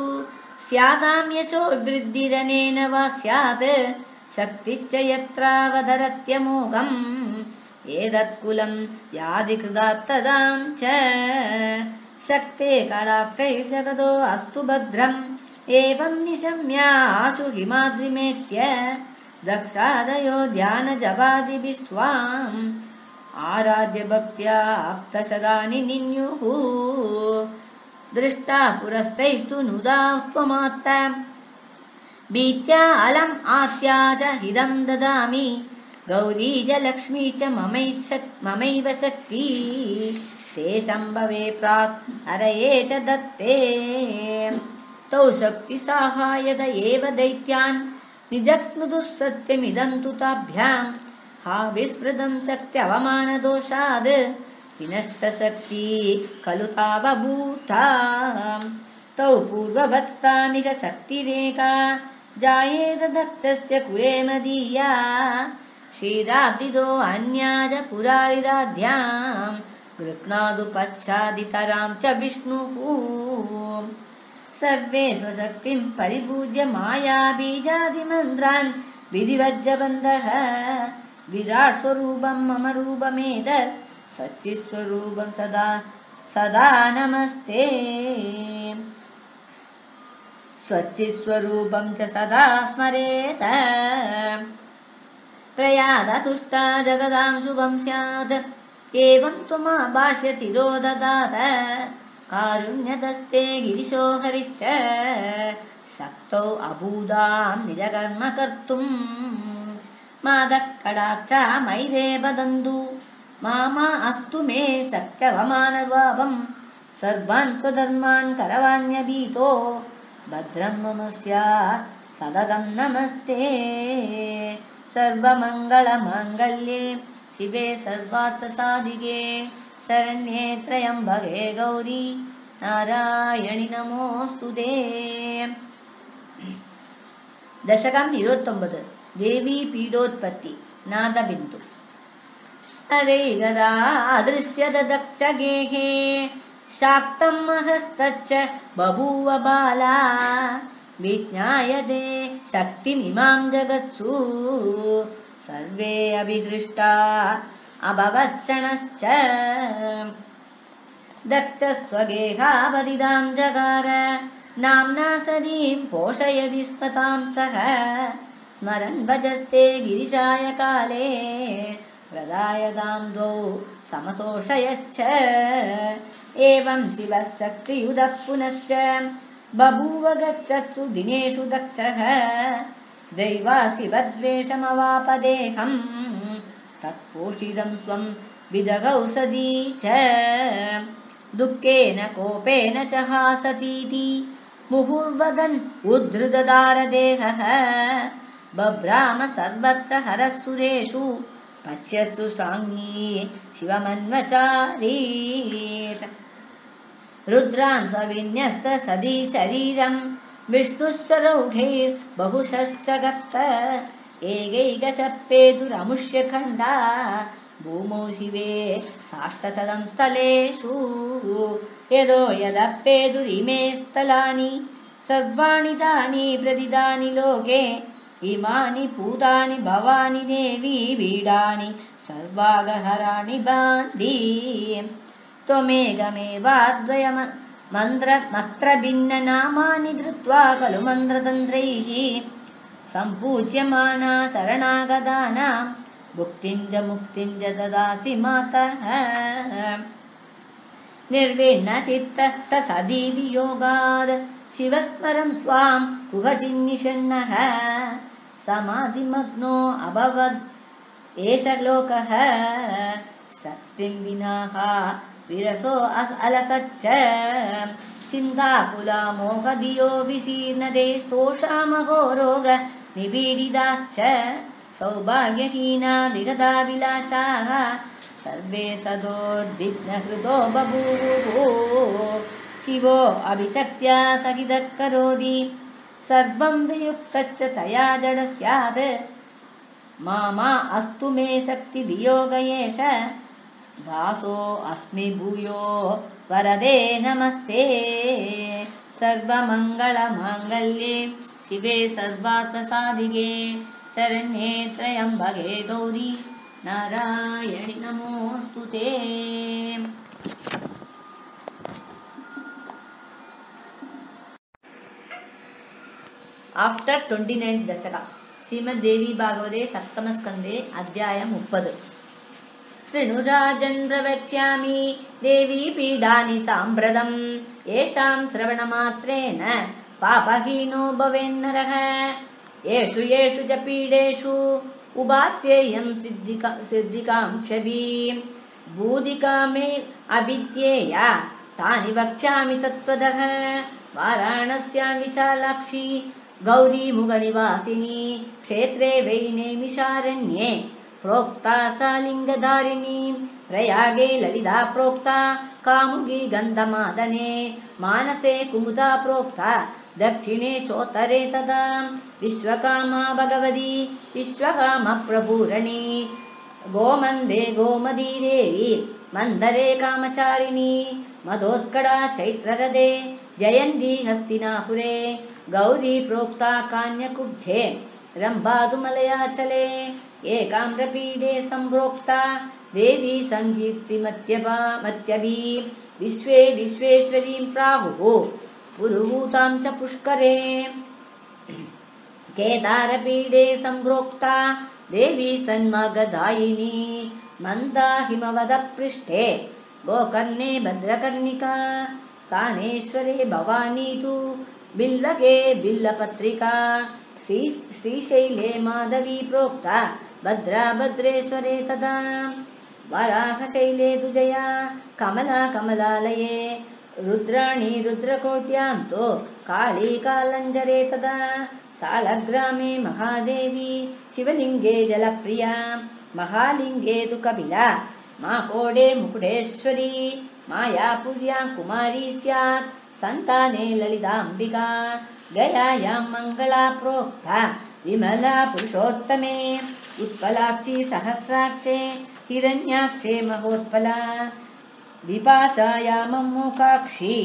स्यादां यशो वृद्धिरनेन वा स्यात् शक्तिश्च यत्रावधरत्यमोघम्। एतत्कुलम् यादिकृदात्तदां च। शक्ते कडाक्षैर्जगतो अस्तु भद्रम्। एवं निशम्य हिमाद्रिमेत्य दक्षादयो ध्यानजवादिभिः स्वाम् आराध्य भक्त्या आप्तसदानि निन्युः। दृष्टा पुरस्तैस्तु नुदा त्वमात्त भीत्या अलम् आत्या च हिदं ददामि। गौरी च लक्ष्मी च ममैव शक्ति ते सम्भवे प्राक् हरये च दत्ते। तौ शक्तिसाहायद एव दैत्यान्। निजग्नुदुः सत्यमिदं तु ताभ्याम्। हा विस्मृतं शक्त्यवमानदोषाद्। विनष्टशक्ति खलु तावभूता। तौ पूर्ववत्तामिह जायेद दक्षस्य कुले मदीया क्षीराब्दिदो अन्या च गृह्णादु पश्चादितरां च विष्णुः। सर्वे स्वशक्तिं परिपूज्य मायाबीजादिमन्त्रान् विधिवज्जबन्धः विराट् स्वरूपं मम रूपमेतत्। सच्चित्स्वरूपं सदा सदा नमस्ते स्वच्चित्स्वरूपं च सदा स्मरेत। प्रयादतुष्टा जगदां शुभं स्यात् एवं त्वमाभाष्यतिरो ददात कारुण्यतस्ते गिरिशो हरिश्च। सक्तौ अभूदां निजकर्म कर्तुम्। मादः मैदे वदन्तु। मामा अस्तु मे सत्यवमानभावम्। सर्वान् स्वधर्मान् करवाण्यभीतो भद्रं मम स्यात् सततं नमस्ते सर्वमङ्गलमाङ्गल्ये शिवे सर्वार्थसाधिके शरण्ये त्र्यम्बके गौरी ನಾರಾಯಣಿ ನಮೋಸ್ತು ದಶಕಂ ಇರುವತ್ತೊಂಬತ್ತು ದೇವಿ ಪೀಡೋತ್ಪತ್ತಿ ನಾದಬಿಂದು ಅದೇ ಗದಾ ಅದೃಶ್ಯದ ದಕ್ಷ ಗೇಹೇ शाक्तम् महस्तच्च बभूव बाला। विज्ञायते शक्तिमिमां जगत्सु। सर्वे अभिघृष्टा अभवत्क्षणश्च दक्षस्वगेहापदिदां जगार। नाम्ना सदीं पोषयति विस्मतां सह। स्मरन् भजस्ते गिरिशाय काले समतोषयच्छ एवं शिवः शक्तियुधः पुनश्च बभूव गच्छत्सु दिनेषु दक्षः। दैवाशिवद्वेषमवापदेहम् तत्पोषितं स्वं विदगौषधी च। दुःखेन कोपेन च हासतीति मुहुर्वदन् उद्धृतदारदेहः बभ्राम सर्वत्र हरसुरेषु पश्यसु साङ्गी शिवमन्वचारीत्। रुद्रांस विन्यस्त सदी शरीरम् विष्णुश्च रौघैर्बहुशश्च गत्त खण्डा भूमौ शिवे साष्टशतं स्थलेषु। यदो यदप्पेदुरिमे स्थलानि सर्वाणि तानि प्रतिदानि लोके इमानि पूतानि भवानि देवी बीडानि सर्वागहराणि बान्धी त्वमेकमेवाद्वयम मन्त्र भिन्ननामानि धृत्वा खलु मन्त्रतन्त्रैः। सम्पूज्यमाना शरणागतानां भुक्तिं च मुक्तिं च ददासि मातः। निर्विण्णचित्तः स सदी वियोगात् शिवस्मरं स्वां कुहचिन्निषण्णः समाधिमग्नो अभवद् एष लोकः शक्तिं विनाः विरसो अलसच्च। चिन्ताकुला मोहधियो विशीर्णदे स्तोषामहो रोग निपीडिताश्च सौभाग्यहीना विलासाः। सर्वे सदोद्विग्नहृतो बभूवुः। शिवो अभिशक्त्या सहितः करोति सर्वं वियुक्तश्च तया जड स्यात्। मामा अस्तु मे शक्तिवियोग एष दासो अस्मि भूयो वरदे नमस्ते। सर्वमङ्गलमाङ्गल्ये शिवे सर्वार्थसाधिके शरण्ये त्र्यम्बके गौरी नारायणि नमोऽस्तु ते आफ्टर् ट्वेन्टि नैन् दशक श्रीमद्देवी भागवते सप्तमस्कन्दे अध्यायमुपद् शृणुराजेन्द्रवक्ष्यामि देवी पीडानि साम्प्रतं येषां श्रवणमात्रेण पापहीनो भवेन्नरः एषु येषु च पीडेषु उपास्येयं सिद्धिका सिद्धिकां शबीं भूदिकामे अभिद्येया तानि वक्ष्यामि तत्त्वदः वारायणस्यां विशालाक्षी गौरीमुखनिवासिनी क्षेत्रे वैनेमिषारण्ये प्रोक्ता सा लिङ्गधारिणी प्रयागे ललिता प्रोक्ता कामुगी गन्धमादने मानसे कुमुदा प्रोक्ता दक्षिणे चोत्तरे तदा विश्वकामा भगवती विश्वकामप्रपूरणी गोमन्दे गोमदी देवी मन्दरे कामचारिणी मदोत्कटा चैत्ररथे जयन्ती हस्तिनापुरे गौरी प्रोक्ता कान्यकुब्जे रम्भातुमलयाचले एकाम्रपीडे सम्प्रोक्ता देवी सङ्कीर्तिमत्यपा मत्यभी विश्वे विश्वेश्वरीं प्राहुः पुरुहूतां च पुष्करे। केदारपीडे सम्प्रोक्ता देवी सन्मार्गदायिनी मन्दाहिमवदपृष्ठे गोकर्णे भद्रकर्णिका स्थानेश्वरे भवानी तु बिल्लगे बिल्लपत्रिका। श्री श्रीशैले माधवी प्रोक्ता भद्रा भद्रेश्वरे तदा। वराहशैले तु जया कमला कमलालये। रुद्राणि रुद्रकोट्यां तु काळी कालञ्जरे तदा। सालग्रामे महादेवी शिवलिङ्गे जलप्रिया। महालिङ्गे तु कपिला माकोडे मुकुटेश्वरी। मायापुर्यां कुमारी स्यात् सन्ताने ललिताम्बिका गयायां मङ्गला प्रोक्ता विमला पुरुषोत्तमे उत्पलाक्षी सहस्राक्षे हिरण्याक्षे महोत्पला विपासाया मम्मुखाक्षी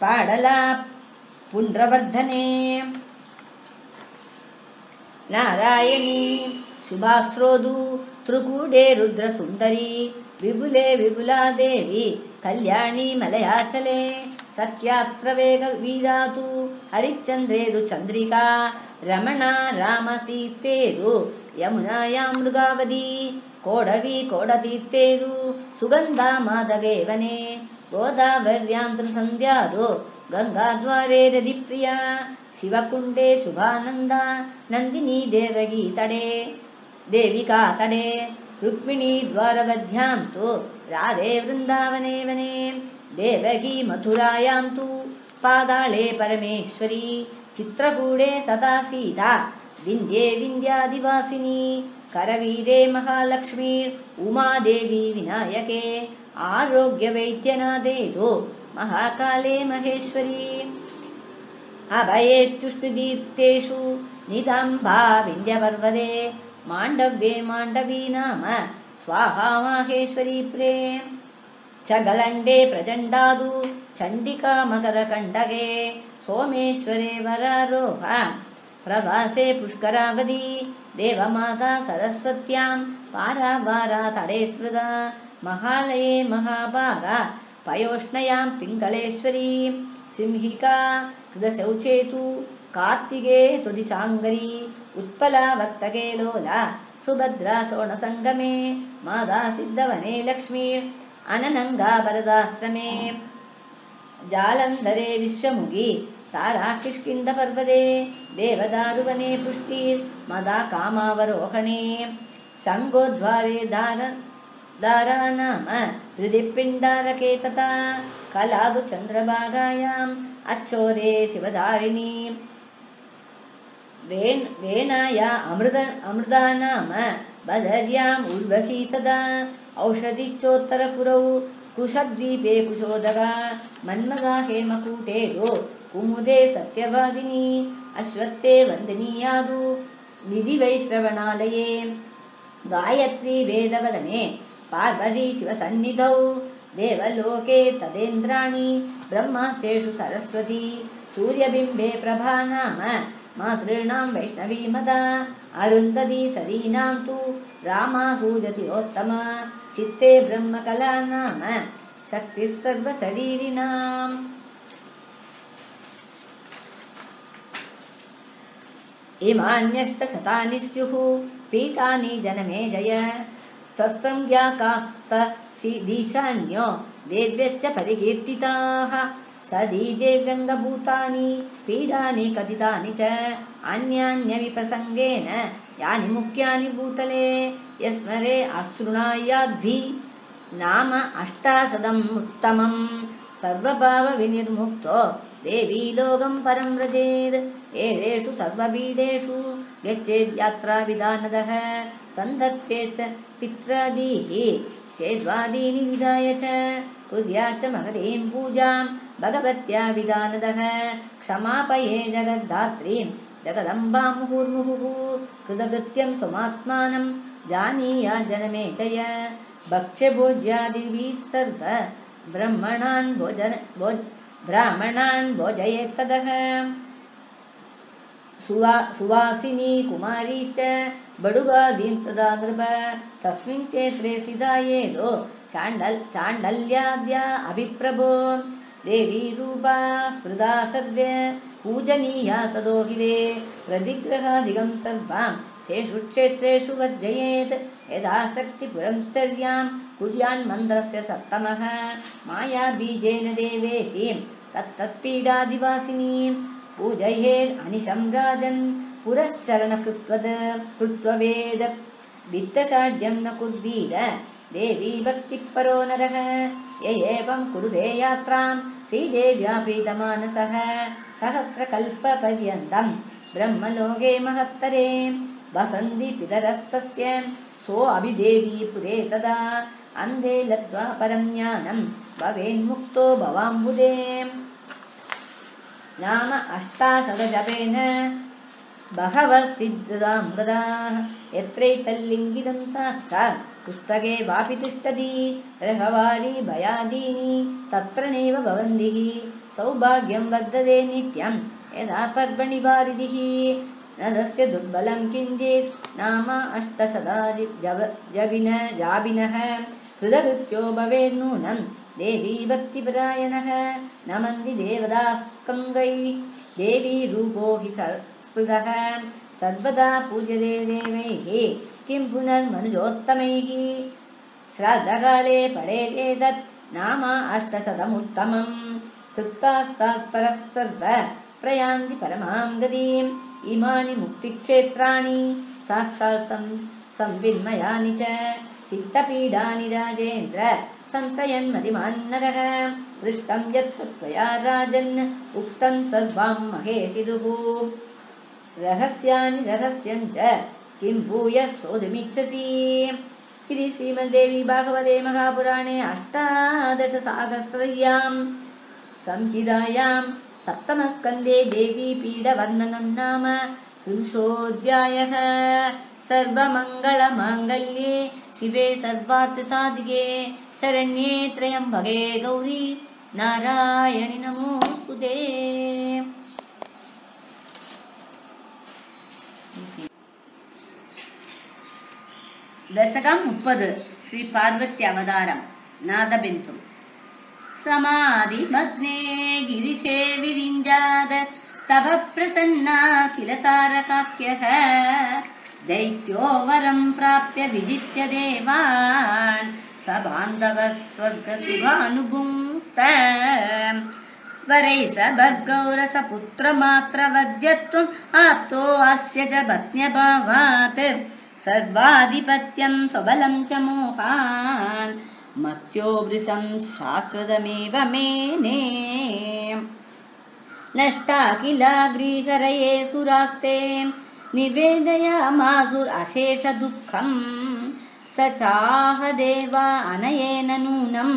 पाडला पुण्ड्रवर्धने नारायणी शुभास्रोदु त्रिकूटे रुद्रसुन्दरी विपुले विपुला देवी कल्याणी मलयाचले सत्यात्र वेगवीरातु हरिश्चन्द्रेदु चन्द्रिका रमणा रामतीर्थेदु यमुनायां मृगावती कोडवी कोडतीर्थेदु सुगन्धा माधवेवने गोदावर्यां त्रिसन्ध्यादु गङ्गाद्वारे रतिप्रिया शिवकुण्डे शुभानन्दा नन्दिनी देवगी तडे देविका तडे रुक्मिणी द्वारवध्यां तु राधे वृन्दावने वने देवगी मथुरायां तु पादाळे परमेश्वरी चित्रकूटे सदा सीता विन्द्ये विन्द्यादिवासिनी करवीरे महालक्ष्मी उमादेवी विनायके आरोग्यवैद्यनादेदो महाकाले महेश्वरी। अभयेत्युष्टुदीप्तेषु निदाम्बा विन्द्यपर्वते माण्डव्ये माण्डवी नाम स्वाहा माहेश्वरी प्रेम चगलण्डे प्रचण्डादु चण्डिका मकरकण्डके सोमेश्वरे वरारोह। प्रवासे पुष्करावती देवमाता सरस्वत्यां पारावारा तडे स्मृता महालये महाभागा पयोष्णयां पिङ्गळेश्वरी सिंहिका हृदशौचेतु कार्तिके तुदिशाङ्गरी उत्पला वर्तके लोला सुभद्रा सोणसङ्गमे माता सिद्धवने लक्ष्मी अननङ्गा वरदाश्रमे। जालन्धरे विश्वमुखी तारा किष्किन्धपर्वते देवदारुवने पुष्टिर्मदा कामावरोहणे सङ्गोद्वारे दार दारा नाम हृदि पिण्डारके तथा कलादु चन्द्रभागायाम् अच्छोदे शिवधारिणी। वेन् वेनाया अमृता नाम बदर्याम् उर्वशी तदा औषधिश्चोत्तरपुरौ कुशद्वीपे कुशोदगा मन्मगा हेमकूटेदो कुमुदे सत्यवादिनी। अश्वत्थे वन्दनीयादु निधिवैश्रवणालये। गायत्री वेदवदने पार्वती शिवसन्निधौ। देवलोके तदेन्द्राणि ब्रह्मास्तेषु सरस्वती। सूर्यबिम्बे प्रभा नाम मातॄणां वैष्णवी मदा अरुन्धती सदीनां तु रामा सूजतिरोत्तमा चित्ते ब्रह्मकला नाम शक्तिः सर्वशरीरिणाम्। इमान्यष्टशतानि स्युः पीठानि जनमे जय। दीशान्यो देव्यश्च परिकीर्तिताः सदी देव्यङ्गभूतानि पीडानि कथितानि च अन्यान्यविप्रसङ्गेन यानि मुख्यानि भूतले यस्मरे अशृणायाद्भि नाम अष्टाशदम् उत्तमम् सर्वभावविनिर्मुक्तो देवी लोकं परं व्रजेत्। एतेषु सर्वपीडेषु गच्छेद्यात्राविधानदः सन्दत्तेत् पित्रादीः चेद्वादीनि विधाय च कुर्याच्च महतीं पूजां भगवत्या विधानदः क्षमापये जगद्धात्रीं जगदम्बां मुहुर्मुहुः कृतकृत्यं स्वमात्मानं जानीया जनमेतय भक्ष्यभोज्यादिभिः सर्व ब्रह्मणान् भोजन भोज ब्राह्मणान् भोजयेत्तदः सुवा सुवासिनी कुमारी च बडुगादीं तदा नृप। तस्मिन् क्षेत्रे सिदायेदो चाण्डल् चाण्डल्याद्या अभिप्रभो। देवी रूपा स्मृता सर्वे पूजनीया तदोहिरे प्रतिग्रहादिकं सर्वां तेषु क्षेत्रेषु वर्जयेत्। यदासक्तिपुरंसर्यां कुर्यान्मन्त्रस्य सप्तमः। मायाबीजेन देवेशीं तत्तत्पीडादिवासिनीं। पुरश्चरणकृत्वद कृत्ववेद। वित्तसाढ्यं न कुर्वीर देवी भक्तिः परो नरः। य एवं कुरुदे यात्रां श्रीदेव्या प्रीतमानसः सहस्रकल्पपर्यन्तं ब्रह्मलोके महत्तरे। वसन्ति पितरस्तस्य। सोऽभिदेवी पुरे तदा। अन्धे लब्ध्वा परं ज्ञानं भवेन्मुक्तो भवाम्बुदे। नाम अष्टाशतजपेन बहवः सिद्धामृदाः यत्रैतल्लिङ्गितं साक्षात् पुस्तके वापि तिष्ठति रहवारी भयादीनि तत्र नैव भवन्तिः सौभाग्यं वर्धते नित्यं यदा पर्वणि वारिधिः न तस्य दुर्बलं किञ्चित् नाम अष्टसदा जव जविन जाबिनः। हृदकृत्यो भवेन्नूनं देवी भक्तिपरायणः। नमन्ति देवदास्कङ्गै। देवी रूपो हि स स्मृतः सर्वदा पूज्यते देवैः किं पुनर्मनुजोत्तमैः। श्राद्धकाले पठेदेतत् नाम अष्टशतमुत्तमम्। तृप्तास्तात्परः सर्व प्रयान्ति परमां गतिम्। इमानि मुक्तिक्षेत्राणि साक्षात् संविन्मयानि च। सिद्धपीडानि राजेन्द्र संशयन्मतिमान्नरः। पृष्टं यत् त्वया राजन्। उक्तं सर्वां महेशिदुः। रहस्यानि रहस्यं च किं भूयः श्रोतुमिच्छसि इति श्रीमद्देवी भागवते महापुराणे अष्टादशसाहस्रयां संहितायां सप्तमस्कन्धे देवी पीडवर्णनं नाम त्रिंशोऽध्यायः। सर्वमङ्गलमाङ्गल्ये शिवे सर्वार्थसाधिके शरण्ये त्र्यम्बके गौरी। नारायणि नमोऽस्तु ते ദശകം മുപ്പത് ശ്രീ പാർവതി അവതാരം നാദബിന്ദു സമാധിമഗ്നേ ഗിരിശേ വിരിഞ്ചാത തപ പ്രസന്നാ കില താരകാഖ്യഃ ദൈത്യോ വരം പ്രാപ്യ വിജിത്യ ദേവാൻ സബാന്ധവ സ്വർഗസുഖാനുഭുങ്ക്ത वरै स भर्गौरसपुत्रमात्रवद्यत्वम् आप्तो अस्य च पत्न्यभावात् सर्वाधिपत्यं स्वबलं च मोहान्। मत्यो वृशं शाश्वतमेव मेने नष्टा किलाग्रीकरये सुरास्ते निवेदयामासुरशेषदुःखम् स चाह देवा अनयेन नूनम्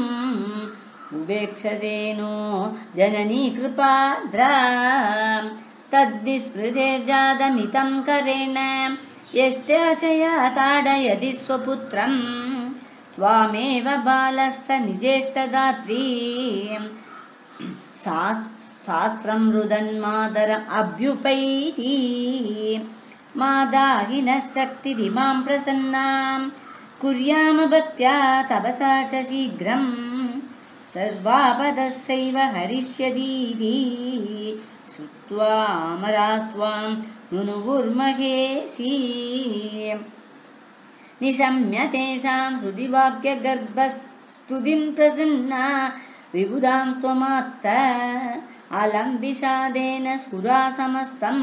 उपेक्षतेनो जननी कृपाद्रा तद्विस्मृते जातमितं करेण यष्टाचया ताडयति स्वपुत्रम्। त्वामेव बालः स निजेष्टदात्री। सा शास्त्रं रुदन्मादर अभ्युपैति। मादाहिनः शक्तिरिमां प्रसन्नां कुर्याम भक्त्या तपसा च शीघ्रम्। सर्वापदस्यैव हरिष्यदीति श्रुत्वा अमरास्त्वां नुनुगुर्महेशी निशम्य तेषां श्रुतिवाक्यगर्भस्तुतिं प्रसन्ना विबुधां स्वमात्त अलं विषादेन सुरा समस्तं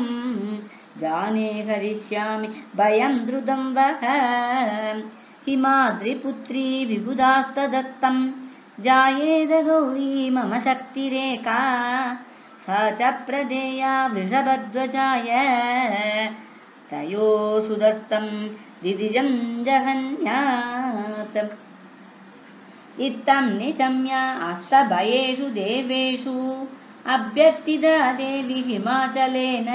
जाने हरिष्यामि भयं द्रुतं वः हिमाद्रिपुत्री विबुधास्तदत्तं। जायेद गौरी मम शक्तिरेका सा च प्रदेया वृषभध्वजाय। तयो सुदस्तं दिदिजं जहन्यात्। इत्थं निशम्य अस्तभयेषु देवेषु अभ्यर्थिता देवी हिमाचलेन।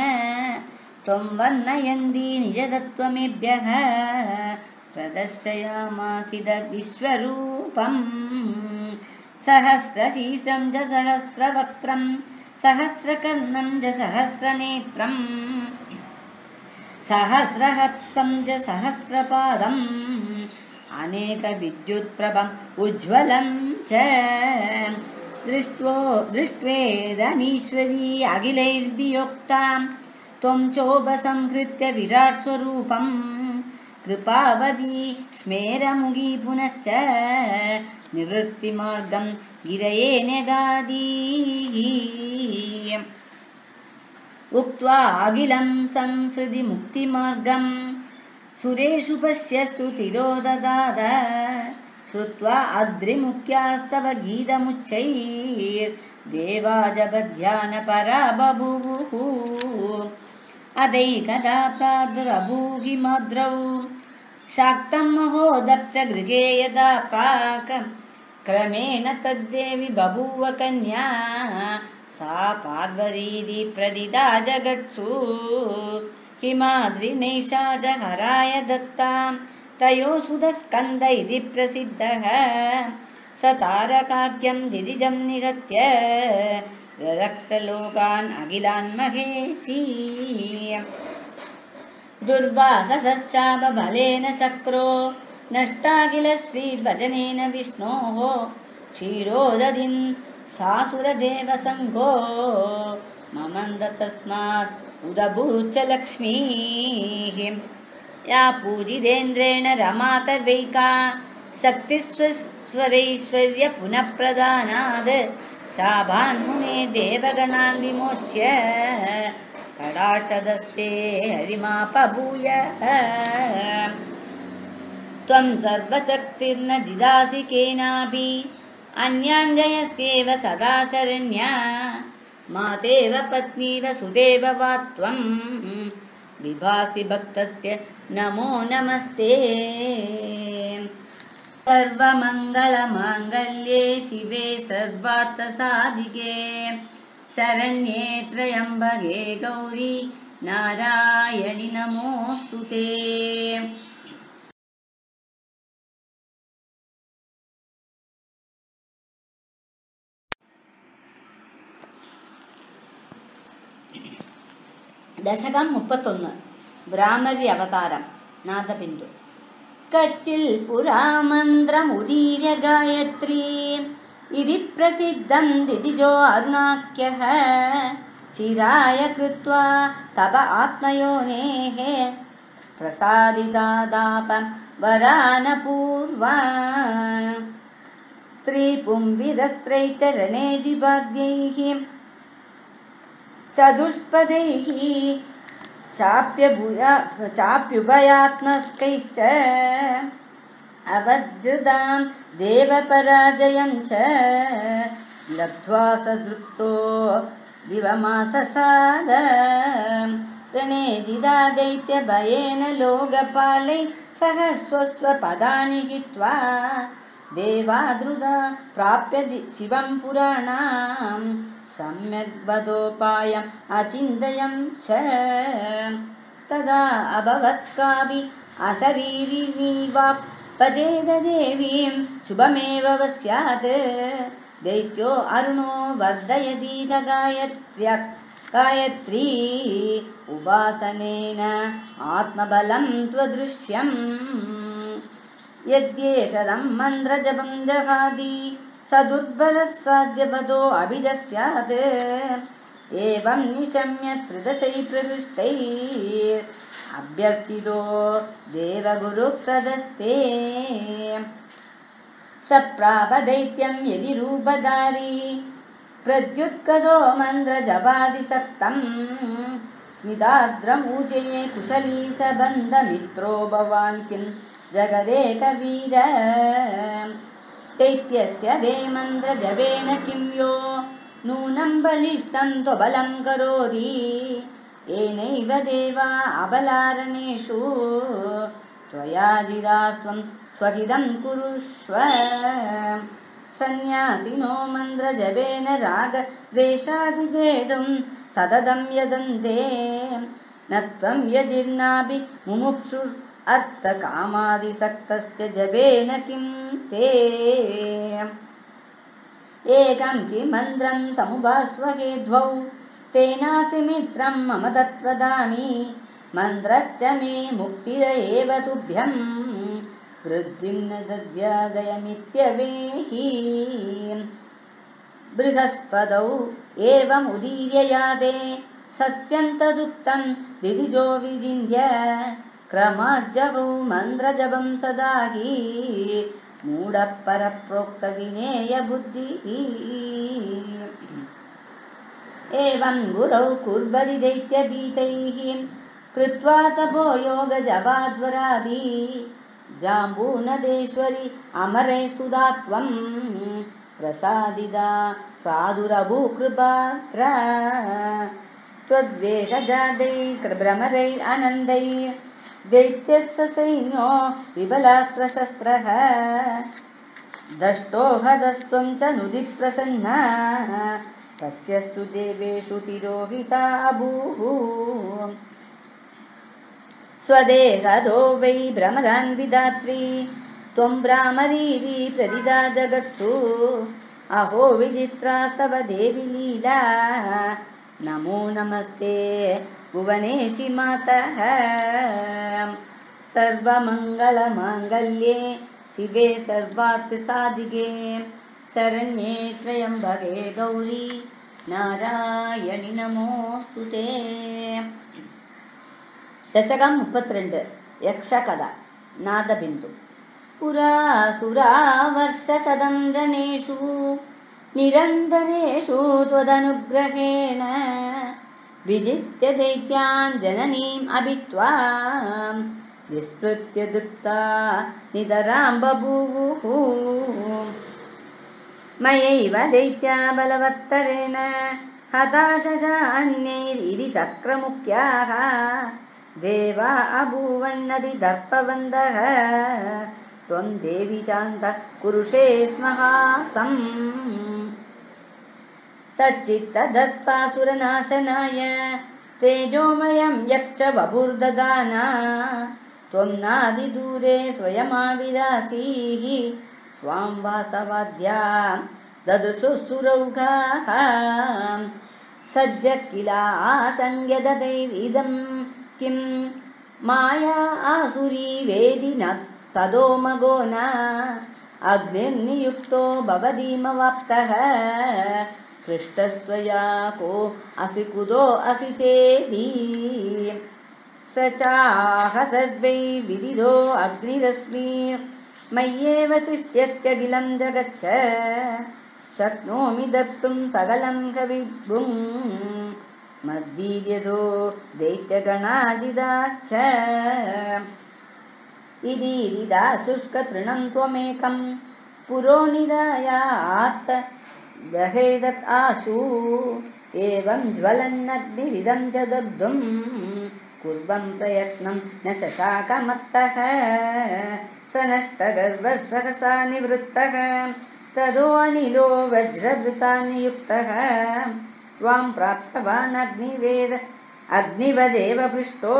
त्वं वर्णयन्ती निजतत्त्वमेभ्यः। प्रदर्शयामासिद विश्वरूपम्। सहस्रशीर्षं च सहस्रवक्त्रं सहस्रकर्णं च सहस्रनेत्रम्। सहस्रहस्तं च सहस्रपादम्। अनेकविद्युत्प्रभम् उज्ज्वलं च। दृष्ट्वो दृष्ट्वेदमीश्वरी अखिलैर्वियोक्तां त्वं चोपसंहृत्य विराट् स्वरूपम् कृपावदी स्मेरमुगी पुनश्च। निवृत्तिमार्गं गिरये न्यगादीः उक्त्वा अखिलं संसृति मुक्तिमार्गम्। सुरेषु पश्यस्तु तिरोददाद श्रुत्वा अद्रिमुख्यास्तव गीतमुच्चैर्देवा जगध्यानपरा बभूवुः अदैकदा प्रादुरभूहि माद्रौ। शाक्तं महोदक्ष गृहे यदा प्राक् क्रमेण तद्देवि बभूव कन्या। सा पार्वतीति प्रदिदा जगत्सु। हिमाद्रिनैषा जहराय दत्तां। तयो सुधस्कन्द इति प्रसिद्धः। स तारकाख्यं दिदिजं निहत्य रक्षलोकान् अखिलान् महेशी। दुर्वाससस्यापबलेन सक्रो नष्टाखिल श्रीभजनेन विष्णोः क्षीरोदधिं सासुरदेवसङ्घो। ममन्द तस्मात् उदभूच्च लक्ष्मीः। या पूजितेन्द्रेण रमातर्वैका शक्तिस्वरैश्वर्य पुनः प्रदानाद् सा भान्मुने देवगणान् विमोच्य कडाक्षदस्ते हरिमापभूय त्वं सर्वशक्तिर्न दिदासि केनापि अन्याञ्जयस्येव सदा शरण्या मातेव पत्नीव सुदेव वा त्वं विभासि भक्तस्य नमो नमस्ते। सर्वमङ्गलमाङ्गल्ये शिवे सर्वार्थसाधिके शरण्ये त्र्यम्बके गौरी नारायणि नमोऽस्तु ते ദശകം മുപ്പത്തൊന്ന്. ബ്രാഹ്മര്യ അവതാരം. നാദബിന്ദു. കച്ചിൽ പുരാമന്ത്രമുദീര്യ ഗായത്രീ. ഇതി यत्री प्रसिद्धं दितिजो अरुणाख्यः चिराय कृत्वा तव आत्मयो प्रसादापरानपूर्वा स्त्रीपुंविदस्त्रै ചരണേ दिवैः चतुष्पदैः चाप्यभूया चाप्युभयात्मकैश्च अवधृतां देवपराजयं च लब्ध्वा सदृप्तो दिवमाससाद। प्रणेदिदा दैत्यभयेन लोकपालै सह स्वस्वपदानि हित्वा देवादृदा प्राप्य शिवं पुराणां सम्यग् वदोपायम् अचिन्तयं च। तदा अभवत्कापि अशरीरिणीवापदेद देवीं शुभमेव स्यात् दैत्यो अरुणो वर्धयतीत गायत्र्य गायत्री उपासनेन आत्मबलं त्वदृश्यम्। यद्येषदं मन्त्रजपं जहाति स दुर्बलः साध्यपदो अभिजस्यात्। एवं निशम्य त्रिदशै प्रदृष्टै अभ्यर्थितो देवगुरुप्रदस्ते स प्रापदैत्यं यदि रूपधारी प्रद्युत्कदो मन्त्रजपादिसक्तम् स्मिताद्रमूजे कुशली स बन्धमित्रो भवान् किं जगदेकवीर दैत्यस्य दे मन्त्रजपेन किं यो? नूनं बलिष्ठं त्वबलं करोति। येनैव देवा अबलारणेषु त्वयाजिदास्त्वं स्वहितं कुरुष्व। सन्न्यासिनो मन्त्रजपेन रागद्वेषादिजेतुं सततं यदन्ते। न त्वं यदिर्नापि मुमुक्षु अर्थकामादिसक्तस्य जपेन किं ते? एकं किमन्त्रं समुपास्वहे द्वौ तेनासि मित्रं मम तत्त्वदामि। मन्त्रश्च मे मुक्तिद एव तुभ्यं। वृद्धिं न दद्यादयमित्यवेहि। बृहस्पदौ एवमुदीर्य यादे सत्यन्तदुक्तं दिदिजो विजिन्ध्य क्रमाज्जगौ मन्द्रजपं सदा हि मूढः परप्रोक्तविनेयबुद्धिः एवं गुरौ कुर्वरि दैत्यभीतैः कृत्वा तपो योगजपाध्वरादि जाम्बूनदेश्वरि अमरे स्तुदा त्वं। प्रसादिदा प्रादुरभूकृपात्र त्वद्वेषजादै भ्रमरै आनन्दै दैत्यस्य सैन्यो विबलात्र शस्त्रः दष्टो हदस्त्वं च नुदि प्रसन्ना तस्यस्तु देवेषु तिरोहिता अभूः। स्वदेहदो वै भ्रमरान् विधात्री त्वं भ्रामरीरी प्रदिदा जगत्सु। अहो विचित्रा तव देवि लीला नमो नमस्ते। भुवनेशि मातः। सर्वमङ्गलमाङ्गल्ये शिवे सर्वार्थसादिगे शरण्ये भवे गौरी नारायणि नमोऽस्तु ते। दशकम्पत्रेण्ड् यक्षकदा नादबिन्दु। पुरा सुरा वर्षसदं गणेषु निरन्तरेषु त्वदनुग्रहेण विजित्य दैत्यान् जननीम् अभित्वा विस्मृत्य दुक्ता नितरां बभूवुः मयैव दैत्या बलवत्तरेण हता च अन्यैरिति शक्रमुख्याः। देवा अभूवन्नदि दर्पवन्तः चान्तः कुरुषे स्महासम्। तच्चित्तदत्पासुरनाशनाय तेजोमयं यक्ष बभुर्ददाना। त्वं नादिदूरे स्वयमाविरासीः त्वां वासवाद्या ददृशुस्तुरौघाः सद्य किला आसङ्ग्यददैरिदं किं? माया आसुरी वेदि न तदो मगो न। अग्निर्नियुक्तो भवदीमवाप्तः। पृष्टस्त्वया को असि कुदो असि चेदि। स चाह सर्वै विदिधो अग्निरश्मि। मय्येव तिष्ठत्यखिलं जगच्छ। शक्नोमि दत्तुं सकलं कविभुं। मद्वीर्यदो दैत्यगणादिदाश्च इदीरिदा शुष्कतृणं त्वमेकं। पुरो निरायात् दहेदत् आशु। एवं ज्वलन्नग्निरिदं च दग्धुं। कुर्वं प्रयत्नं न शशाकमत्तः स नष्टगर्वः सहसा निवृत्तः। तदो अनिलो वज्रवृता नियुक्तः। त्वां प्राप्तवान् अग्निवेद अग्निवदेव पृष्टो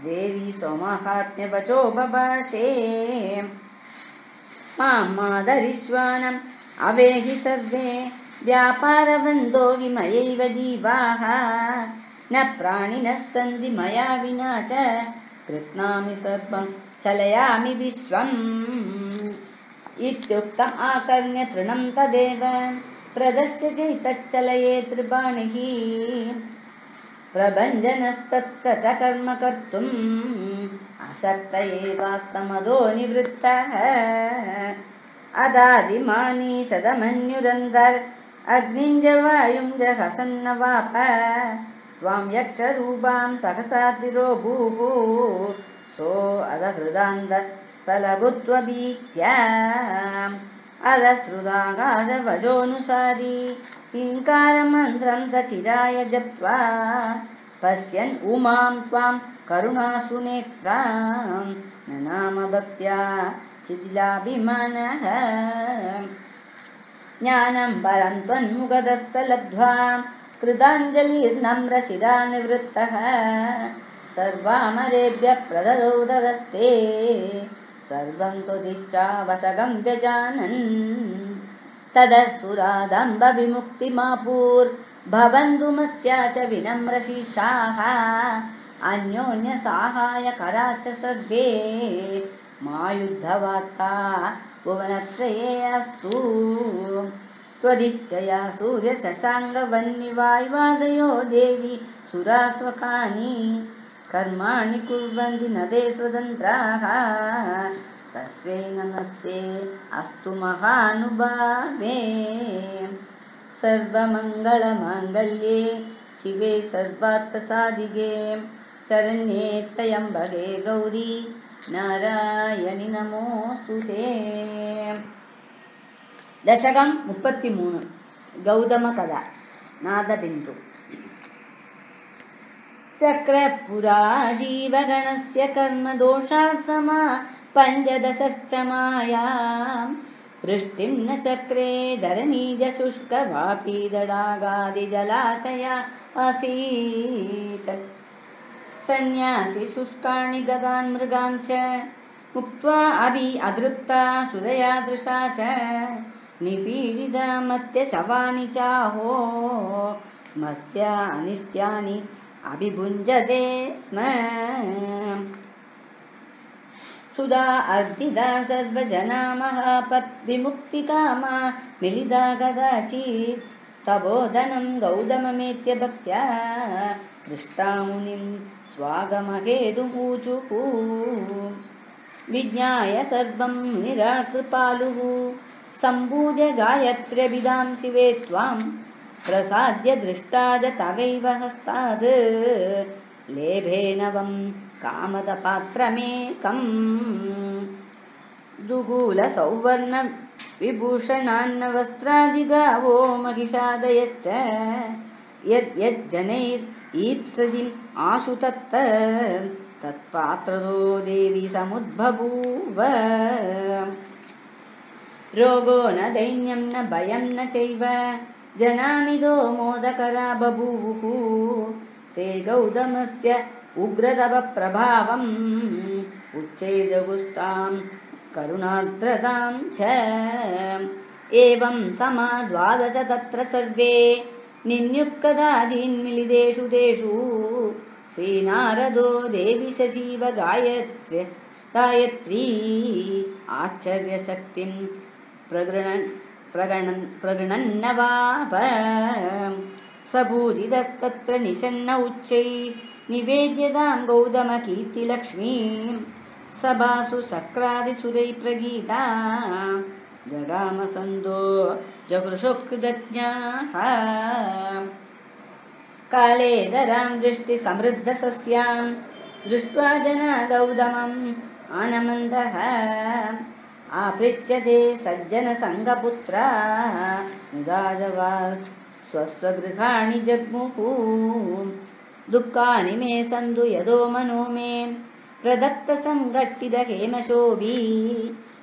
देवी स्वमाहात्म्यवचो बभाषे। मां मादरिश्वानम् अवेहि सर्वे। व्यापारवन्दो विमयैव जीवाः। न प्राणिनः सन्ति मया विना च कृत्नामि सर्वं चलयामि विश्वम्। इत्युक्तम् आकर्ण्य तृणं तदेव। प्रदस्य चैतच्चलये त्रिबाणिः प्रभञ्जनस्तत्र च कर्म कर्तुम् असक्त एवास्तमदो निवृत्तः। अदादिमानी सदमन्युरन्धर् अग्निञ्ज वायुञ्ज हसन्नवाप। त्वां यक्षरूपां सहसातिरोभूः सो अदहृदान्त सलभुत्वभीत्या अदश्रुदाकाशभजोऽनुसारी हीङ्कारमन्त्रं स चिराय जप्त्वा पश्यन् उमां त्वां करुणासुनेत्रां न नाम भक्त्या शिथिलाभिमानः। ज्ञानं परं त्वन्मुखदस्तलब्ध्वा कृताञ्जलिर्नम्रशिरा निवृत्तः। सर्वामरेभ्यः प्रददौ ददस्ते सर्वं त्वदिच्छावसगं व्यजानन् तदसुरादम्बविमुक्तिमापूर्भवन्तु मत्या च विनम्रशिषाः। अन्योन्यसाहायकरा च सर्वे मा युद्धवार्ता भुवनत्रये अस्तु त्वदिच्छया सूर्यशशाङ्गवह्निवायुवादयो देवी सुरास्वकानि ಕರ್ಮಾಣಿ ಕುರ್ವಂತಿ ನದೇ ಸ್ವತಂತ್ರಾಹ ತಸ್ಯೈ ನಮಸ್ತೆ, ಅಸ್ತು ಮಹಾನುಭಾವೇ. ಸರ್ವಮಂಗಳ ಮಾಂಗಲ್ಯೆ ಶಿವೆ ಸರ್ವಾರ್ಥಸಾಧಿಗೆ. ಶರಣ್ಯೇ ತ್ರಯಂಬಗೆ ಗೌರಿ, ನಾರಾಯಣಿ ನಮೋಸ್ತುತೆ. ದಶಕಂ ಮುಪ್ಪತ್ತಿ ಮೂರು ಗೌತಮ ಕದ, ನಾದಬಿಂದು. चक्र जीवगणस्य कर्म दोषार्थमा पञ्चदशश्चमाया वृष्टिं न चक्रे धर्मीज शुष्क वादिजलाशया आसीत्। सन्न्यासि शुष्काणि गदान् मृगान् च मुक्त्वा अभि अधृता सुदयादृशा च निपीडिता मत् शवानि चाहो मत्यानिष्ट्यानि अभिभुञ्जते स्म। सुधा अर्दिता सर्वजना महापद्विमुक्तिकामा। मिलिता कदाचित् तबोधनं गौतममेत्य भक्त्या। दृष्टा मुनिं स्वागमहेतुपूचुः विज्ञाय सर्वं निराकृपालुः। सम्पूज्य गायत्र्यभिधां शिवे त्वां प्रसाद्य दृष्टा च तवैव हस्ताद् लेभेनवं कामदपात्रमेकम्। दुगूलसौवर्ण विभूषणान्नवस्त्रादिगावो महिषादयश्च। यद्यज्जनैर् ईप्सदिम् आशु तत्त तत्पात्रदो देवी समुद्बभूव रोगो न दैन्यं न भयं न चैव जनामिदो मोदकरा बभूवुः। ते गौतमस्य उग्रतपप्रभावम् उच्चैजगुस्तां करुणार्द्रतां च। एवं समा द्वादश तत्र सर्वे निन्युक्कदादीन्मिलितेषु तेषु श्रीनारदो देवि शशिव गायत्र्य गायत्री आश्चर्यशक्तिं प्रगृणन् प्रगणन् प्रगृणन्नवाप सपूजितस्तत्र निषण्ण उच्चै निवेद्यतां गौतमकीर्तिलक्ष्मीं। सभासु शक्रादिसुरै प्रगीता। जगामसन्दो जगृशोकृतज्ञाः। कालेदरां दृष्टिसमृद्धसस्यां दृष्ट्वा जना गौतमम् आनमन्दः आपृच्छते सज्जनसङ्गपुत्रा मुदादवा स्वस्वगृहाणि जग्मुः दुःखानि मे सन्तु यदो मनो मे प्रदत्तसङ्गट्टिदहेमशोभी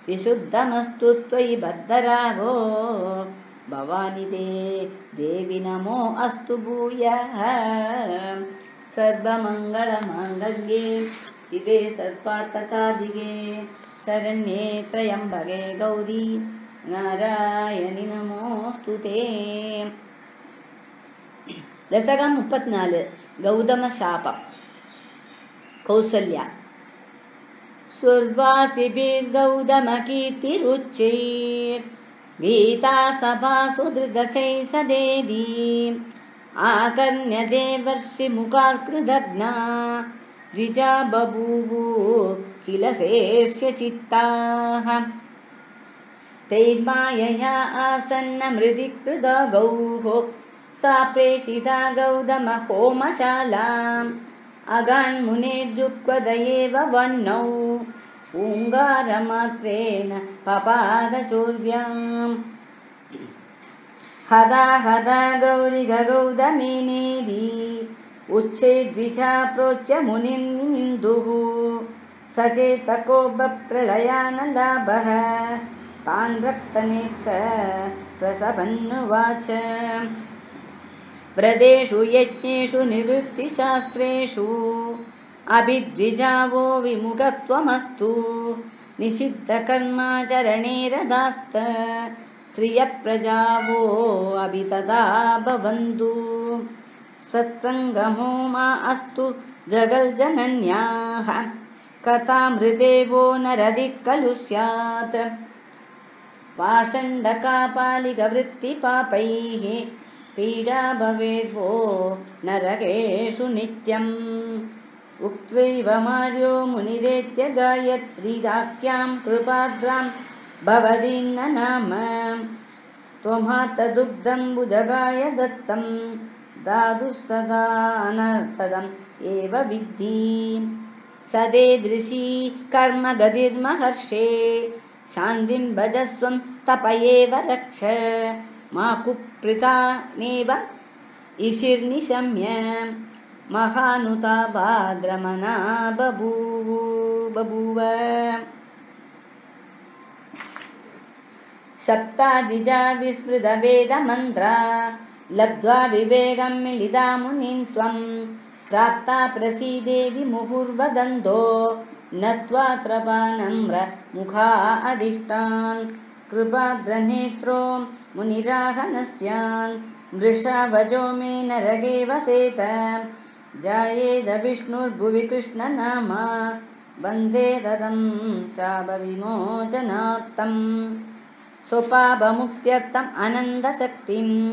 विशुद्धमस्तु त्वयि बद्धरागो भवानि ते देवि नमो अस्तु भूयः सर्वमङ्गलमाङ्गल्ये शिवे सर्वार्थसाधिके शरण्ये त्र्यम्बके गौरी। नारायणी नमोऽस्तु ते। दशकम्पत्नाल् गौतमशाप कौसल्या। सुर्वासिभिौतमकीर्तिरुच्चैता सभा सुदृदशै स देवी आकर्ण्यदेवर्षिमुखाकृदध्ना द्विजा बभूवु किल शेष्यचित्ताः आसन्नमृदिकृत गौः। सा प्रेषिता गौतम होमशालाम्। अगान्मुनेर्जुक्वद एव वह्नौ। पूङ्गारमात्रेण पपादचोर्व्याम्। हदा हदा गौरि उच्चे द्विजा प्रोच्य मुनिं निन्दुः सचेतको तान् रक्तनेत्र प्रसभन्नुवाच व्रतेषु यज्ञेषु निवृत्तिशास्त्रेषु अभिद्विजावो विमुखत्वमस्तु। निषिद्धकर्माचरणे अपि तदा भवन्तु। सत्सङ्गमो मा अस्तु जगल्जनन्याः कथामृदेवो नरदिः खलु स्यात्। पाषण्डकापालिकवृत्तिपापैः पीडा भवेद्वो नरकेषु नित्यम्। उक्त्वैव मार्यो मुनिरेत्य गायत्रीदाख्यां कृपाद्रां भवदीन्न नाम। त्वमातदुग्धम्बुजगाय दत्तं दादुस्तदानर्थदम् एव विद्धि सदेदृशी कर्मगतिर्महर्षे। शान्तिं तप एव रक्ष। मा कुप्रितानेव इषिर्निशम्य। महानुता भाद्रमना बभूव बभूव सप्तादिजा विस्मृतवेदमन्त्रा। लब्ध्वा विवेगं मिलिता मुनीन् त्वम् प्राप्ता प्रसीदेवि मुहुर्वदन्तो नत्वा त्रपानम्र मुखा अदिष्टान्। कृपाद्रनेत्रो मुनिराहनस्यान् मृषावजो मे नरगे वसेत। जायेद विष्णुर्भुवि कृष्णनामा वन्दे ददं शापविमोचनार्थम्। स्वपापमुक्त्यर्थम् अनन्दशक्तिम्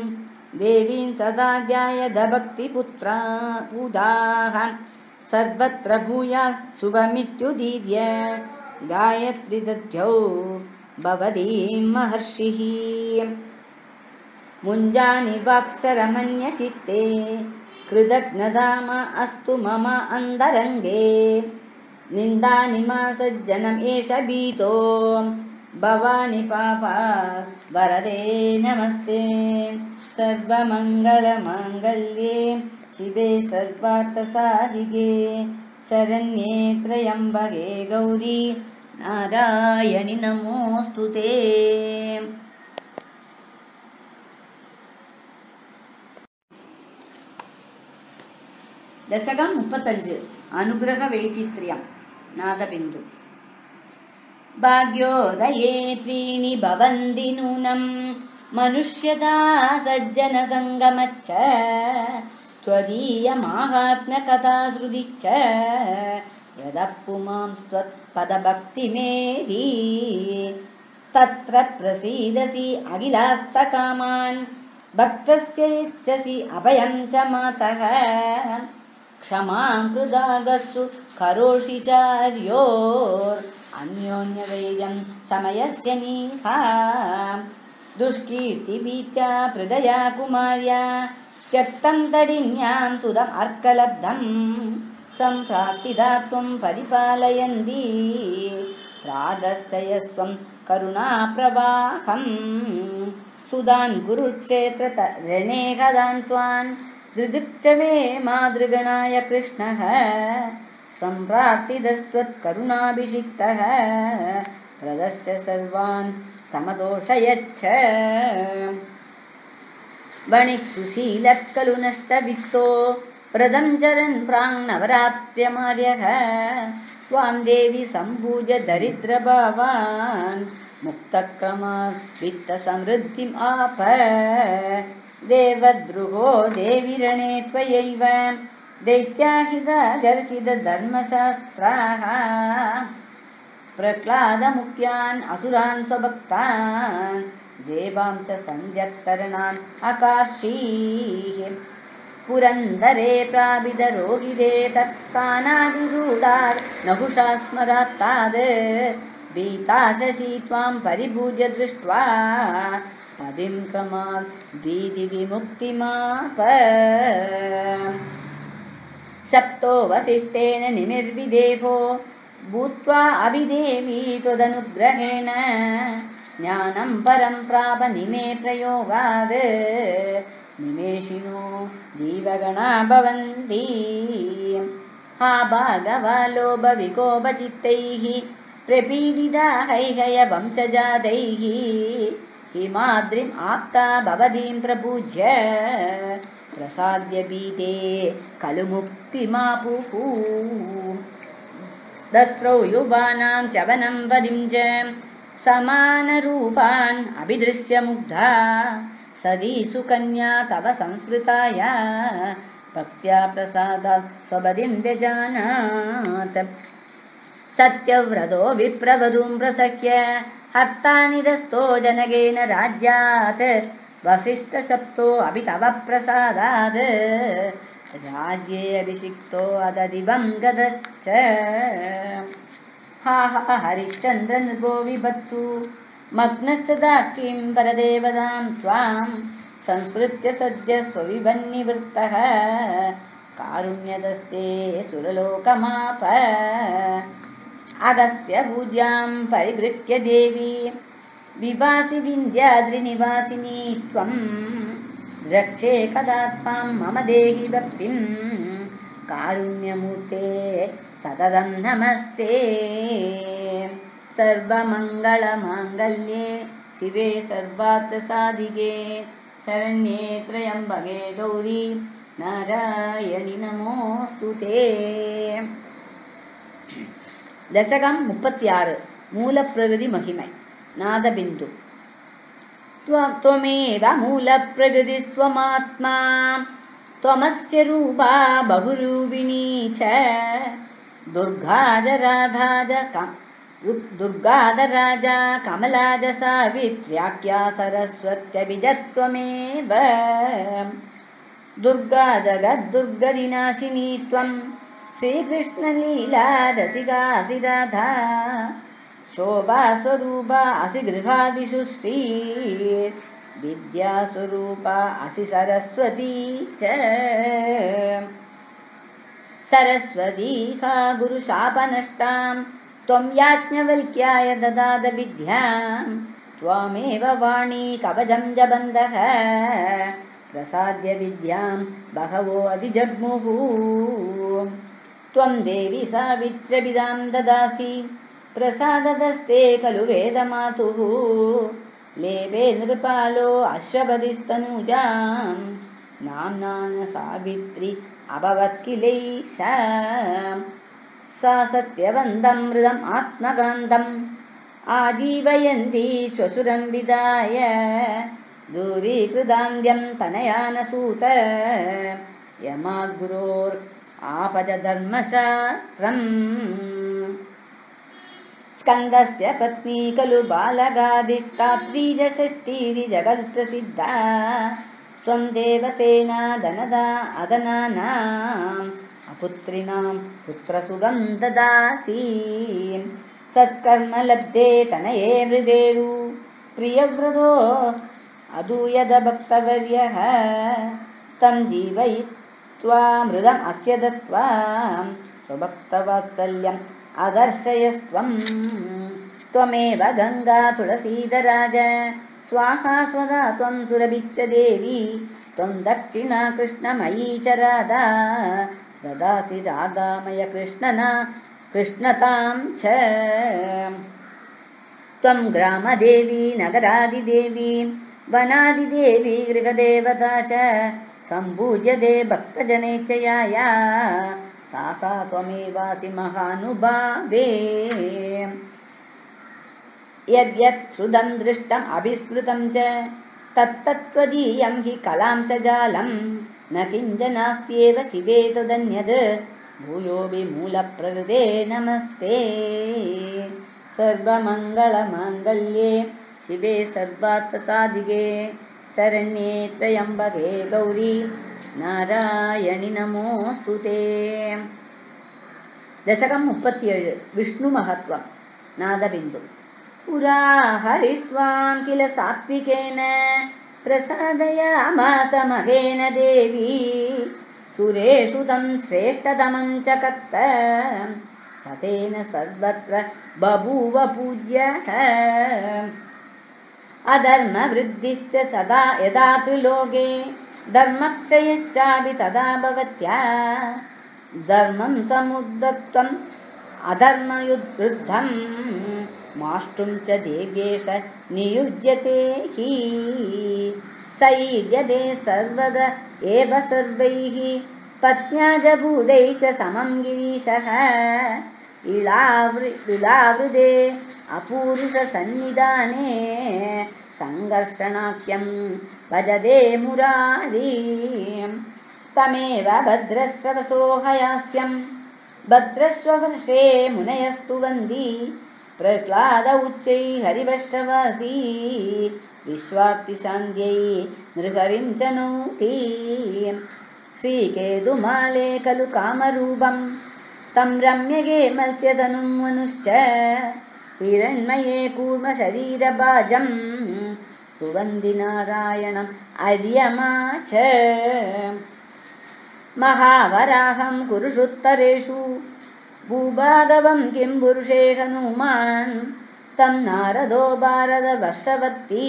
देवीं सदा ध्यायद भक्तिपुत्रा पूजाः। सर्वत्र भूया शुभमित्युदीर्य। गायत्री दध्यौ भवतीं महर्षिः। मुञ्जानि वाक्सरमन्यचित्ते। कृतज्ञधाम अस्तु मम अन्तरङ्गे। निन्दानि एष भीतो भवानि पापा वरदे नमस्ते। सर्वमङ्गलमाङ्गल्ये शिवे सर्वार्थसादिगेत्रयं भगे गौरी नारायणि नमोऽस्तु ते। दशकमुपतञ्ज् अनुग्रहवैचित्र्यं नागबिन्दुः भाग्योदये त्रीणि भवन्ति नूनम् मनुष्यता सज्जनसङ्गमच्च त्वदीयमाहात्म्यकथा श्रुतिश्च यदप्पुमां स्तत्पदभक्तिमेधि तत्र प्रसीदसि अखिलार्थकामान् भक्तस्य इच्छसि अभयं च मातः। क्षमां कृदागस्तु करोषिचार्यो चार्योरन्योन्यवैर्यं समयस्य नीहा। दुष्कीर्तिभीत्या हृदया कुमार्या त्यक्तं तडिन्यां सुरम् अर्कलब्धं। सम्प्राप्तिदा त्वं परिपालयन्ती प्रादर्शयस्वं करुणाप्रवाहम् सुदान् कुरुक्षेत्र रणे गदान् स्वान् दृदृक्षवे मातृगणाय कृष्णः सम्प्रार्थितस्त्वत्करुणाभिषिक्तः प्रदश्च सर्वान् समदोषयच्छ। वणिक् सुशीलः खलु नष्टवित्तो प्रदं चरन् प्राङ्नवरात्र्यमार्यः त्वां देवि सम्भूय दरिद्रभावान्। मुक्तक्रमात् वित्तसमृद्धिम् आप। देवद्रुहो देवि रणे त्वयैव दैत्याहितगर्हितधर्मशास्त्राः प्रह्लादमुख्यान् असुरान् स्वभक्तान् देवां च सन्ध्यक्तरणान् अकार्षीः पुरन्दरे प्राविदरोगिरे तत्स्थानादिरूढात् नहुषा स्मरात्ताद् भीता शशी त्वां परिभूय दृष्ट्वा पदिं क्रमात् भीतिविमुक्तिमाप सप्तो वसिष्ठेन निमिर्विदेहो भूत्वा अभिदेवी त्वदनुग्रहेण। ज्ञानं परं प्राप निमे प्रयोगाद् निमेषिनो जीवगणा भवन्ति। हा भागवा लोभविकोपचित्तैः प्रपीडिता हैहय वंशजातैः। हिमाद्रिम् आप्ता भवतीं प्रपूज्य खलु मुक्तिमापुः दस्रौ युवानां चवनं समानरूपान् अभिदृश्य मुग्धा सदी सुकन्या तव संस्मृताय भक्त्या प्रसादात् स्वपदिं व्यजानात्। सत्यव्रतो विप्रवधूं प्रसह्य हर्तानिरस्तो जनगेन राज्यात् वसिष्ठसप्तो अपि तव प्रसादात् राज्ये अभिषिक्तो अददिवं गदश्च। हा हा हरिश्चन्द्र नृपो विभत्तु मग्नस्य दाक्षीं परदेवतां त्वां। संस्मृत्य सद्य स्वविभन्निवृत्तः। कारुण्यदस्ते सुरलोकमाप। अगस्त्य पूज्यां परिवृत्य देवी विभाति विन्द्याद्रिनिवासिनी त्वं रक्षे कदा त्वां मम देहि भक्तिं कारुण्यमूर्ते सततं नमस्ते सर्वमङ्गलमाङ्गल्ये शिवे सर्वार्थसाधिके शरण्ये त्र्यम्बके गौरी नारायणि नमोऽस्तु ते தசகம் முப்பத்தி ஆறு மூலப்பிரகிருதி மகிமை नादबिन्दु त्वमेव मूलप्रगृतिस्त्वमात्मा त्वमस्य रूपा बहुरूपिणी च दुर्गादराधा दुर्गादराजा कमलाज सावित्र्याख्या सरस्वत्यभिजत्वमेव दुर्गा जगद्दुर्गदिनाशिनी त्वं राधा शोभास्वरूपा असि गृहादिषु श्री। विद्यास्वरूपा असि सरस्वती च। सरस्वती का गुरुशापनष्टां त्वं याज्ञवल्क्याय ददाद विद्यां त्वामेव वाणी कवचं जबन्धः। प्रसाद्य विद्यां बहवो अधिजग्मुः। त्वं देवि सावित्र्यविदां ददासि प्रसाददस्ते खलु वेदमातुः। लेपे नृपालो अश्वपदिस्तनूजां नाम्ना न सावित्री अभवत् किलैषा सा सत्यवन्दं मृदम् आत्मकान्तम्। आजीवयन्ती श्वशुरं विदाय। दूरीकृदान्त्यं तनयानसूत। यमाद्गुरोर् आपजधर्मशास्त्रम् स्कन्दस्य पत्नी खलु बालगादिष्टात्रीजषष्टिरि जगत्प्रसिद्धा। त्वं देवसेना धनदा अदनानाम् अपुत्रिणां पुत्रसुगं ददासि सत्कर्म लब्धे तनये हृदेरु प्रियव्रतो अदूयदभक्तवर्यः। तं जीवयित्वा मृदम् अस्य दत्त्वा स्वभक्तवात्सल्यम् अदर्शयस्त्वं त्वमेव गङ्गा तुलसीधराज। स्वाहा स्वदा त्वं सुरभिच्च देवी। त्वं दक्षिणा कृष्णमयी च राधा। ददासि राधामय कृष्णना कृष्णतां च। त्वं ग्रामदेवी नगरादिदेवी वनादिदेवी गृहदेवता च। सम्पूज्यते भक्तजनेच्छयाया सा सा त्वमेवासि महानुभावे। यद्यत् श्रुतं दृष्टम् अभिस्मृतं च तत्तत्त्वदीयं हि कलां च जालं। न किञ्चनास्त्येव शिवे त्वदन्यद्। भूयोऽपि मूलप्रकृते नमस्ते। सर्वमङ्गलमाङ्गल्ये शिवे सर्वार्थसाधिके शरण्ये त्र्यम्बके गौरी நாராயணி நமோஸ்து தே नारायणि नमोऽस्तु ते। दशकम्पत्येळ् विष्णुमहत्त्वं नादबिन्दुं. पुरा हरिस्त्वां किल सात्विकेन प्रसादयामासमगेन देवी। सुरे सुं श्रेष्ठतमं च कर्त सतेन सर्वत्र बभूव पूज्य। अधर्मवृद्धिश्च तदा यदा तु लोके धर्मक्षयश्चापि तदा भवत्या। धर्मं समुद्धत्वम् अधर्मयुद्धं माष्टुं च देव्येश नियुज्यते हि। सैर्यते सर्वद एव सर्वैः। पत्न्या च समं गिरीशः। इलावृ इलावृदे अपूरुषसन्निधाने सङ्घर्षणाख्यं भजदे मुरारीं तमेव भद्रस्रवसो हयास्यं भद्रस्ववर्षे मुनयस्तु वन्दी। प्रह्लाद उच्चै विश्वार्तिशान्त्यै नृहरिं च नौति श्रीकेतुमाले खलु कामरूपम्। तं रम्यगे मत्स्यतनुं मनुश्च हिरण्मये महावराहं कुरुषुत्तरेषु भूभागवं किं पुरुषे हनुमान् तं नारदो भारतवर्षवर्ती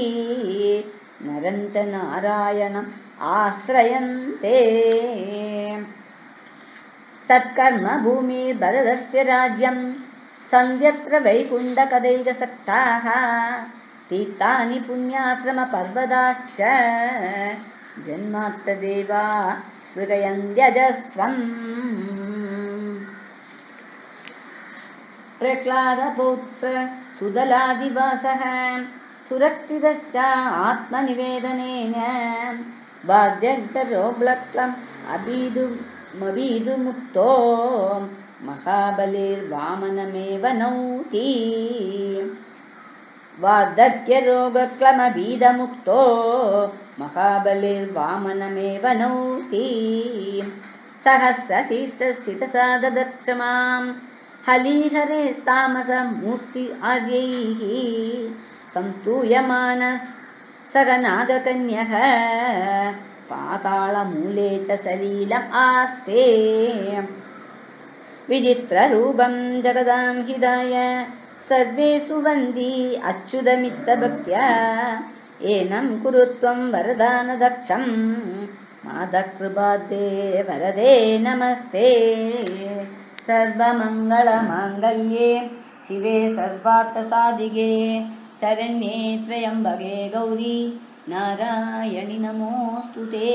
नरं च नारायणम् आश्रयन्ते सत्कर्मभूमिर्भरतस्य राज्यं सन्ध्यत्र वैकुण्ठकदैकसक्ताः तीर्थानि पुण्याश्रमपर्वताश्च। जन्मात्तदेवा मृगयन्त्यजस्रम् प्रह्लादपौत्र सुदलादिवासः सुरक्षितश्च आत्मनिवेदनेन। बाध्यन्तरोब्लक्लम् अबीदुमबीदुमुक्तो महाबलिर्वामनमेव नौति। वार्धक्यरोगक्लमबीदमुक्तो महाबलिर्वामनमेव नौति। सहस्रशीर्षस्थितसादक्षमाम् हलीहरे तामसमूर्ति आर्यैः संस्तूयमानः सगनागकन्यः पाताळमूले च सलीलम् आस्ते विचित्ररूपं जगदां हिदाय सर्वे स्तुवन्ति अच्युतमित्तभक्त्या। एनं कुरु त्वं वरदानदक्षम् मादकृपाद्ये वरदे नमस्ते। सर्वमङ्गलमाङ्गल्ये शिवे सर्वार्थसाधिके शरण्ये त्र्यम्बके गौरी नारायणि नमोऽस्तु ते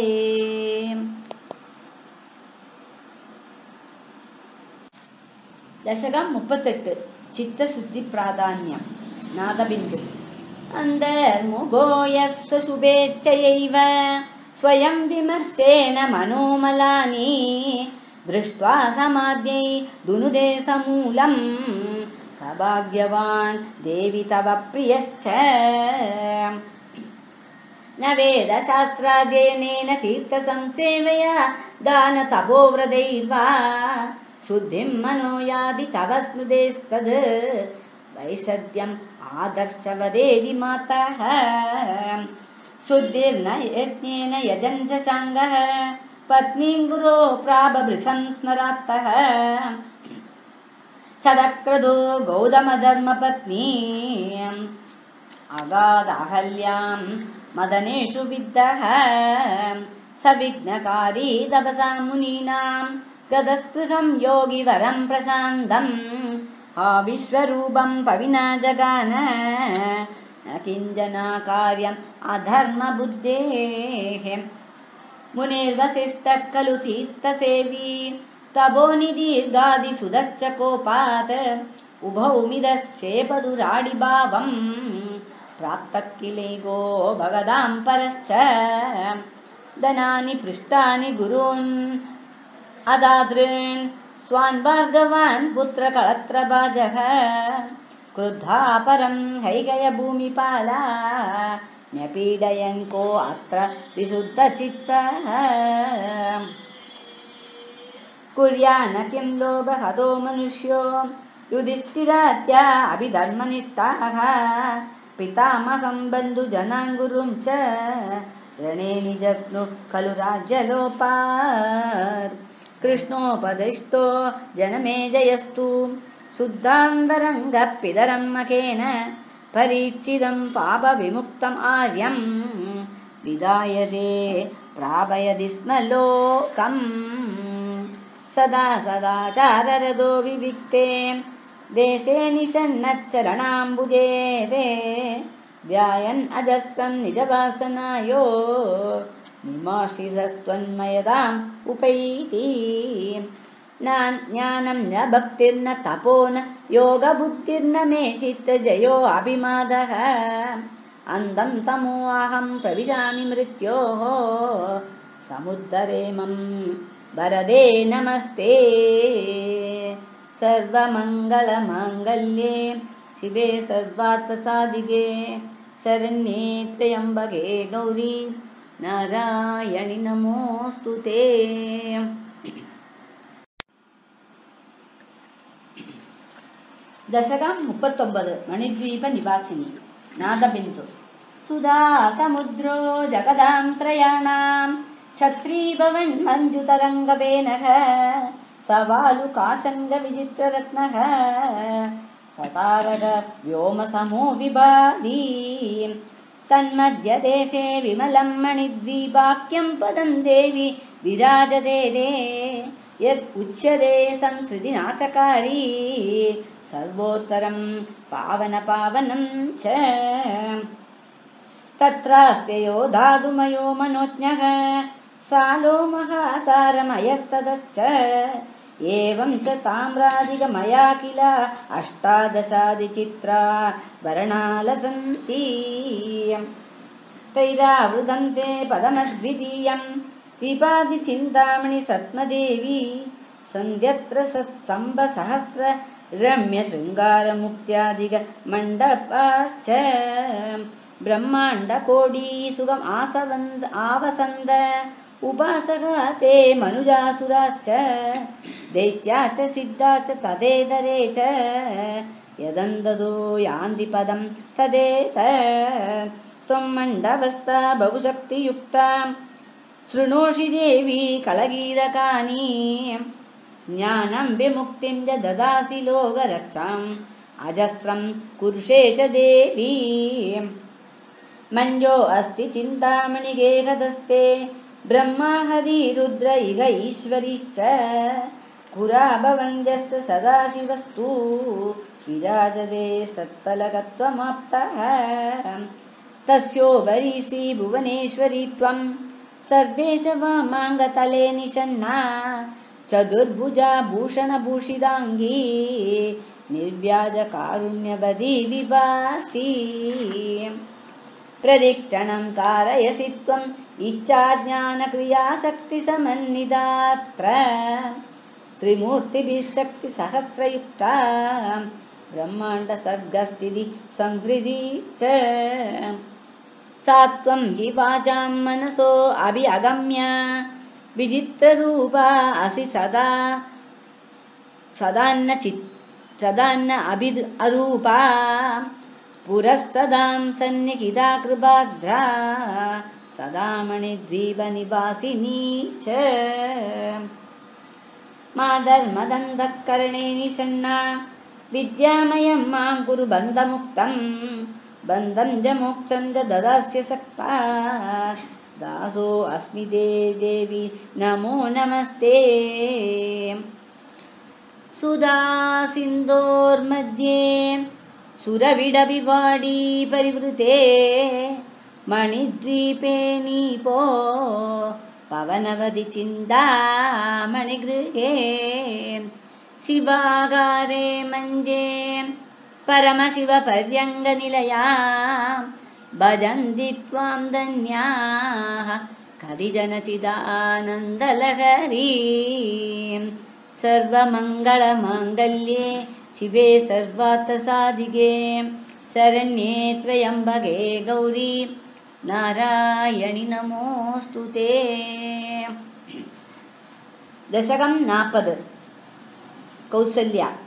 दशकं मुप्पत्तेट् चित्तशुद्धि प्राधान्यं नादबिन्दु अन्तर्मुखो यः शुभेच्छयैव स्वयं विमर्शेन मनोमलानि दृष्ट्वा समाद्यै दुनुदे समूलम् सभाग्यवान् देवि तव प्रियश्च न वेदशास्त्राध्ययनेन तीर्थसंसेवया दानतपोव्रतैर्वा शुद्धिं मनो यादि तव स्मृतेस्तद् वैसद्यम् आदर्शवदेवि मातः। शुद्धिर्न यज्ञेन यजन् शशाङ्गः पत्नीं गुरो प्राबभृशन् स्मरात्तः। सदक्रदो गौतमधर्मपत्नी। अगाधहल्यां मदनेषु विद्धः सविघ्नकारी तपसा मुनीनां गतस्पृहं योगिवरं प्रशान्तम् हा विश्वरूपं पविना जगान। न किञ्जना कार्यम् अधर्मबुद्धेः। मुनिर्वसिष्ठः खलु तीर्थसेवी तपोनिदीर्घादिसुधश्च कोपात्। उभौ मिदश्चेपदुराडिभावम् प्राप्तः किलेगो भगदां परश्च। धनानि पृष्टानि गुरून् अदादृन् स्वान् भार्गवान् पुत्रकळत्रभाजः क्रुद्धा परं हैगयभूमिपाला न्यपीडयन् को अत्र विशुद्धचित्तः। कुर्यान्न किं लोभहतो मनुष्यो युधिष्ठिरात्या अभिधर्मनिष्ठाः। पितामहं बन्धुजनान् गुरुं च रणे निजग्नु खलु राज्यलोपात् कृष्णोपदिष्टो जनमेजयस्तु शुद्धान्तरङ्गपितरं मखेन परीक्षितं पापविमुक्तम् आर्यम्। विदायते प्रापयति स्म लोकम्। सदा सदाचाररदो विविक्ते देशे निषण्णच्चरणाम्बुजे रे ध्यायन् अजस्रं निजवासनायो निमाशिसस्त्वन्मयदाम् उपैति। न ज्ञानं न भक्तिर्न तपो न योगबुद्धिर्न मे चित्तजयो अभिमादः। अन्धं तमोऽहं प्रविशामि मृत्योः। समुद्धरेमं वरदे नमस्ते। सर्वमङ्गलमाङ्गल्ये शिवे सर्वार्थसाधिके शरण्ये त्र्यम्बके गौरी नारायणि नमोऽस्तु ते ದಶಕಂ ಮುಪ್ಪತ್ತೊಂಬತ್ತು ಮಣಿದ್ವೀಪ ನಿವಾಸಿನಿ ನಾದಬಿಂದು ಸುಧಾ ಸಮುದ್ರೋ ಜಗದಾಂ ತ್ರಯಾಣಾಂ ಛತ್ರೀ ಭವನ್ ಮಂಜುತರಂಗವೇನಃ ಸವಾಲು ಕಾಶಂಗ ವಿಚಿತ್ರರತ್ನಃ ಸತಾರಗ ವ್ಯೋಮ ಸಮೋ ವಿಭಾದಿ तन्मध्यदेशे विमलम् मणिद्विवाक्यम् पदम् देवि विराजते यत् यदुच्यते संसृतिनाशकारी सर्वोत्तरम् पावनपावनम् च। तत्रास्त्ययो धातुमयो मनोज्ञः सालो महासारमयस्तदश्च। एवं च ताम्रादिगमया किल अष्टादशादिचित्रा वर्णालसन्ति तैरावृतं ते पदमद्वितीयं विपादि चिन्तामणि सत्मदेवी सन्ध्यत्र सत्सम्बसहस्र रम्यशृङ्गारमुक्त्यादिग मण्डपाश्च ब्रह्माण्डकोडी सुगम आसवन्द आवसन्द उपासका ते मनुजासुराश्च दैत्याश्च सिद्धाश्च तदेतरे च यदन्ददो यान्ति पदं तदेत। त्वं मण्डवस्था बहुशक्तियुक्ता। शृणोषि देवी कलगीरकानि। ज्ञानं विमुक्तिं च ददासि लोकरक्षाम्। अजस्रं कुरुषे च देवी। मञ्जो अस्ति चिन्तामणिगेहदस्ते ब्रह्मा ईश्वरीश्च पुरा भवन्द्यस्त सदाशिवस्तु। विराजते सत्तलकत्वमाप्तः तस्योपरि श्रीभुवनेश्वरी त्वं। सर्वेश वामाङ्गतले निषन्ना चतुर्भुजा भूषणभूषिताङ्गी निर्व्याजकारुण्यवदी विभासि प्रदिक्षणं कारयसि त्वम्। इच्छाज्ञानक्रियाशक्तिसमन्विदात्र त्रिमूर्तिभिः शक्तिसहस्रयुक्ता। ब्रह्माण्डसर्गस्थिति संहृदी च। सा त्वं हि वाचां अभि अगम्य विचित्ररूपा असि सदा। सदान्न चित् सदान्न अभि अरूपा पुरस्तदां सन्निहिता कृपाग्रा सदा मणिद्वीपनिवासिनी च। मा धर्मदन्धकर्णे निषण्णा विद्यामयं मां कुरु बन्धमुक्तं बन्धं च मोक्षं च ददास्य सक्ता। दासो अस्मि ते देवी नमो नमस्ते। सुधा सिन्धोर्मध्ये सुरविडविवाडी परिवृते मणिद्वीपे नीपो पवनवदि चिन्तामणिगृहे शिवागारे मञ्जे परमशिवपर्यङ्गनिलया भजन्ति त्वां धन्याः कतिजनचिदानन्दलहरीं सर्वमङ्गलमाङ्गल्ये शिवे सर्वार्थसाधिके शरण्ये त्र्यम्बके गौरी। नारायणि नमोऽस्तु ते। दशकं नापद्। कौसल्या।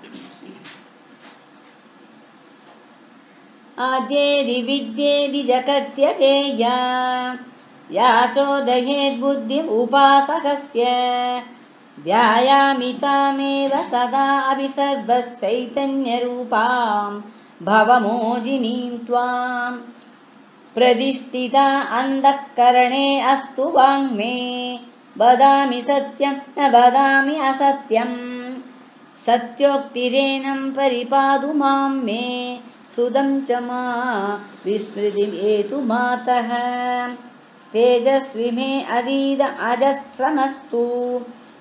आद्येदि विद्येदि जगत्यदेया या चोदयेद्बुद्धिम् उपासकस्य ध्यायामि तामेव सदा अपि भवमोजिनीं त्वाम् प्रतिष्ठिता अन्धःकरणे अस्तु वाङ्मे वदामि सत्यं न वदामि असत्यम् सत्योक्तिरेनं परिपादु मां मे। श्रुतं च मा विस्मृतिमेतु मातः। तेजस्वि मे अजस्रमस्तु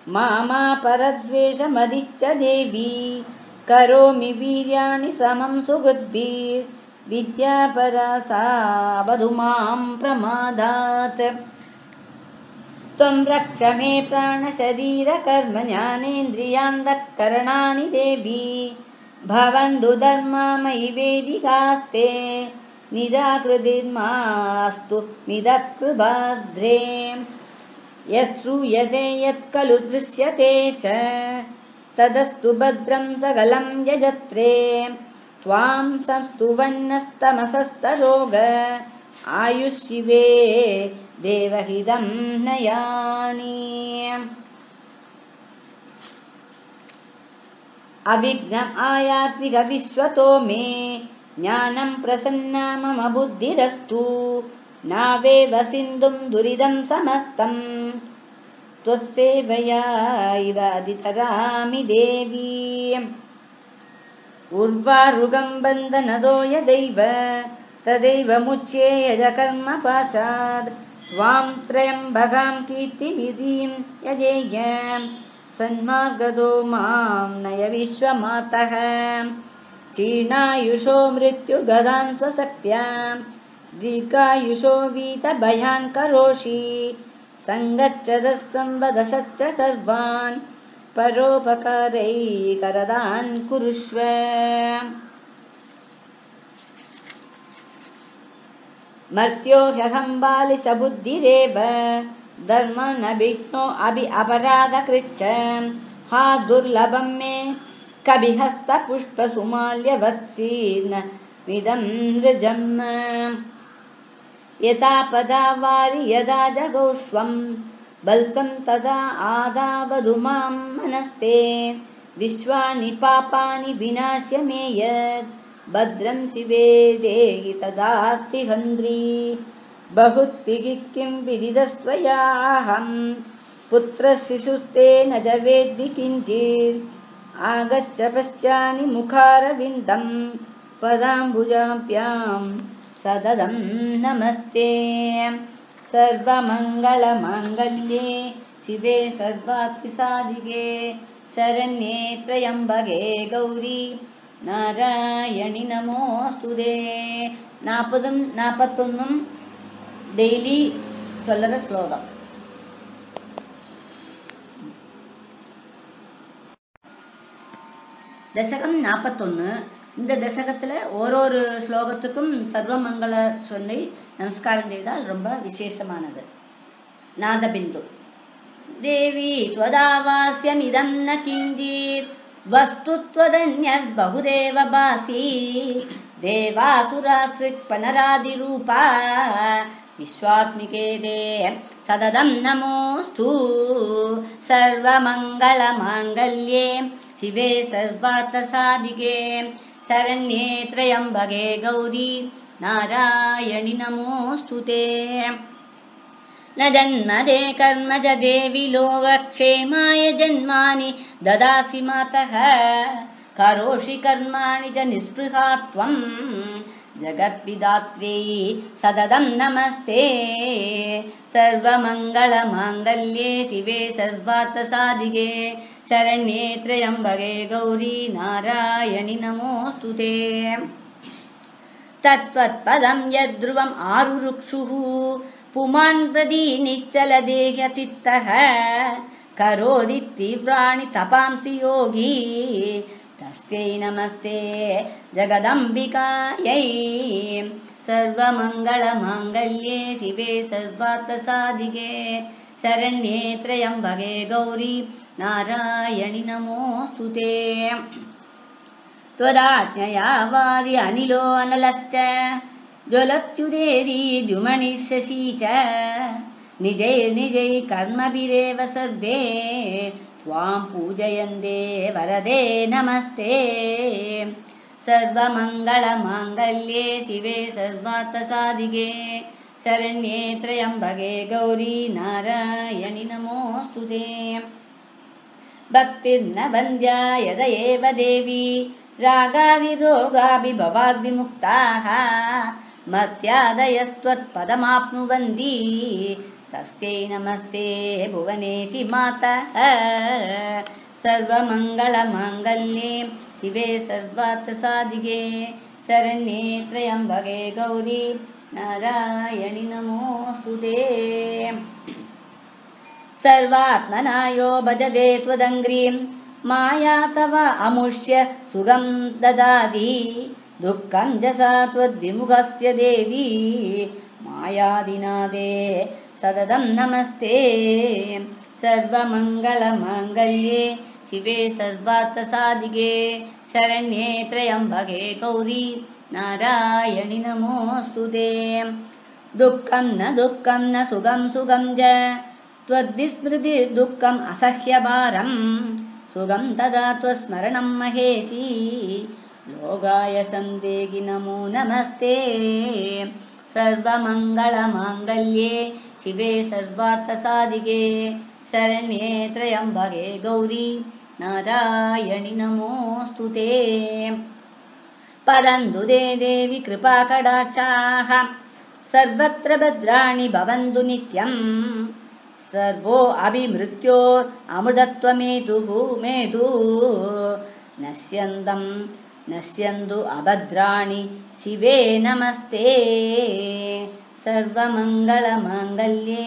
मा परद्वेषमदिश्च देवी। करोमि वीर्याणि समं सुबुद्भिर्विद्यापरा सा वधु मां प्रमादात्। त्वं रक्ष मे प्राणशरीरकर्म देवी। भवन्तु धर्मामयि वेदिकास्ते। निराकृतिर्मास्तु मिदकृभद्रे यच्छ्रूयते यत् खलु दृश्यते च। तदस्तु भद्रं सकलं यजत्रे। त्वां संस्तुवन्नस्तमसस्तरोग आयुष्शिवे देवहिदं नयानि अविघ्नम् आयात्विक विश्वतो मे। ज्ञानं प्रसन्ना मम बुद्धिरस्तु नावेव सिन्धुं दुरिदं समस्तम् अधितरामि देवी। उर्वारुगं बन्धनदो यदैव तदैव मुच्ये यज कर्मपाशात् त्वां त्र्यम्बकां कीर्तिविधिं यजेय। सन्मार्गदो मां नय विश्वमातः। क्षीणायुषो मृत्युगदान् स्वशक्त्यां दीर्घायुषो वीतभयान् करोषि। सङ्गच्छदः संवदशश्च सर्वान् परोपकारैकरदान् कुरुष्व। मर्त्यो ह्यहं बालिसबुद्धिरेव धर्म न विघ्नो अभि अपराधकृच्च हा दुर्लभं मे कविहस्तपुष्पसुमाल्यवत्सीर्न मिदं नृजम् यथा पदा वारि यदा जगौ स्वं बल्सं तदा आदावधु मां मनस्ते। विश्वानि पापानि विनाश्य मे यद् भद्रं शिवे देहि तदार्तिहन्द्री। बहुत्पिः किं विदितस्त्वयाहं पुत्रशिशुस्ते न वेद्दि किञ्चित्। आगच्छ पश्चानि मुखारविन्दं पदाम्बुजाभ्यां सततं नमस्ते। सर्वमङ्गलमाङ्गल्ये शिवे सर्वात्मसाधिके ശരണ്യേ ത്രയംബകേ ഗൗരി നാരായണി നമോസ്തുതേ നാൽപ്പതും നാൽപ്പത്തൊന്നും ഡെയിലി ചൊല്ലറ ശ്ലോകം. ദശകം നാൽപ്പത്തൊന്ന് இந்த தசகத்தில் ஓரொரு ஸ்லோகத்துக்கும் சர்வமங்கள சொல்லி நமஸ்காரம் செய்தால் ரொம்ப விசேஷமானது நாதபிந்து தேவி त्वदावास्यमिदं न किञ्चित् वस्तु त्वदन्यद् बहुदेव भासि देवासुरासृक्पनरादिरूपा विश्वात्मिके ते सततं नमोऽस्तु सर्वमङ्गलमाङ्गल्ये शिवे सर्वार्थसाधिके शरण्ये त्र्यम्बके गौरी। नारायणि नमोऽस्तु ते। न जन्मदे कर्म च देवि लोकक्षेमाय जन्मानि। ददासि मातः। करोषि कर्माणि च निःस्पृहा त्वम्। जगत्पिदात्र्यै सततं नमस्ते। सर्वमङ्गलमाङ्गल्ये शिवे सर्वार्थसाधिके शरण्ये त्र्यम्बके गौरी नारायणि नमोऽस्तु ते। तत्त्वत्पदं यद्ध्रुवम् आरुरुक्षुः। पुमान् प्रदी निश्चलदेह्यचित्तः करोति तीव्राणि तपांसि योगी। तस्यै नमस्ते जगदम्बिकायै। सर्वमङ्गलमाङ्गल्ये शिवे सर्वार्थसाधिके शरण्ये त्र्यम्बके गौरी। नारायणि नमोऽस्तु ते। त्वदाज्ञया वारि अनिलो अनलश्च। ज्वलत्युदेरी द्युमणिशशी च। निजै कर्मभिरेव सर्वे त्वां पूजयन्ते वरदे नमस्ते। सर्वमङ्गलमाङ्गल्ये शिवे सर्वार्थसाधिके शरण्ये त्र्यम्बके गौरी नारायणि नमोऽस्तु ते। भक्तिर्न वन्द्या यद एव देवी रागादिरोगाभिभवाद्विमुक्ताः मत्यादयस्त्वत्पदमाप्नुवन्ति। तस्यै नमस्ते भुवनेशि मातः। सर्वमङ्गलमाङ्गल्ये शिवे सर्वार्थसाधिके शरण्ये त्र्यम्बके गौरी नारायणि नमोऽस्तु ते। सर्वात्मनायो भजते त्वदङ्घ्रीं माया तव अमुष्य सुगं ददाति। दुःखं जसा त्वद्विमुखस्य देवी। मायादिनादे सततं नमस्ते। सर्वमङ्गलमाङ्गल्ये शिवे सर्वार्थसाधिके शरण्ये त्र्यम्बके गौरी नारायणि नमोऽस्तु ते। दुःखं न दुःखं न सुगं सुगं च। त्वद्विस्मृति दुःखम् असह्यभारम् सुगं तदा त्वस्मरणं महेशी। योगाय सन्देहि नमो नमस्ते। सर्वमङ्गलमाङ्गल्ये शिवे सर्वार्थसाधिके। शरण्ये त्र्यम्बके गौरी नारायणि नमोऽस्तु ते पदन्तु ते देवि कृपाकडाक्षाः सर्वत्र भद्राणि भवन्तु नित्यम् सर्वो अभिमृत्यो अमृतत्वमेतुः मेतु नश्यन्तम् नश्यन्तु अभद्राणि शिवे नमस्ते सर्वमङ्गलमाङ्गल्ये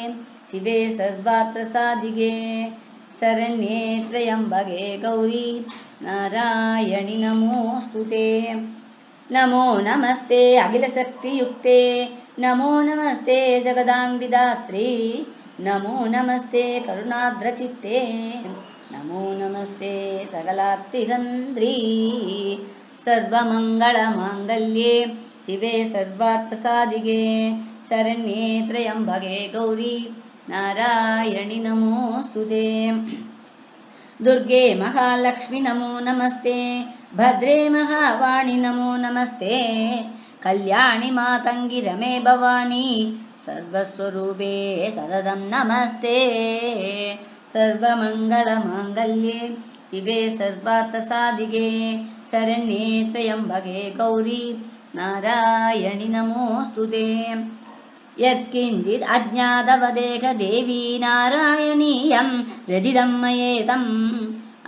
शिवे सर्वार्थसाधिके शरण्ये त्र्यम्बके गौरी नारायणि नमोऽस्तु ते नमो नमस्ते अखिलशक्तियुक्ते नमो नमस्ते जगदां विदात्री। नमो नमस्ते करुणाद्रचित्ते नमो नमस्ते सकलार्तिहन्त्री सर्वमङ्गलमाङ्गल्ये शिवे सर्वार्थसाधिके शरण्ये त्र्यम्बके गौरी। नारायणि नमोऽस्तु ते दुर्गे महालक्ष्मि नमो नमस्ते भद्रे महावाणि नमो नमस्ते कल्याणि मातङ्गि रमे भवानी सर्वस्वरूपे सततं नमस्ते। सर्वमङ्गलमाङ्गल्ये शिवे सर्वार्थसाधिके शरण्ये त्र्यम्बके गौरी नारायणि नमोऽस्तु ते यत्किञ्चित् अज्ञातवदेकदेवी नारायणीयं रजितं मयेदम्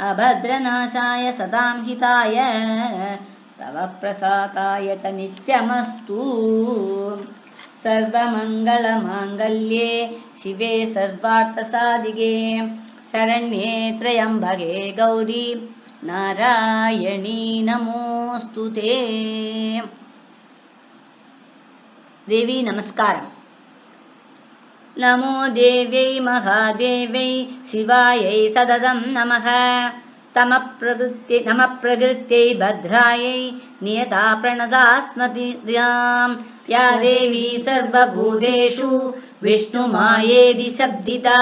अभद्रनाशाय सदां हिताय तव प्रसादाय च नित्यमस्तु। सर्वमङ्गलमाङ्गल्ये शिवे सर्वार्थसाधिके शरण्ये त्र्यम्बके गौरी नारायणी नमोऽस्तु ते। देवी नमस्कारम् नमो देव्यै महादेव्यै शिवायै सततं नमः। नमः प्रकृत्यै भद्रायै नियता प्रणता या देवी सर्वभूतेषु विष्णुमायेदि शब्दिता।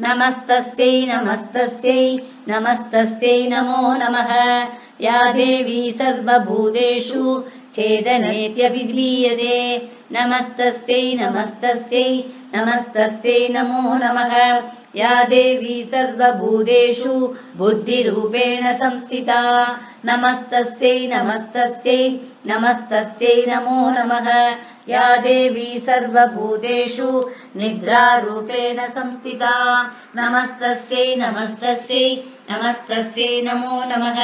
नमस्तस्यै नमस्तस्यै नमस्तस्यै नमो नमः। या देवी सर्वभूतेषु छेदनेत्यभिक्लीयते नमस्तस्यै नमस्तस्यै नमस्तस्यै नमो नमः। या देवी सर्वभूतेषु बुद्धिरूपेण संस्थिता। नमस्तस्यै नमस्तस्यै नमस्तस्यै नमो नमः। या देवी सर्वभूतेषु निद्रारूपेण संस्थिता नमस्तस्यै नमस्तस्यै नमस्तस्यै नमो नमः।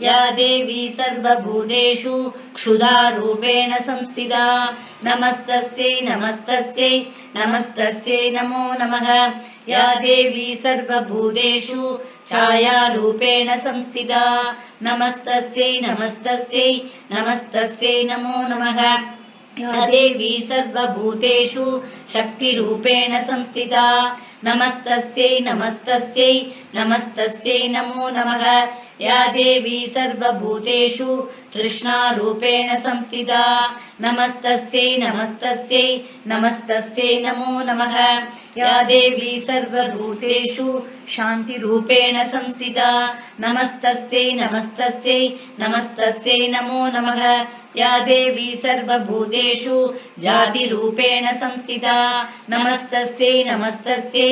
या देवी सर्वभूतेषु क्षुधारूपेण संस्थिता। नमस्तस्यै नमस्तस्यै नमस्तस्यै नमो नमः। या देवी सर्वभूतेषु छायारूपेण संस्थिता। नमस्तस्यै नमस्तस्यै नमस्तस्यै नमो नमः। या देवी सर्वभूतेषु शक्तिरूपेण संस्थिता नमस्तस्यै नमस्तस्यै नमस्तस्यै नमो नमः। या देवी सर्वभूतेषु तृष्णारूपेण संस्थिता। नमस्तस्यै नमस्तस्यै नमस्तस्यै नमो नमः। या देवी सर्वभूतेषु शान्तिरूपेण संस्थिता। नमस्तस्यै नमस्तस्यै नमस्तस्यै नमो नमः। या देवी सर्वभूतेषु जातिरूपेण संस्थिता। नमस्तस्यै नमस्तस्यै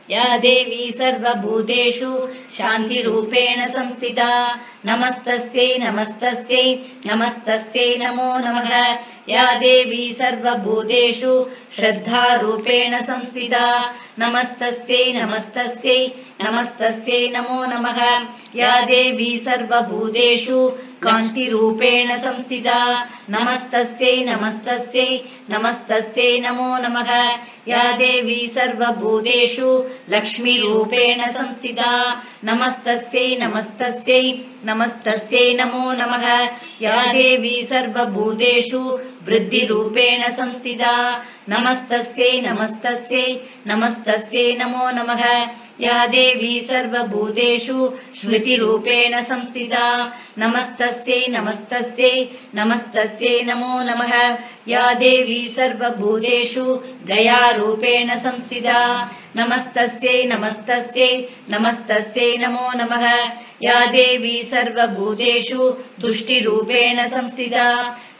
या देवी सर्वभूतेषु शान्तिरूपेण संस्थिता। नमस्तस्यै नमस्तस्यै नमस्तस्यै नमो नमः। या देवी सर्वभूतेषु श्रद्धारूपेण संस्थिता। नमस्तस्यै नमस्तस्यै नमस्तस्यै नमो नमः। या देवी सर्वभूतेषु कान्तिरूपेण संस्थिता। नमस्तस्यै नमस्तस्यै नमस्तस्यै नमो नमः। या देवी सर्वभूतेषु लक्ष्मीरूपेण संस्थिता। नमस्तस्यै नमस्तस्यै नमस्तस्यै नमो नमः। या देवी सर्वभूतेषु वृद्धिरूपेण संस्थिता। नमस्तस्यै नमस्तस्यै नमस्तस्यै नमो नमः या देवी सर्वभूतेषु स्मृतिरूपेण संस्थिता। नमस्तस्यै नमस्तस्यै नमस्तस्यै नमो नमः। या देवी सर्वभूतेषु दयारूपेण संस्थिता नमस्तस्यै नमस्तस्यै नमस्तस्यै नमो नमः। या देवी सर्वभूतेषु तुष्टिरूपेण संस्थिता।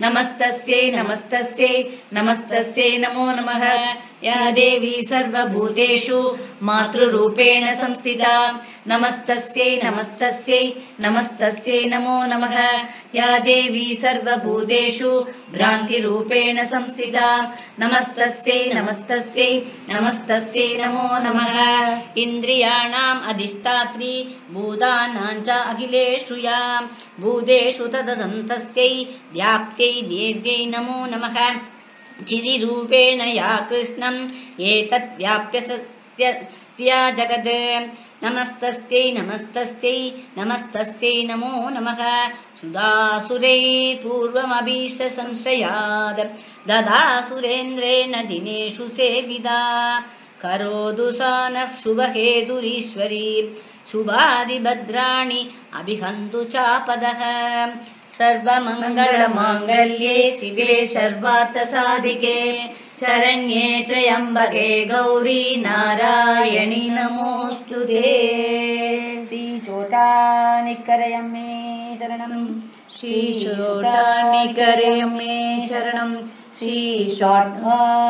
नमस्तस्यै नमस्तस्यै नमस्तस्यै नमो नमः। या देवी सर्वभूतेषु मातृरूपेण संस्थिता। नमस्तस्यै नमस्तस्यै नमस्तस्यै नमो नमः। या देवी सर्वभूतेषु भ्रान्तिरूपेण संस्थिता। नमस्तस्यै नमस्तस्यै नमस्तस्यै नमो नमः इन्द्रियाणाम् अधिष्ठात्री भूतानाम् च अखिलेषु या भूतेषु तदन्तस्यै व्याप्त्यै देव्यै नमो नमः। चिदिरूपेण या कृष्णम् एतत् व्याप्य सत्या जगत्। नमस्तस्यै नमस्तस्यै नमस्तस्यै नमो नमः। सुदासुरै पूर्वमभीश संशयात् ददा सुरेन्द्रेण दिनेषु सेविदा करोतु सा नः शुभहेतुरीश्वरी। शुभादिभद्राणि अभिहन्तु चापदः। सर्वमङ्गलमाङ्गल्ये शिवे सर्वार्थसाधिके। शरण्ये त्र्यम्बके गौरी नारायणि नमोऽस्तु ते। श्रीचोटानिकरयं मे शरणम् श्रीशोटानिकरय मे शरणम् श्रीशोटानिकरयं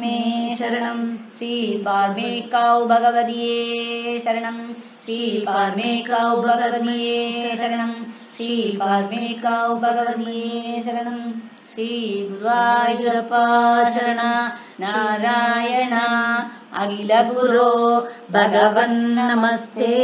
मे शरणम् श्रीपार्मेकाौ भगवदीये शरणम् श्रीपार्मेकाौ भगवदीये शरणम् श्रीपार्मेकाौ भगवदीये शरणम् श्रीगुरुवायुरपा चरण नारायण अखिलगुरो भगवन् नमस्ते